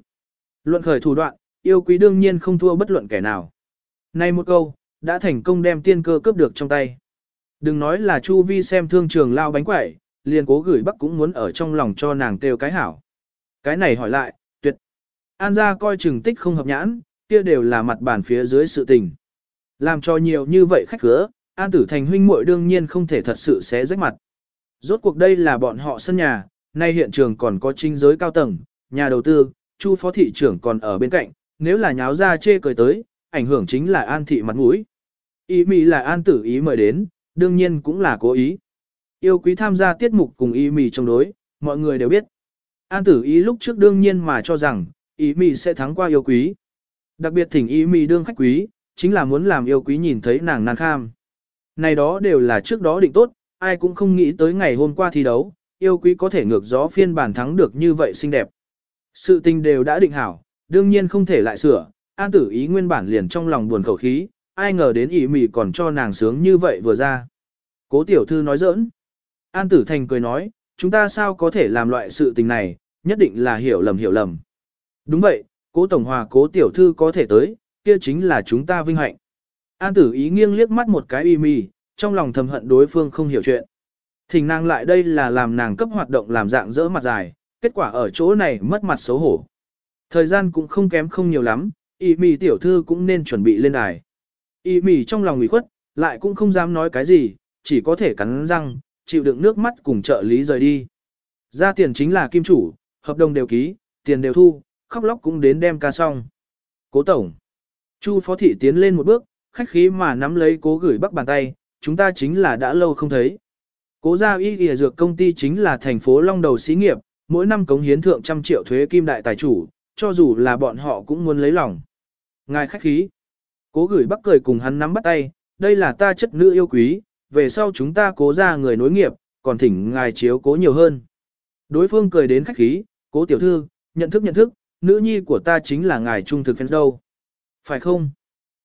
Luận khởi thủ đoạn, yêu quý đương nhiên không thua bất luận kẻ nào. Nay một câu, đã thành công đem tiên cơ cướp được trong tay. Đừng nói là Chu Vi xem thương trường lao bánh quẩy, liền cố gửi bắc cũng muốn ở trong lòng cho nàng kêu cái hảo. Cái này hỏi lại, tuyệt. An gia coi chừng tích không hợp nhãn, kia đều là mặt bàn phía dưới sự tình. Làm cho nhiều như vậy khách cửa, An tử thành huynh muội đương nhiên không thể thật sự xé rách mặt. Rốt cuộc đây là bọn họ sân nhà, nay hiện trường còn có chính giới cao tầng, nhà đầu tư, chu phó thị trưởng còn ở bên cạnh, nếu là nháo ra chê cười tới, ảnh hưởng chính là an thị mặt mũi. Ý mì là an tử ý mời đến, đương nhiên cũng là cố ý. Yêu quý tham gia tiết mục cùng ý mì trong đối, mọi người đều biết. An tử ý lúc trước đương nhiên mà cho rằng, ý mì sẽ thắng qua yêu quý. Đặc biệt thỉnh ý mì đương khách quý, chính là muốn làm yêu quý nhìn thấy nàng nàng kham. Này đó đều là trước đó định tốt, ai cũng không nghĩ tới ngày hôm qua thi đấu, yêu quý có thể ngược gió phiên bản thắng được như vậy xinh đẹp. Sự tình đều đã định hảo, đương nhiên không thể lại sửa, an tử ý nguyên bản liền trong lòng buồn khẩu khí, ai ngờ đến ý Mị còn cho nàng sướng như vậy vừa ra. Cố tiểu thư nói giỡn. An tử thành cười nói, chúng ta sao có thể làm loại sự tình này, nhất định là hiểu lầm hiểu lầm. Đúng vậy, cố tổng hòa cố tiểu thư có thể tới, kia chính là chúng ta vinh hạnh. An tử ý nghiêng liếc mắt một cái y mì, trong lòng thầm hận đối phương không hiểu chuyện. Thỉnh nàng lại đây là làm nàng cấp hoạt động làm dạng dỡ mặt dài, kết quả ở chỗ này mất mặt xấu hổ. Thời gian cũng không kém không nhiều lắm, y mì tiểu thư cũng nên chuẩn bị lên đài. Y mì trong lòng ủy khuất, lại cũng không dám nói cái gì, chỉ có thể cắn răng, chịu đựng nước mắt cùng trợ lý rời đi. Ra tiền chính là kim chủ, hợp đồng đều ký, tiền đều thu, khóc lóc cũng đến đem ca xong. Cố tổng. Chu phó thị tiến lên một bước, khách khí mà nắm lấy cố gửi bắc bàn tay, chúng ta chính là đã lâu không thấy. Cố gia y y dược công ty chính là thành phố long đầu xí nghiệp, mỗi năm cống hiến thượng trăm triệu thuế kim đại tài chủ, cho dù là bọn họ cũng muốn lấy lòng. Ngài khách khí. Cố gửi bắc cười cùng hắn nắm bắt tay, đây là ta chất nữ yêu quý, về sau chúng ta cố ra người nối nghiệp, còn thỉnh ngài chiếu cố nhiều hơn. Đối phương cười đến khách khí, cố tiểu thư, nhận thức nhận thức, nữ nhi của ta chính là ngài trung thực fans đâu. Phải không?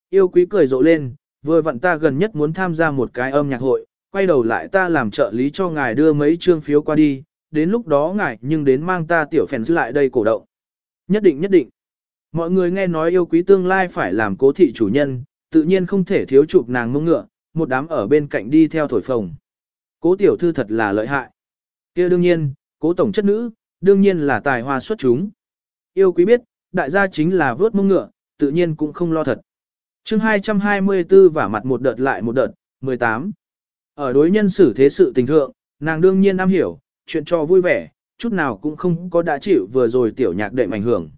Yêu quý cười rộ lên, vừa vặn ta gần nhất muốn tham gia một cái âm nhạc hội, quay đầu lại ta làm trợ lý cho ngài đưa mấy trương phiếu qua đi, đến lúc đó ngài nhưng đến mang ta tiểu fans lại đây cổ động. Nhất định nhất định. Mọi người nghe nói yêu quý tương lai phải làm cố thị chủ nhân, tự nhiên không thể thiếu chụp nàng mông ngựa, một đám ở bên cạnh đi theo thổi phồng. Cố tiểu thư thật là lợi hại. kia đương nhiên, cố tổng chất nữ, đương nhiên là tài hoa xuất chúng. Yêu quý biết, đại gia chính là vớt mông ngựa, tự nhiên cũng không lo thật. chương 224 vả mặt một đợt lại một đợt, 18. Ở đối nhân xử thế sự tình thượng, nàng đương nhiên am hiểu, chuyện cho vui vẻ, chút nào cũng không có đã chịu vừa rồi tiểu nhạc đệm ảnh hưởng.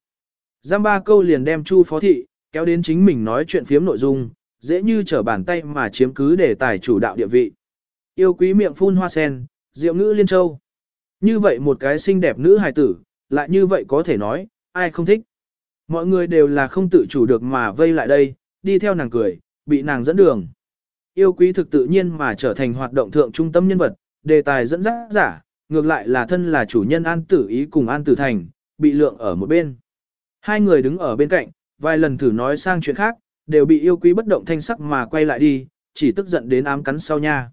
Giam ba câu liền đem Chu phó thị, kéo đến chính mình nói chuyện phiếm nội dung, dễ như trở bàn tay mà chiếm cứ để tài chủ đạo địa vị. Yêu quý miệng phun hoa sen, diệu ngữ liên châu. Như vậy một cái xinh đẹp nữ hài tử, lại như vậy có thể nói, ai không thích. Mọi người đều là không tự chủ được mà vây lại đây, đi theo nàng cười, bị nàng dẫn đường. Yêu quý thực tự nhiên mà trở thành hoạt động thượng trung tâm nhân vật, đề tài dẫn dắt giả, ngược lại là thân là chủ nhân An Tử Ý cùng An Tử Thành, bị lượng ở một bên. Hai người đứng ở bên cạnh, vài lần thử nói sang chuyện khác, đều bị yêu quý bất động thanh sắc mà quay lại đi, chỉ tức giận đến ám cắn sau nha.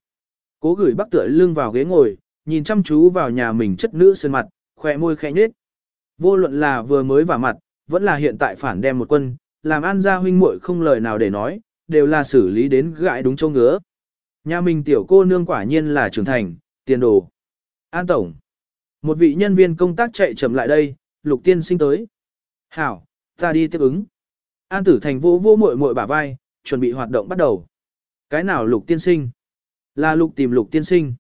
Cố gửi bắc tựa lưng vào ghế ngồi, nhìn chăm chú vào nhà mình chất nữ sơn mặt, khỏe môi khẽ nhếch. Vô luận là vừa mới vào mặt, vẫn là hiện tại phản đem một quân, làm an gia huynh muội không lời nào để nói, đều là xử lý đến gãi đúng châu ngứa. Nhà mình tiểu cô nương quả nhiên là trưởng thành, tiền đồ. An Tổng. Một vị nhân viên công tác chạy chậm lại đây, lục tiên sinh tới. Hảo, ta đi tiếp ứng. An tử thành vô vô muội muội bả vai, chuẩn bị hoạt động bắt đầu. Cái nào lục tiên sinh? Là lục tìm lục tiên sinh.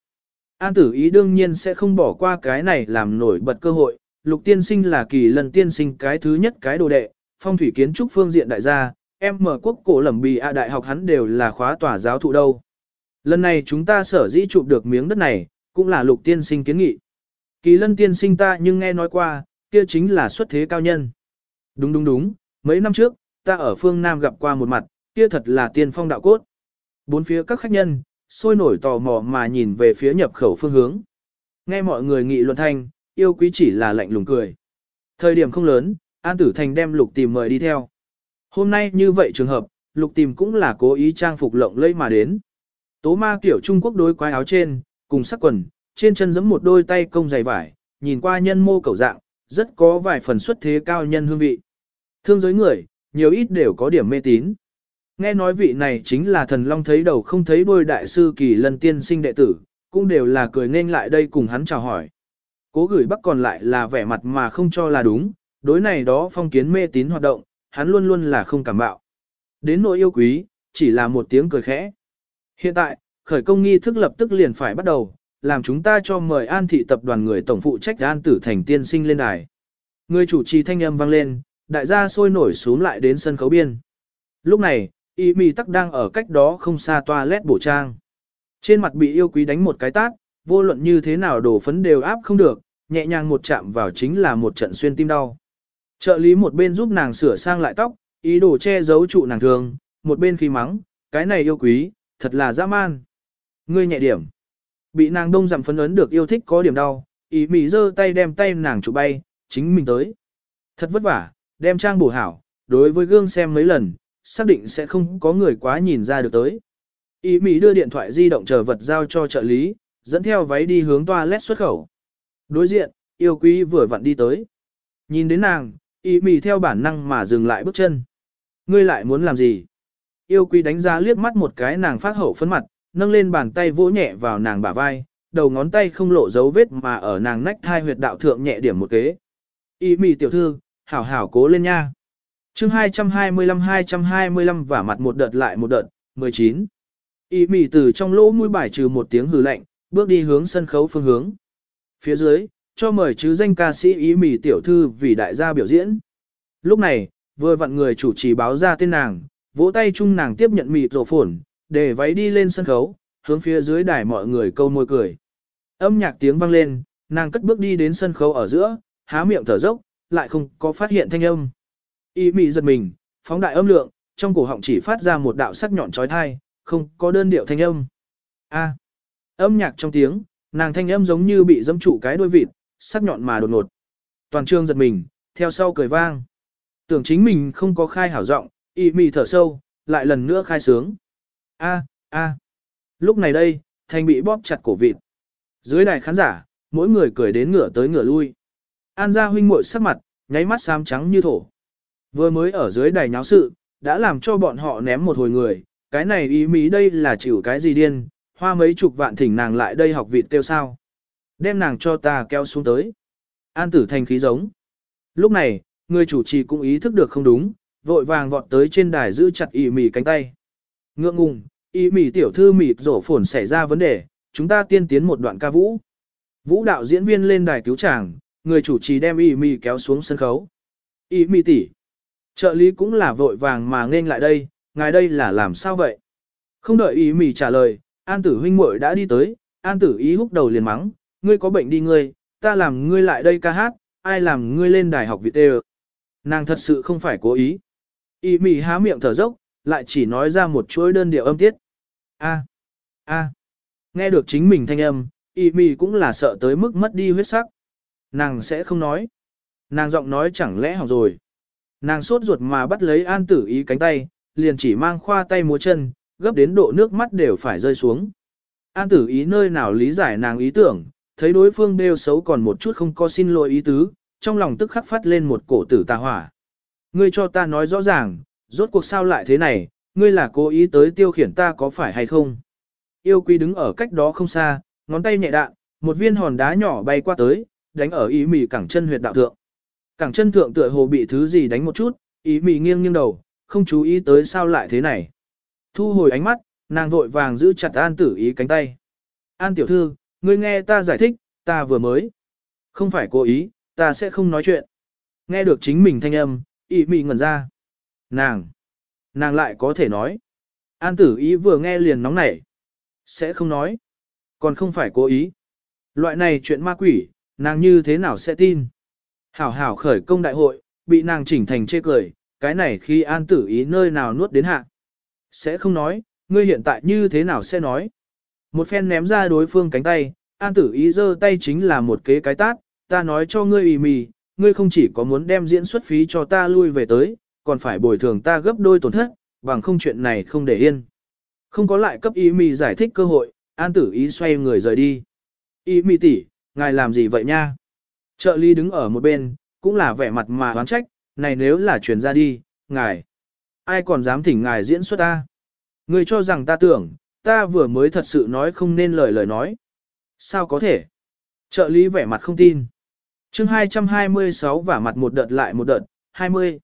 An tử ý đương nhiên sẽ không bỏ qua cái này làm nổi bật cơ hội. Lục tiên sinh là kỳ lần tiên sinh cái thứ nhất cái đồ đệ, phong thủy kiến trúc phương diện đại gia, em mở quốc cổ lẩm bì a đại học hắn đều là khóa tòa giáo thụ đâu. Lần này chúng ta sở dĩ chụp được miếng đất này, cũng là lục tiên sinh kiến nghị. Kỳ lân tiên sinh ta nhưng nghe nói qua, kia chính là xuất thế cao nhân. Đúng đúng đúng, mấy năm trước, ta ở phương Nam gặp qua một mặt, kia thật là tiên phong đạo cốt. Bốn phía các khách nhân, sôi nổi tò mò mà nhìn về phía nhập khẩu phương hướng. Nghe mọi người nghị luận thanh, yêu quý chỉ là lạnh lùng cười. Thời điểm không lớn, An Tử Thành đem lục tìm mời đi theo. Hôm nay như vậy trường hợp, lục tìm cũng là cố ý trang phục lộng lẫy mà đến. Tố ma kiểu Trung Quốc đối quái áo trên, cùng sắc quần, trên chân giẫm một đôi tay công dày vải, nhìn qua nhân mô cầu dạng, rất có vài phần xuất thế cao nhân hương vị. Thương giới người, nhiều ít đều có điểm mê tín. Nghe nói vị này chính là thần long thấy đầu không thấy đuôi đại sư kỳ lân tiên sinh đệ tử, cũng đều là cười nên lại đây cùng hắn chào hỏi. Cố gửi bắc còn lại là vẻ mặt mà không cho là đúng, đối này đó phong kiến mê tín hoạt động, hắn luôn luôn là không cảm bạo. Đến nỗi yêu quý, chỉ là một tiếng cười khẽ. Hiện tại, khởi công nghi thức lập tức liền phải bắt đầu, làm chúng ta cho mời an thị tập đoàn người tổng phụ trách an tử thành tiên sinh lên đài. Người chủ trì thanh âm vang lên, đại gia sôi nổi xuống lại đến sân khấu biên. Lúc này, y mì tắc đang ở cách đó không xa toilet bổ trang. Trên mặt bị yêu quý đánh một cái tát, vô luận như thế nào đổ phấn đều áp không được, nhẹ nhàng một chạm vào chính là một trận xuyên tim đau. Trợ lý một bên giúp nàng sửa sang lại tóc, ý đồ che giấu trụ nàng thường, một bên khi mắng, cái này yêu quý, thật là dã man. Ngươi nhẹ điểm. Bị nàng đông giảm phấn ấn được yêu thích có điểm đau, ý mỉ giơ tay đem tay nàng chụp bay, chính mình tới. Thật vất vả, đem trang bổ hảo, đối với gương xem mấy lần, xác định sẽ không có người quá nhìn ra được tới. Ý Mỹ đưa điện thoại di động chờ vật giao cho trợ lý, dẫn theo váy đi hướng toilet xuất khẩu. Đối diện, yêu quý vừa vặn đi tới. Nhìn đến nàng, ý Mỹ theo bản năng mà dừng lại bước chân. Ngươi lại muốn làm gì? Yêu quý đánh giá liếc mắt một cái nàng phát hậu phấn mặt, nâng lên bàn tay vỗ nhẹ vào nàng bả vai, đầu ngón tay không lộ dấu vết mà ở nàng nách thai huyệt đạo thượng nhẹ điểm một kế. Ý mì tiểu thư, hảo hảo cố lên nha. chương 225-225 và mặt một đợt lại một đợt, 19. Y mì từ trong lỗ mũi bài trừ một tiếng hừ lạnh, bước đi hướng sân khấu phương hướng. Phía dưới, cho mời chứ danh ca sĩ ý mì tiểu thư vì đại gia biểu diễn. Lúc này, vừa vặn người chủ trì báo ra tên nàng, vỗ tay chung nàng tiếp nhận mịt rổ phổn, để váy đi lên sân khấu, hướng phía dưới đài mọi người câu môi cười. Âm nhạc tiếng vang lên, nàng cất bước đi đến sân khấu ở giữa, há miệng thở dốc, lại không có phát hiện thanh âm. Y mị giật mình, phóng đại âm lượng, trong cổ họng chỉ phát ra một đạo sắc nhọn trói thai, không có đơn điệu thanh âm. A. âm nhạc trong tiếng, nàng thanh âm giống như bị dẫm trụ cái đuôi vịt, sắc nhọn mà đột ngột. Toàn trường giật mình, theo sau cười vang. Tưởng chính mình không có khai hảo giọng, y mị thở sâu, lại lần nữa khai sướng. A, a. Lúc này đây, thanh bị bóp chặt cổ vịt. Dưới đài khán giả, mỗi người cười đến ngửa tới ngửa lui. An gia huynh muội sắc mặt, nháy mắt xám trắng như thổ. Vừa mới ở dưới đài nháo sự, đã làm cho bọn họ ném một hồi người, cái này ý mỹ đây là chịu cái gì điên, hoa mấy chục vạn thỉnh nàng lại đây học vịt kêu sao. Đem nàng cho ta kéo xuống tới. An tử thành khí giống. Lúc này, người chủ trì cũng ý thức được không đúng, vội vàng vọt tới trên đài giữ chặt ý mỹ cánh tay. Ngượng ngùng, ý mỉ tiểu thư mịt rổ phồn xảy ra vấn đề, chúng ta tiên tiến một đoạn ca vũ. Vũ đạo diễn viên lên đài cứu chàng, người chủ trì đem ý mỉ kéo xuống sân khấu. Ý mỉ tỷ, Trợ lý cũng là vội vàng mà nên lại đây, ngài đây là làm sao vậy? Không đợi ý mỉ trả lời, an tử huynh muội đã đi tới, an tử ý húc đầu liền mắng, ngươi có bệnh đi ngươi, ta làm ngươi lại đây ca hát, ai làm ngươi lên đài học Việt đều. Nàng thật sự không phải cố ý. Ý mỉ há miệng thở dốc, lại chỉ nói ra một chuỗi đơn điệu âm tiết. A, a, nghe được chính mình thanh âm, y mì cũng là sợ tới mức mất đi huyết sắc. Nàng sẽ không nói. Nàng giọng nói chẳng lẽ hỏng rồi. Nàng sốt ruột mà bắt lấy an tử ý cánh tay, liền chỉ mang khoa tay múa chân, gấp đến độ nước mắt đều phải rơi xuống. An tử ý nơi nào lý giải nàng ý tưởng, thấy đối phương đều xấu còn một chút không có xin lỗi ý tứ, trong lòng tức khắc phát lên một cổ tử tà hỏa. Ngươi cho ta nói rõ ràng, rốt cuộc sao lại thế này, ngươi là cố ý tới tiêu khiển ta có phải hay không? Yêu quý đứng ở cách đó không xa, ngón tay nhẹ đạn, một viên hòn đá nhỏ bay qua tới, đánh ở ý mì cẳng chân huyệt đạo thượng. Cẳng chân thượng tựa hồ bị thứ gì đánh một chút, ý mì nghiêng nghiêng đầu, không chú ý tới sao lại thế này. Thu hồi ánh mắt, nàng vội vàng giữ chặt An tử ý cánh tay. An tiểu thư, ngươi nghe ta giải thích, ta vừa mới. Không phải cố ý, ta sẽ không nói chuyện. Nghe được chính mình thanh âm, ý mì ngẩn ra. Nàng, nàng lại có thể nói. An tử ý vừa nghe liền nóng nảy. Sẽ không nói. Còn không phải cố ý. Loại này chuyện ma quỷ, nàng như thế nào sẽ tin? Hảo hảo khởi công đại hội, bị nàng chỉnh thành chê cười, cái này khi an tử ý nơi nào nuốt đến hạ. Sẽ không nói, ngươi hiện tại như thế nào sẽ nói. Một phen ném ra đối phương cánh tay, an tử ý giơ tay chính là một kế cái tát, ta nói cho ngươi ý mì, ngươi không chỉ có muốn đem diễn xuất phí cho ta lui về tới, còn phải bồi thường ta gấp đôi tổn thất, bằng không chuyện này không để yên. Không có lại cấp ý mì giải thích cơ hội, an tử ý xoay người rời đi. Ý mì tỷ, ngài làm gì vậy nha? Trợ lý đứng ở một bên, cũng là vẻ mặt mà oán trách, này nếu là truyền ra đi, ngài. Ai còn dám thỉnh ngài diễn xuất ta? Ngươi cho rằng ta tưởng, ta vừa mới thật sự nói không nên lời lời nói. Sao có thể? Trợ lý vẻ mặt không tin. chương 226 vả mặt một đợt lại một đợt, 20.